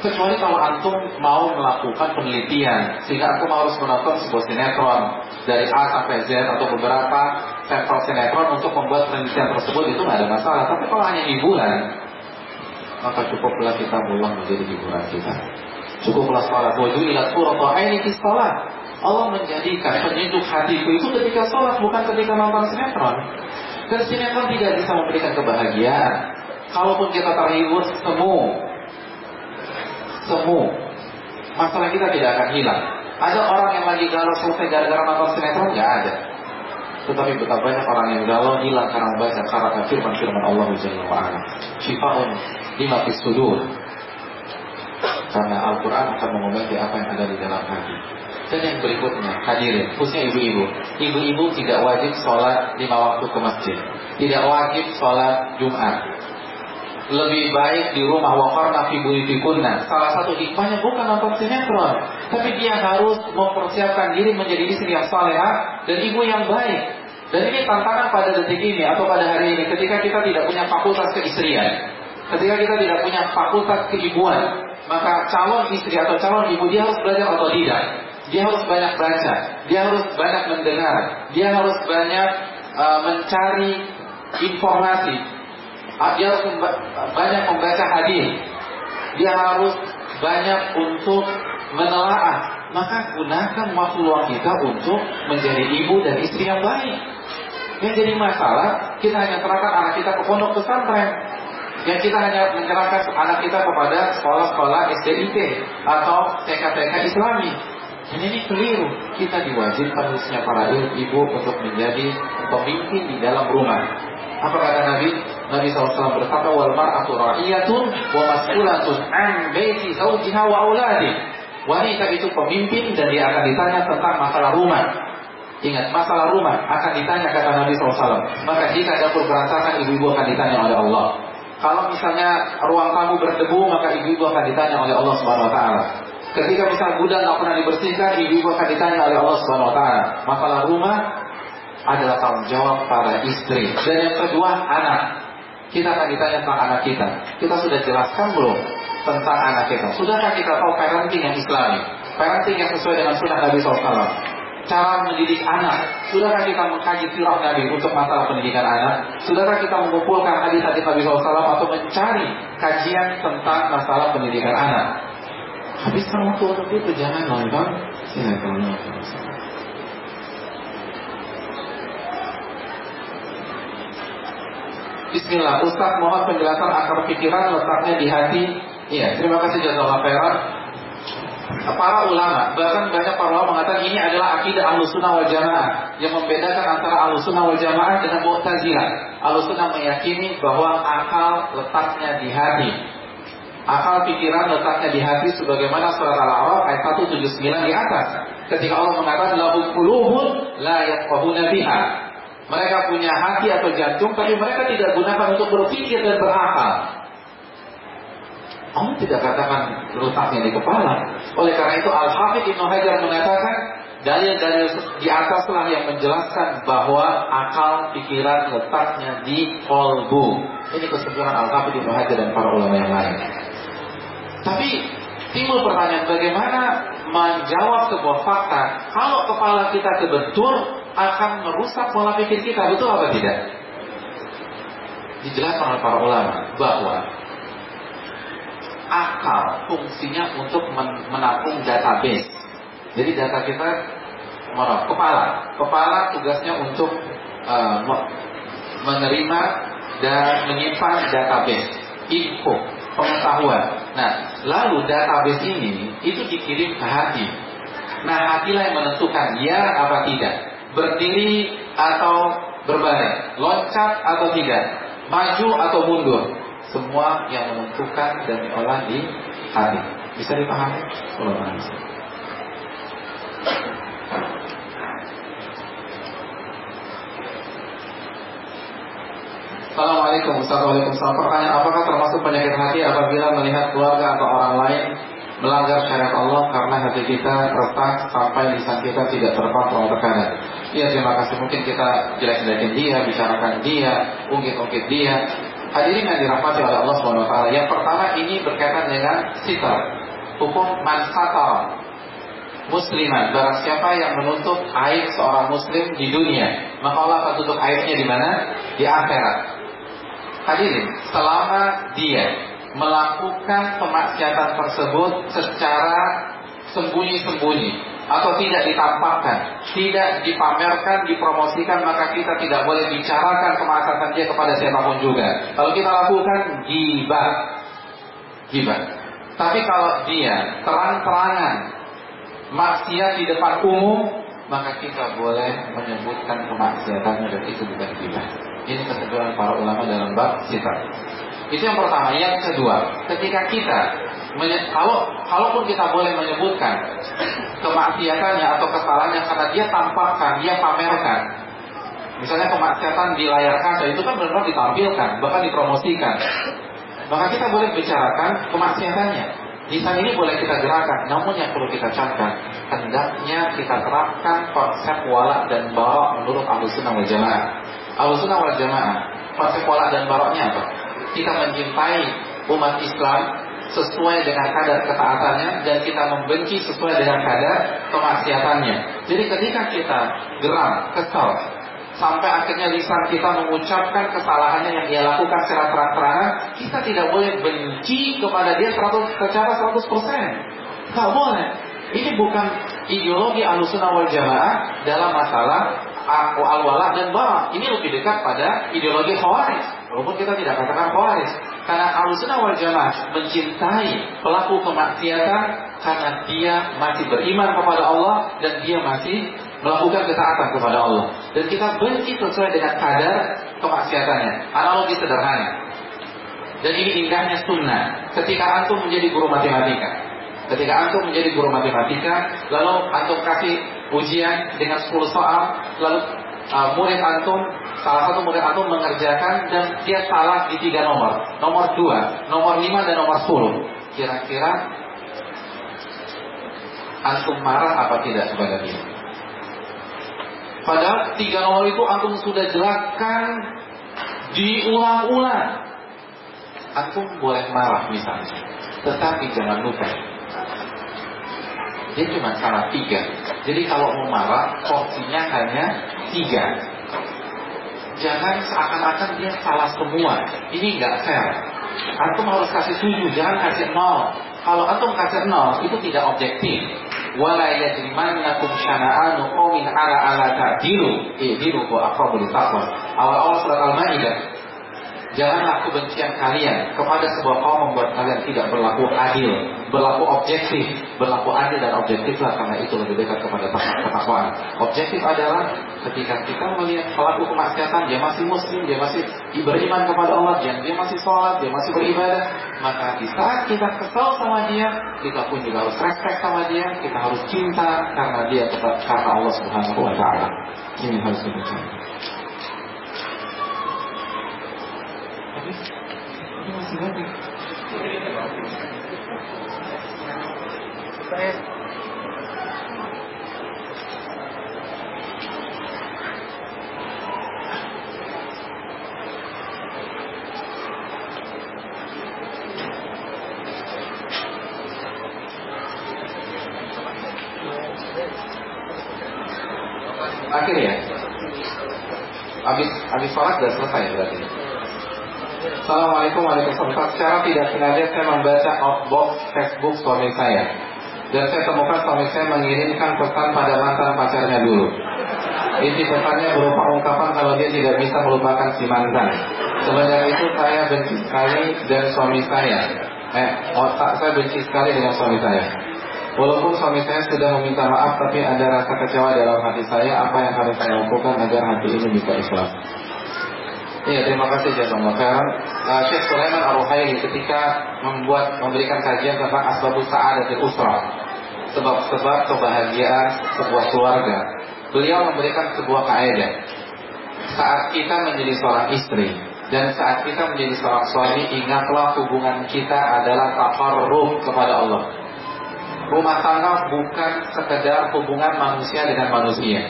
Kecuali kalau antum mau melakukan penelitian, sehingga antum harus menonton sebuah sinetron dari A sampai Z atau beberapa sampel sinetron untuk membuat penelitian tersebut itu nggak ada masalah. Tapi kalau hanya hiburan, maka cukuplah kita pulang menjadi hiburan kita. Cukuplah sholat. Wajulat qurratu aini fi sholat. Allah menjadikan penyejuk hatiku itu ketika sholat bukan ketika nonton sinetron. Dan sinetron tidak bisa memberikan kebahagiaan. Kalaupun kita terhibur semu, semu, masalah kita tidak akan hilang. Ada orang yang lagi galau selesai gara-gara nonton sinetron nggak ada. Tetapi betapa banyak orang yang galau hilang karena membaca karena firman-firman Allah Jalla wa'ala. Syifa'un lima sudur. Karena Al-Quran akan mengobati apa yang ada di dalam hati. Dan yang berikutnya, hadirin, khususnya ibu-ibu. Ibu-ibu tidak wajib sholat lima waktu ke masjid. Tidak wajib sholat Jumat. Lebih baik di rumah wakarna fi buyutikunna. Salah satu hikmahnya bukan nonton sinetron, tapi dia harus mempersiapkan diri menjadi istri yang salehah dan ibu yang baik. Dan ini tantangan pada detik ini atau pada hari ini ketika kita tidak punya fakultas keistrian. Ketika kita tidak punya fakultas keibuan, maka calon istri atau calon ibu dia harus belajar atau tidak dia harus banyak baca, dia harus banyak mendengar, dia harus banyak uh, mencari informasi, uh, dia harus banyak membaca hadis, dia harus banyak untuk menelaah. Maka gunakan waktu luang kita untuk menjadi ibu dan istri yang baik. Yang jadi masalah, kita hanya serahkan anak kita ke pondok pesantren. Yang kita hanya menyerahkan anak kita kepada sekolah-sekolah SDIT atau TK-TK Islami. Ini keliru. Kita diwajibkan khususnya para ibu untuk menjadi pemimpin di dalam rumah. Apa kata Nabi? Nabi SAW berkata, "Wal mar'atu ra'iyatun wa mas'ulatun an baiti zawjiha wa auladi." Wanita itu pemimpin dan dia akan ditanya tentang masalah rumah. Ingat, masalah rumah akan ditanya kata Nabi SAW. Maka jika dapur berantakan, ibu-ibu akan ditanya oleh Allah. Kalau misalnya ruang tamu berdebu, maka ibu-ibu akan ditanya oleh Allah Subhanahu Wa Taala. Ketika misal gudang nggak pernah dibersihkan, ibu-ibu akan ditanya oleh Allah Subhanahu Wa Taala. Masalah rumah adalah tanggung jawab para istri. Dan yang kedua, anak. Kita akan ditanya tentang anak kita. Kita sudah jelaskan belum tentang anak kita? Sudahkah kita tahu parenting yang islami? Parenting yang sesuai dengan sunnah Nabi SAW? Cara mendidik anak. Sudahkah kita mengkaji sirah Nabi untuk masalah pendidikan anak? Sudahkah kita mengumpulkan hadis-hadis Nabi SAW atau mencari kajian tentang masalah pendidikan anak? Habiskan waktu untuk itu jangan nonton Bismillah, Ustaz mohon penjelasan akar pikiran letaknya di hati. Iya, terima kasih jazakallah khairan. Para ulama, bahkan banyak para ulama mengatakan ini adalah akidah Ahlussunnah wal Jamaah yang membedakan antara Ahlussunnah wal Jamaah dengan Mu'tazilah. Ahlussunnah meyakini bahwa akal letaknya di hati. Akal pikiran letaknya di hati sebagaimana surat Al-A'raf ayat 179 di atas. Ketika Allah mengatakan lahu qulubun la yafqahuna biha. Mereka punya hati atau jantung tapi mereka tidak gunakan untuk berpikir dan berakal. Allah tidak katakan letaknya di kepala. Oleh karena itu Al-Hafidh Ibnu Hajar mengatakan dalil-dalil di atas telah yang menjelaskan bahwa akal pikiran letaknya di kolbu. Ini kesimpulan Al-Hafidh Ibnu Hajar dan para ulama yang lain. Tapi timbul pertanyaan bagaimana menjawab sebuah fakta kalau kepala kita kebentur akan merusak pola pikir kita betul apa tidak? Dijelaskan oleh para ulama bahwa akal fungsinya untuk menampung database. Jadi data kita mana? Kepala. Kepala tugasnya untuk uh, menerima dan menyimpan database, info, pengetahuan. Nah, lalu database ini itu dikirim ke hati. Nah, hatilah yang menentukan ya apa tidak, berdiri atau berbaring, loncat atau tidak. maju atau mundur, semua yang menentukan dan diolah di hati. Bisa dipahami? Allah Assalamualaikum Assalamualaikum Pertanyaan apakah termasuk penyakit hati apabila melihat keluarga atau orang lain melanggar syariat Allah karena hati kita retak sampai lisan kita tidak terkontrol terkadang. Iya terima kasih mungkin kita jelek-jelekin dia, bicarakan dia, ungkit-ungkit dia. Hadirin yang dirahmati oleh Allah SWT Yang pertama ini berkaitan dengan sitar Hukum mansatar Musliman Barang siapa yang menutup aib seorang muslim di dunia Maka Allah akan tutup aibnya di mana? Di akhirat Hadirin, selama dia melakukan kemaksiatan tersebut secara sembunyi-sembunyi atau tidak ditampakkan, tidak dipamerkan, dipromosikan, maka kita tidak boleh bicarakan kemaksiatan dia kepada siapa pun juga. Kalau kita lakukan gibah, gibah. Tapi kalau dia terang-terangan maksiat di depan umum, maka kita boleh menyebutkan kemaksiatannya dan itu bukan gibah. Ini kesetujuan para ulama dalam bab sifat. Itu yang pertama. Yang kedua, ketika kita kalau kalaupun kita boleh menyebutkan kemaksiatannya atau kesalahannya karena dia tampakkan, dia pamerkan. Misalnya kemaksiatan di layar kaca itu kan benar-benar ditampilkan, bahkan dipromosikan. Maka kita boleh bicarakan kemaksiatannya. Lisan ini boleh kita gerakan, namun yang perlu kita camkan, hendaknya kita terapkan konsep wala dan barok menurut ahlu sunnah wal jamaah. Al-Sunnah wal Jamaah konsep pola dan baroknya apa? Kita mencintai umat Islam sesuai dengan kadar ketaatannya dan kita membenci sesuai dengan kadar kemaksiatannya. Jadi ketika kita geram, kesal, sampai akhirnya lisan kita mengucapkan kesalahannya yang dia lakukan secara terang-terangan, kita tidak boleh benci kepada dia 100, secara 100%. Tidak boleh. Ini bukan ideologi alusunah wal jamaah dalam masalah al-wala dan bara. Ini lebih dekat pada ideologi khawarij. Walaupun kita tidak katakan khawarij. Karena al-sunnah wal jamaah mencintai pelaku kemaksiatan karena dia masih beriman kepada Allah dan dia masih melakukan ketaatan kepada Allah. Dan kita benci sesuai dengan kadar kemaksiatannya. Analogi sederhana. Dan ini indahnya sunnah. Ketika antum menjadi guru matematika, Ketika antum menjadi guru matematika, lalu antum kasih ujian dengan 10 soal, lalu uh, murid antum, salah satu murid antum mengerjakan dan dia salah di tiga nomor. Nomor 2, nomor 5 dan nomor 10. Kira-kira antum marah apa tidak kepada dia? Padahal tiga nomor itu antum sudah jelaskan diulang-ulang. Antum boleh marah misalnya. Tetapi jangan lupa dia cuma salah tiga. Jadi kalau mau marah, porsinya hanya tiga. Jangan seakan-akan dia salah semua. Ini nggak fair. Antum harus kasih tujuh, jangan kasih nol. Kalau antum kasih nol, itu tidak objektif. Wala yajrimannakum syana'anu qawmin ala ala ta'dilu. I'dilu wa aqrabu Awal-awal surat Al-Maidah Janganlah kebencian kalian kepada sebuah kaum membuat kalian tidak berlaku adil, berlaku objektif, berlaku adil dan objektiflah karena itu lebih dekat kepada ketakwaan. Objektif adalah ketika kita melihat pelaku kemaksiatan, dia masih muslim, dia masih beriman kepada Allah, dia, dia masih sholat, dia masih beribadah, maka di saat kita kesal sama dia, kita pun juga harus respect sama dia, kita harus cinta karena dia tetap kata Allah Subhanahu Wa Taala. Ini harus masih Akhir ya? Habis habis sholat sudah selesai berarti. Assalamualaikum warahmatullahi wabarakatuh. Secara tidak sengaja saya membaca outbox Facebook suami saya. Dan saya temukan suami saya mengirimkan pesan pada mantan pacarnya dulu. Isi pesannya berupa ungkapan kalau dia tidak bisa melupakan si mantan. Sebenarnya itu saya benci sekali dan suami saya. Eh, otak saya benci sekali dengan suami saya. Walaupun suami saya sudah meminta maaf, tapi ada rasa kecewa dalam hati saya. Apa yang harus saya lakukan agar hati ini bisa ikhlas? Iya, terima kasih jazakallahu khairan. Uh, Syekh Sulaiman Ar-Ruhaili ketika membuat memberikan kajian tentang asbabus sa'adatil usra, sebab-sebab kebahagiaan sebuah keluarga. Beliau memberikan sebuah kaidah. Saat kita menjadi seorang istri dan saat kita menjadi seorang suami, ingatlah hubungan kita adalah takarruf kepada Allah. Rumah tangga bukan sekedar hubungan manusia dengan manusia.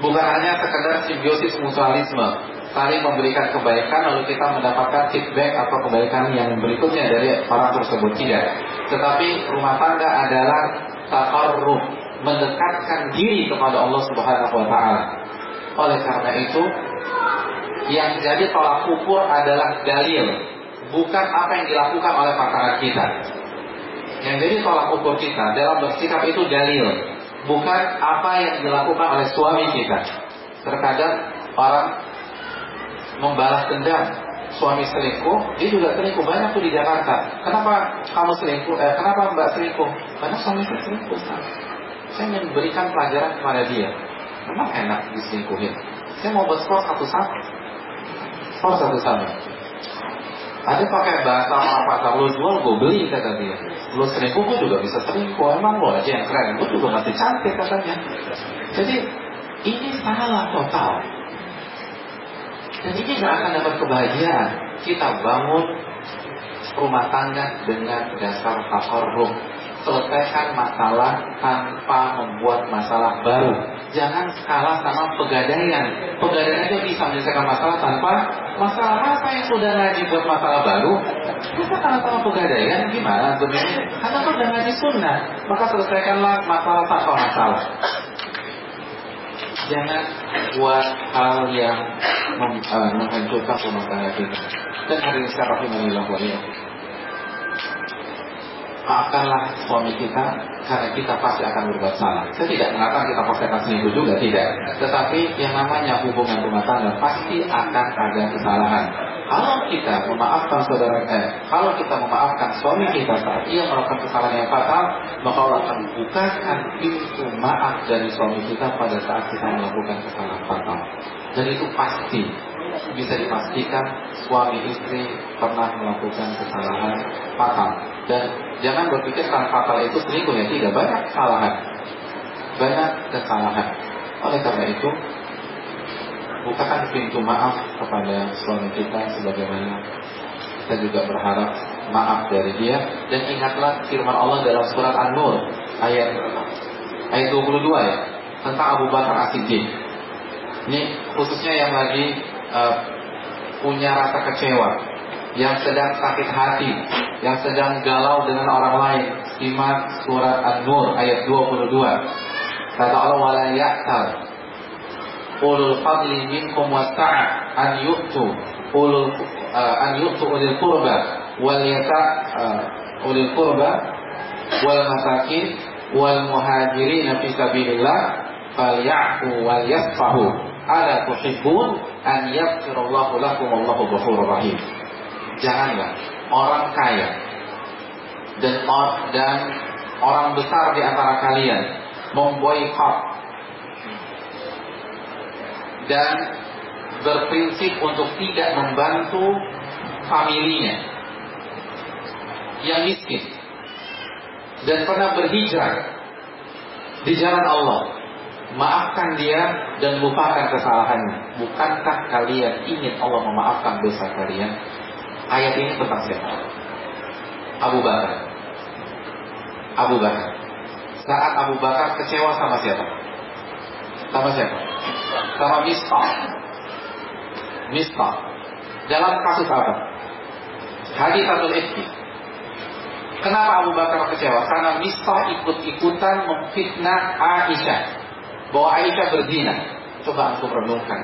Bukan hanya sekedar simbiosis mutualisme, saling memberikan kebaikan lalu kita mendapatkan feedback atau kebaikan yang berikutnya dari orang tersebut. Tidak. Tetapi rumah tangga adalah takarruh mendekatkan diri kepada Allah Subhanahu wa taala. Oleh karena itu yang jadi tolak ukur adalah dalil bukan apa yang dilakukan oleh pasangan kita. Yang jadi tolak ukur kita dalam bersikap itu dalil bukan apa yang dilakukan oleh suami kita. Terkadang orang membalas dendam suami selingkuh, dia juga selingkuh banyak tuh di Jakarta. Kenapa kamu selingkuh? Eh, kenapa mbak selingkuh? Karena suami saya selingkuh. Saya ingin berikan pelajaran kepada dia. Memang enak diselingkuhin. Saya mau berskor satu sama. Skor satu sama. Ada pakai bahasa apa lo jual gue beli kata dia. Lo selingkuh gue juga bisa selingkuh. Emang lo aja yang keren. Gue juga masih cantik katanya. Jadi ini salah total. Dan ini gak akan dapat kebahagiaan. Kita bangun rumah tangga dengan dasar takorum. Selesaikan masalah tanpa membuat masalah baru. Jangan kalah sama pegadaian. Pegadaian aja bisa menyelesaikan masalah tanpa masalah apa yang sudah ngaji buat masalah baru. Kita kalah sama pegadaian gimana? Karena sudah ngaji sunnah. Maka selesaikanlah masalah tanpa masalah jangan buat hal yang uh, menghancurkan rumah tangga kita. Dan hari ini sekarang rahimahullah wa Maafkanlah suami kita karena kita pasti akan berbuat salah. Saya tidak mengatakan kita pasti akan selingkuh juga, tidak. Tetapi yang namanya hubungan rumah tangga pasti akan ada kesalahan. Kalau kita memaafkan saudara eh, kalau kita memaafkan suami kita saat ia melakukan kesalahan yang fatal, maka Allah akan bukakan pintu maaf dari suami kita pada saat kita melakukan kesalahan fatal. Dan itu pasti bisa dipastikan suami istri pernah melakukan kesalahan fatal. Dan jangan berpikir kesalahan fatal itu selingkuh ya tidak banyak kesalahan, banyak kesalahan. Oleh karena itu bukakan pintu maaf kepada suami kita sebagaimana kita juga berharap maaf dari dia dan ingatlah firman Allah dalam surat An-Nur ayat ayat 22 ya tentang Abu Bakar As-Siddiq. Ini khususnya yang lagi uh, punya rasa kecewa, yang sedang sakit hati, yang sedang galau dengan orang lain. Simak surat An-Nur ayat 22. Kata Allah wala ya'tal ulul fadli minkum wasa'ah an yu'tu ulul uh, an yu'tu ulil qurba wal yata uh, ulil qurba wal masakin wal muhajirin fi sabilillah falyafu wal yasfahu. Ala tuhibbun an yaghfirallahu lakum wallahu ghafurur rahim. Janganlah orang kaya dan dan orang besar di antara kalian memboikot dan berprinsip untuk tidak membantu familinya yang miskin. Dan pernah berhijrah di jalan Allah. Maafkan dia dan lupakan kesalahannya. Bukankah kalian ingin Allah memaafkan dosa kalian? Ayat ini tentang siapa? Abu Bakar. Abu Bakar. Saat Abu Bakar kecewa sama siapa? Sama siapa sama Mistah. Mistah. Dalam kasus apa? atau Ifki. Kenapa Abu Bakar kecewa? Karena Mistah ikut-ikutan memfitnah Aisyah. Bahwa Aisyah berzina. Coba aku renungkan.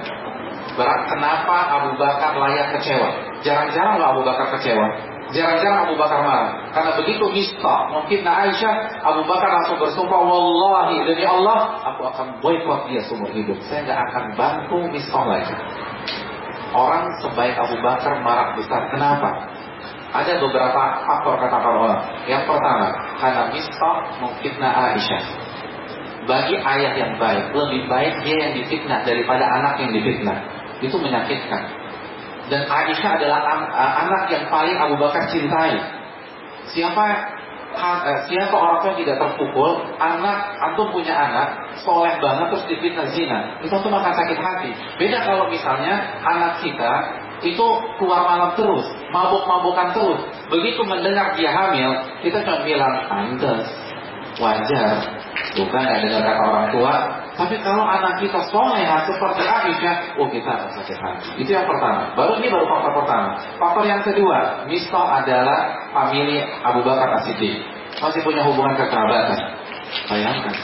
Berat kenapa Abu Bakar layak kecewa? Jarang-jarang Abu Bakar kecewa. Jarang-jarang Abu Bakar marah. Karena begitu Mista mungkin Aisyah, Abu Bakar langsung bersumpah, Wallahi demi Allah, aku akan boykot dia seumur hidup. Saya nggak akan bantu Mista lagi. Orang sebaik Abu Bakar marah besar. Kenapa? Ada beberapa faktor kata para orang. Yang pertama, karena Mista memfitnah Aisyah. Bagi ayah yang baik, lebih baik dia yang difitnah daripada anak yang difitnah. Itu menyakitkan. Dan Aisyah adalah an anak yang paling Abu Bakar cintai. Siapa eh, siapa orang yang tidak terpukul, anak antum punya anak, soleh banget terus difitnah zina, itu tuh akan sakit hati. Beda kalau misalnya anak kita itu keluar malam terus, mabuk-mabukan terus. Begitu mendengar dia hamil, kita cuma bilang, pantas, wajar, bukan ada dengar kata orang tua. Tapi kalau anak kita soleha seperti Aisyah, oh kita akan sakit hati. Itu yang pertama. Baru ini baru faktor pertama. Faktor yang kedua, Mistah adalah famili Abu Bakar As-Siddiq. Masih punya hubungan kekerabatan. Bayangkan,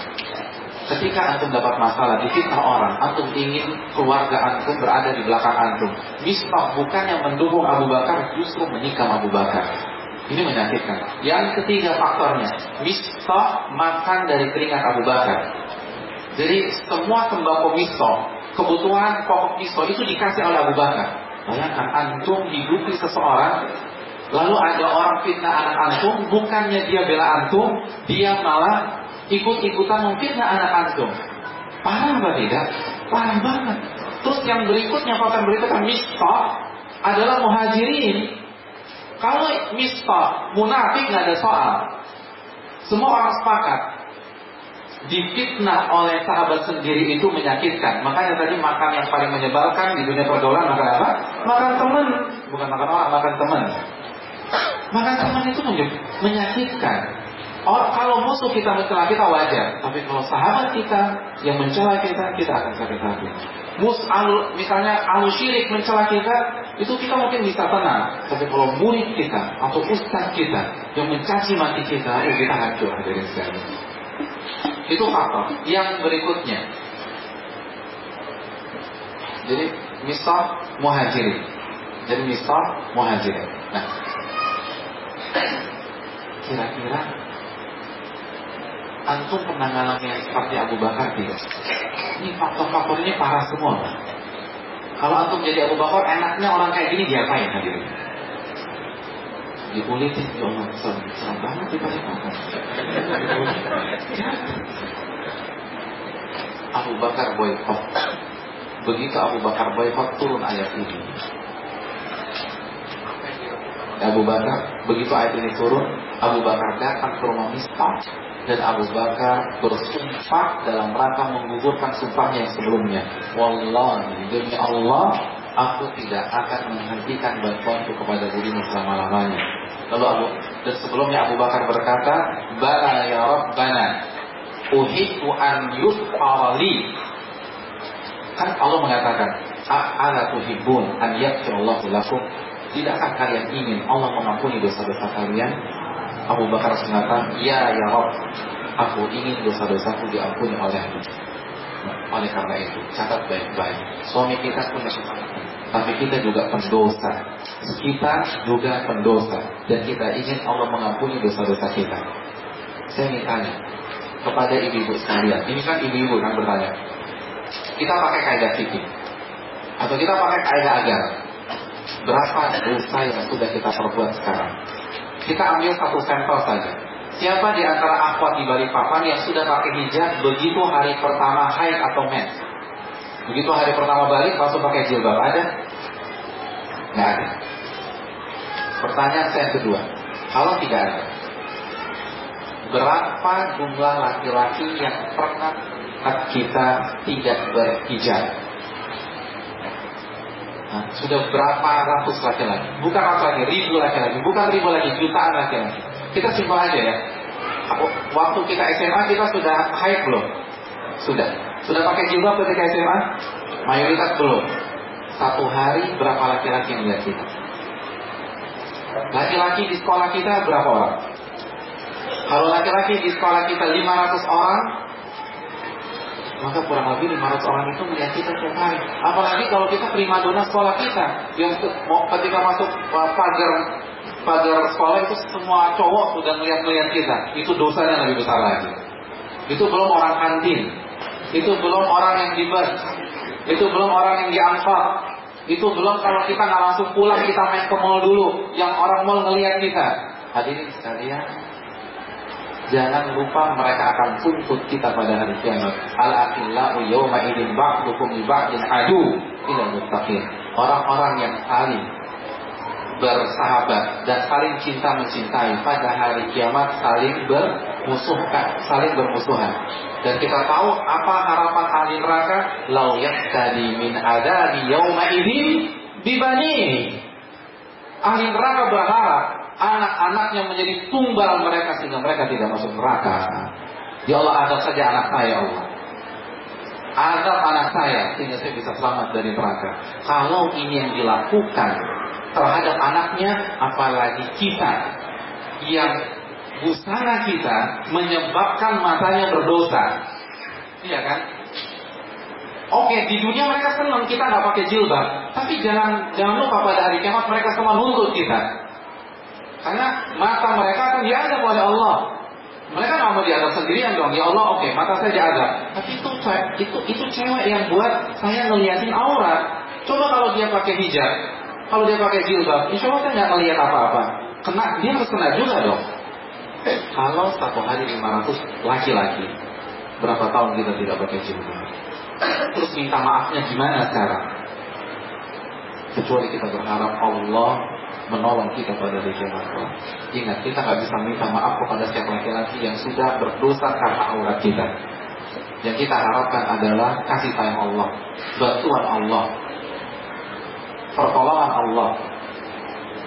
Ketika antum dapat masalah di fitnah orang, antum ingin keluarga antum berada di belakang antum. Misbah bukan yang mendukung Abu Bakar, justru menikam Abu Bakar. Ini menyakitkan. Yang ketiga faktornya, Misbah makan dari keringat Abu Bakar. Jadi semua sembako Misbah, kebutuhan pokok Misbah itu dikasih oleh Abu Bakar. Bayangkan antum hidupi seseorang Lalu ada orang fitnah anak antum, bukannya dia bela antum, dia malah ikut-ikutan memfitnah anak antum. Parah apa tidak? Parah banget. Terus yang berikutnya, faktor berikutnya, mistah adalah muhajirin. Kalau mistah, munafik nggak ada soal. Semua orang sepakat. Difitnah oleh sahabat sendiri itu menyakitkan. Makanya tadi makan yang paling menyebalkan di dunia pergaulan makan apa? Makan teman, bukan makan orang, makan teman. Makan teman itu menyakitkan. Oh, kalau musuh kita mencela kita wajar, tapi kalau sahabat kita yang mencela kita, kita akan sakit hati. Mus alu, misalnya alu syirik mencela kita, itu kita mungkin bisa tenang. Tapi kalau murid kita atau ustaz kita yang mencaci mati kita, ya kita hancur dari sekali. Itu faktor. Yang berikutnya, jadi misal muhajirin. Jadi misal muhajirin. Nah, kira-kira Antum pernah seperti Abu Bakar tidak? Ini faktor-faktor ini parah semua. Kalau antum jadi Abu Bakar, enaknya orang kayak gini diapain hadirin? Diulitin, ya Allah, serem, banget di Balikpapan. Abu Bakar boykot. Begitu Abu Bakar boykot turun ayat ini. Abu Bakar, begitu ayat ini turun, Abu Bakar datang ke rumah Mistah dan Abu Bakar bersumpah dalam rangka menggugurkan sumpahnya yang sebelumnya. Wallahi demi Allah, aku tidak akan menghentikan bantuanku kepada dirimu selama-lamanya. Lalu Abu dan sebelumnya Abu Bakar berkata, Bala ya Rabbana, uhibbu an yuf'ali. Kan Allah mengatakan, Ala tuhibbun an yakfirullahu lakum. Tidakkah kalian ingin Allah mengampuni dosa-dosa kalian? Abu Bakar mengatakan, Ya ya Rob, aku ingin dosa-dosaku diampuni olehmu. Oleh karena itu, catat baik-baik. Suami kita punya kesalahan, tapi kita juga pendosa. Kita juga pendosa, dan kita ingin Allah mengampuni dosa-dosa kita. Saya ingin tanya kepada ibu-ibu sekalian. Ini kan ibu-ibu kan bertanya. Kita pakai kaidah fikih atau kita pakai kaidah agama. Berapa dosa yang sudah kita perbuat sekarang? Kita ambil satu sampel saja. Siapa di antara akhwat di Balikpapan yang sudah pakai hijab begitu hari pertama haid atau mens? Begitu hari pertama balik langsung pakai jilbab ada? Nggak ada. Pertanyaan saya kedua, kalau tidak ada, berapa jumlah laki-laki yang pernah kita tidak berhijab? sudah berapa ratus laki-laki, bukan ratus lagi, ribu laki-laki, bukan ribu lagi, jutaan laki-laki. Kita simpel aja ya. Waktu kita SMA kita sudah haid belum? Sudah. Sudah pakai jilbab ketika SMA? Mayoritas belum. Satu hari berapa laki-laki yang lihat kita? Laki-laki di sekolah kita berapa orang? Kalau laki-laki di sekolah kita 500 orang, maka kurang lebih 500 orang itu melihat kita setiap hari. Apalagi kalau kita prima dona sekolah kita yang ketika masuk uh, pagar pagar sekolah itu semua cowok sudah melihat-melihat kita. Itu dosanya lebih besar lagi. Itu belum orang kantin. Itu belum orang yang di bus. Itu belum orang yang diangkut. Itu belum kalau kita nggak langsung pulang kita main ke mall dulu, yang orang mall ngelihat kita. Hadirin sekalian, Jangan lupa mereka akan tuntut kita pada hari kiamat. Al-akhillahu yawma idin ba'dukum li ba'din adu ila muttaqin. orang-orang yang saling bersahabat dan saling cinta mencintai pada hari kiamat saling bermusuhkan, saling bermusuhan. Dan kita tahu apa harapan ahli neraka? Lau yaktadi min adabi yauma idzin bibani. Ahli neraka berharap anak-anaknya menjadi tumbal mereka sehingga mereka tidak masuk neraka. Ya Allah ada saja anak saya Allah. Adab anak saya sehingga saya bisa selamat dari neraka. Kalau ini yang dilakukan terhadap anaknya, apalagi kita yang busana kita menyebabkan matanya berdosa. Iya kan? Oke, di dunia mereka senang kita nggak pakai jilbab, tapi jangan jangan lupa pada hari kiamat mereka semua nuntut kita. Karena mata mereka akan diadab oleh Allah. Mereka nggak mau diadab sendirian dong. Ya Allah, oke, mata saya diadab. Tapi itu itu itu cewek yang buat saya ngeliatin aurat. Coba kalau dia pakai hijab, kalau dia pakai jilbab, insya Allah saya nggak ngeliat apa-apa. Kena, dia harus kena juga dong. Kalau satu hari 500 laki-laki, berapa tahun kita tidak pakai jilbab? Terus minta maafnya gimana sekarang? Kecuali kita berharap Allah menolong kita pada hari kiamat Ingat, kita nggak bisa minta maaf kepada setiap laki-laki yang sudah berdosa karena aurat kita. Yang kita harapkan adalah kasih sayang Allah, bantuan Allah, pertolongan Allah.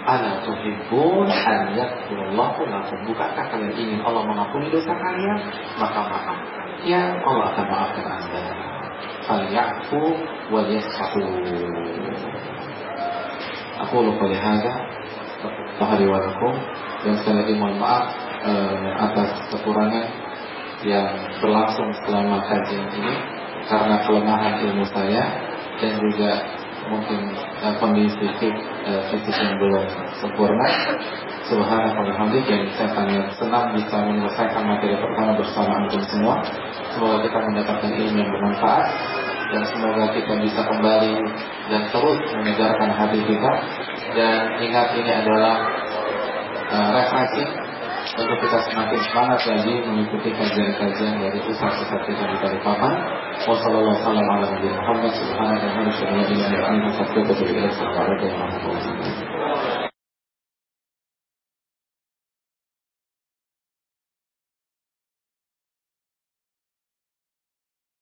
Ana tuhibbun an yaghfirallahu lakum. Bukankah kalian ingin Allah mengampuni dosa kalian? Maka maaf. Ya Allah akan maafkan Anda. Falyafu wal yasfahu. Aku lupa lihada Tahari walakum Dan sekali lagi mohon maaf eh, Atas kekurangan Yang berlangsung selama kajian ini Karena kelemahan ilmu saya Dan juga mungkin uh, kondisi fisik, uh, fisik yang belum sempurna. Subhanallah dan saya sangat senang bisa menyelesaikan materi pertama bersama antum semua. Semoga kita mendapatkan ilmu yang bermanfaat dan semoga kita bisa kembali dan terus mengejarkan hati kita dan ingat ini adalah uh, referensi untuk kita semakin semangat lagi mengikuti kajian-kajian dari pusat-pusat kita di Balikpapan. Wassalamualaikum warahmatullahi wabarakatuh.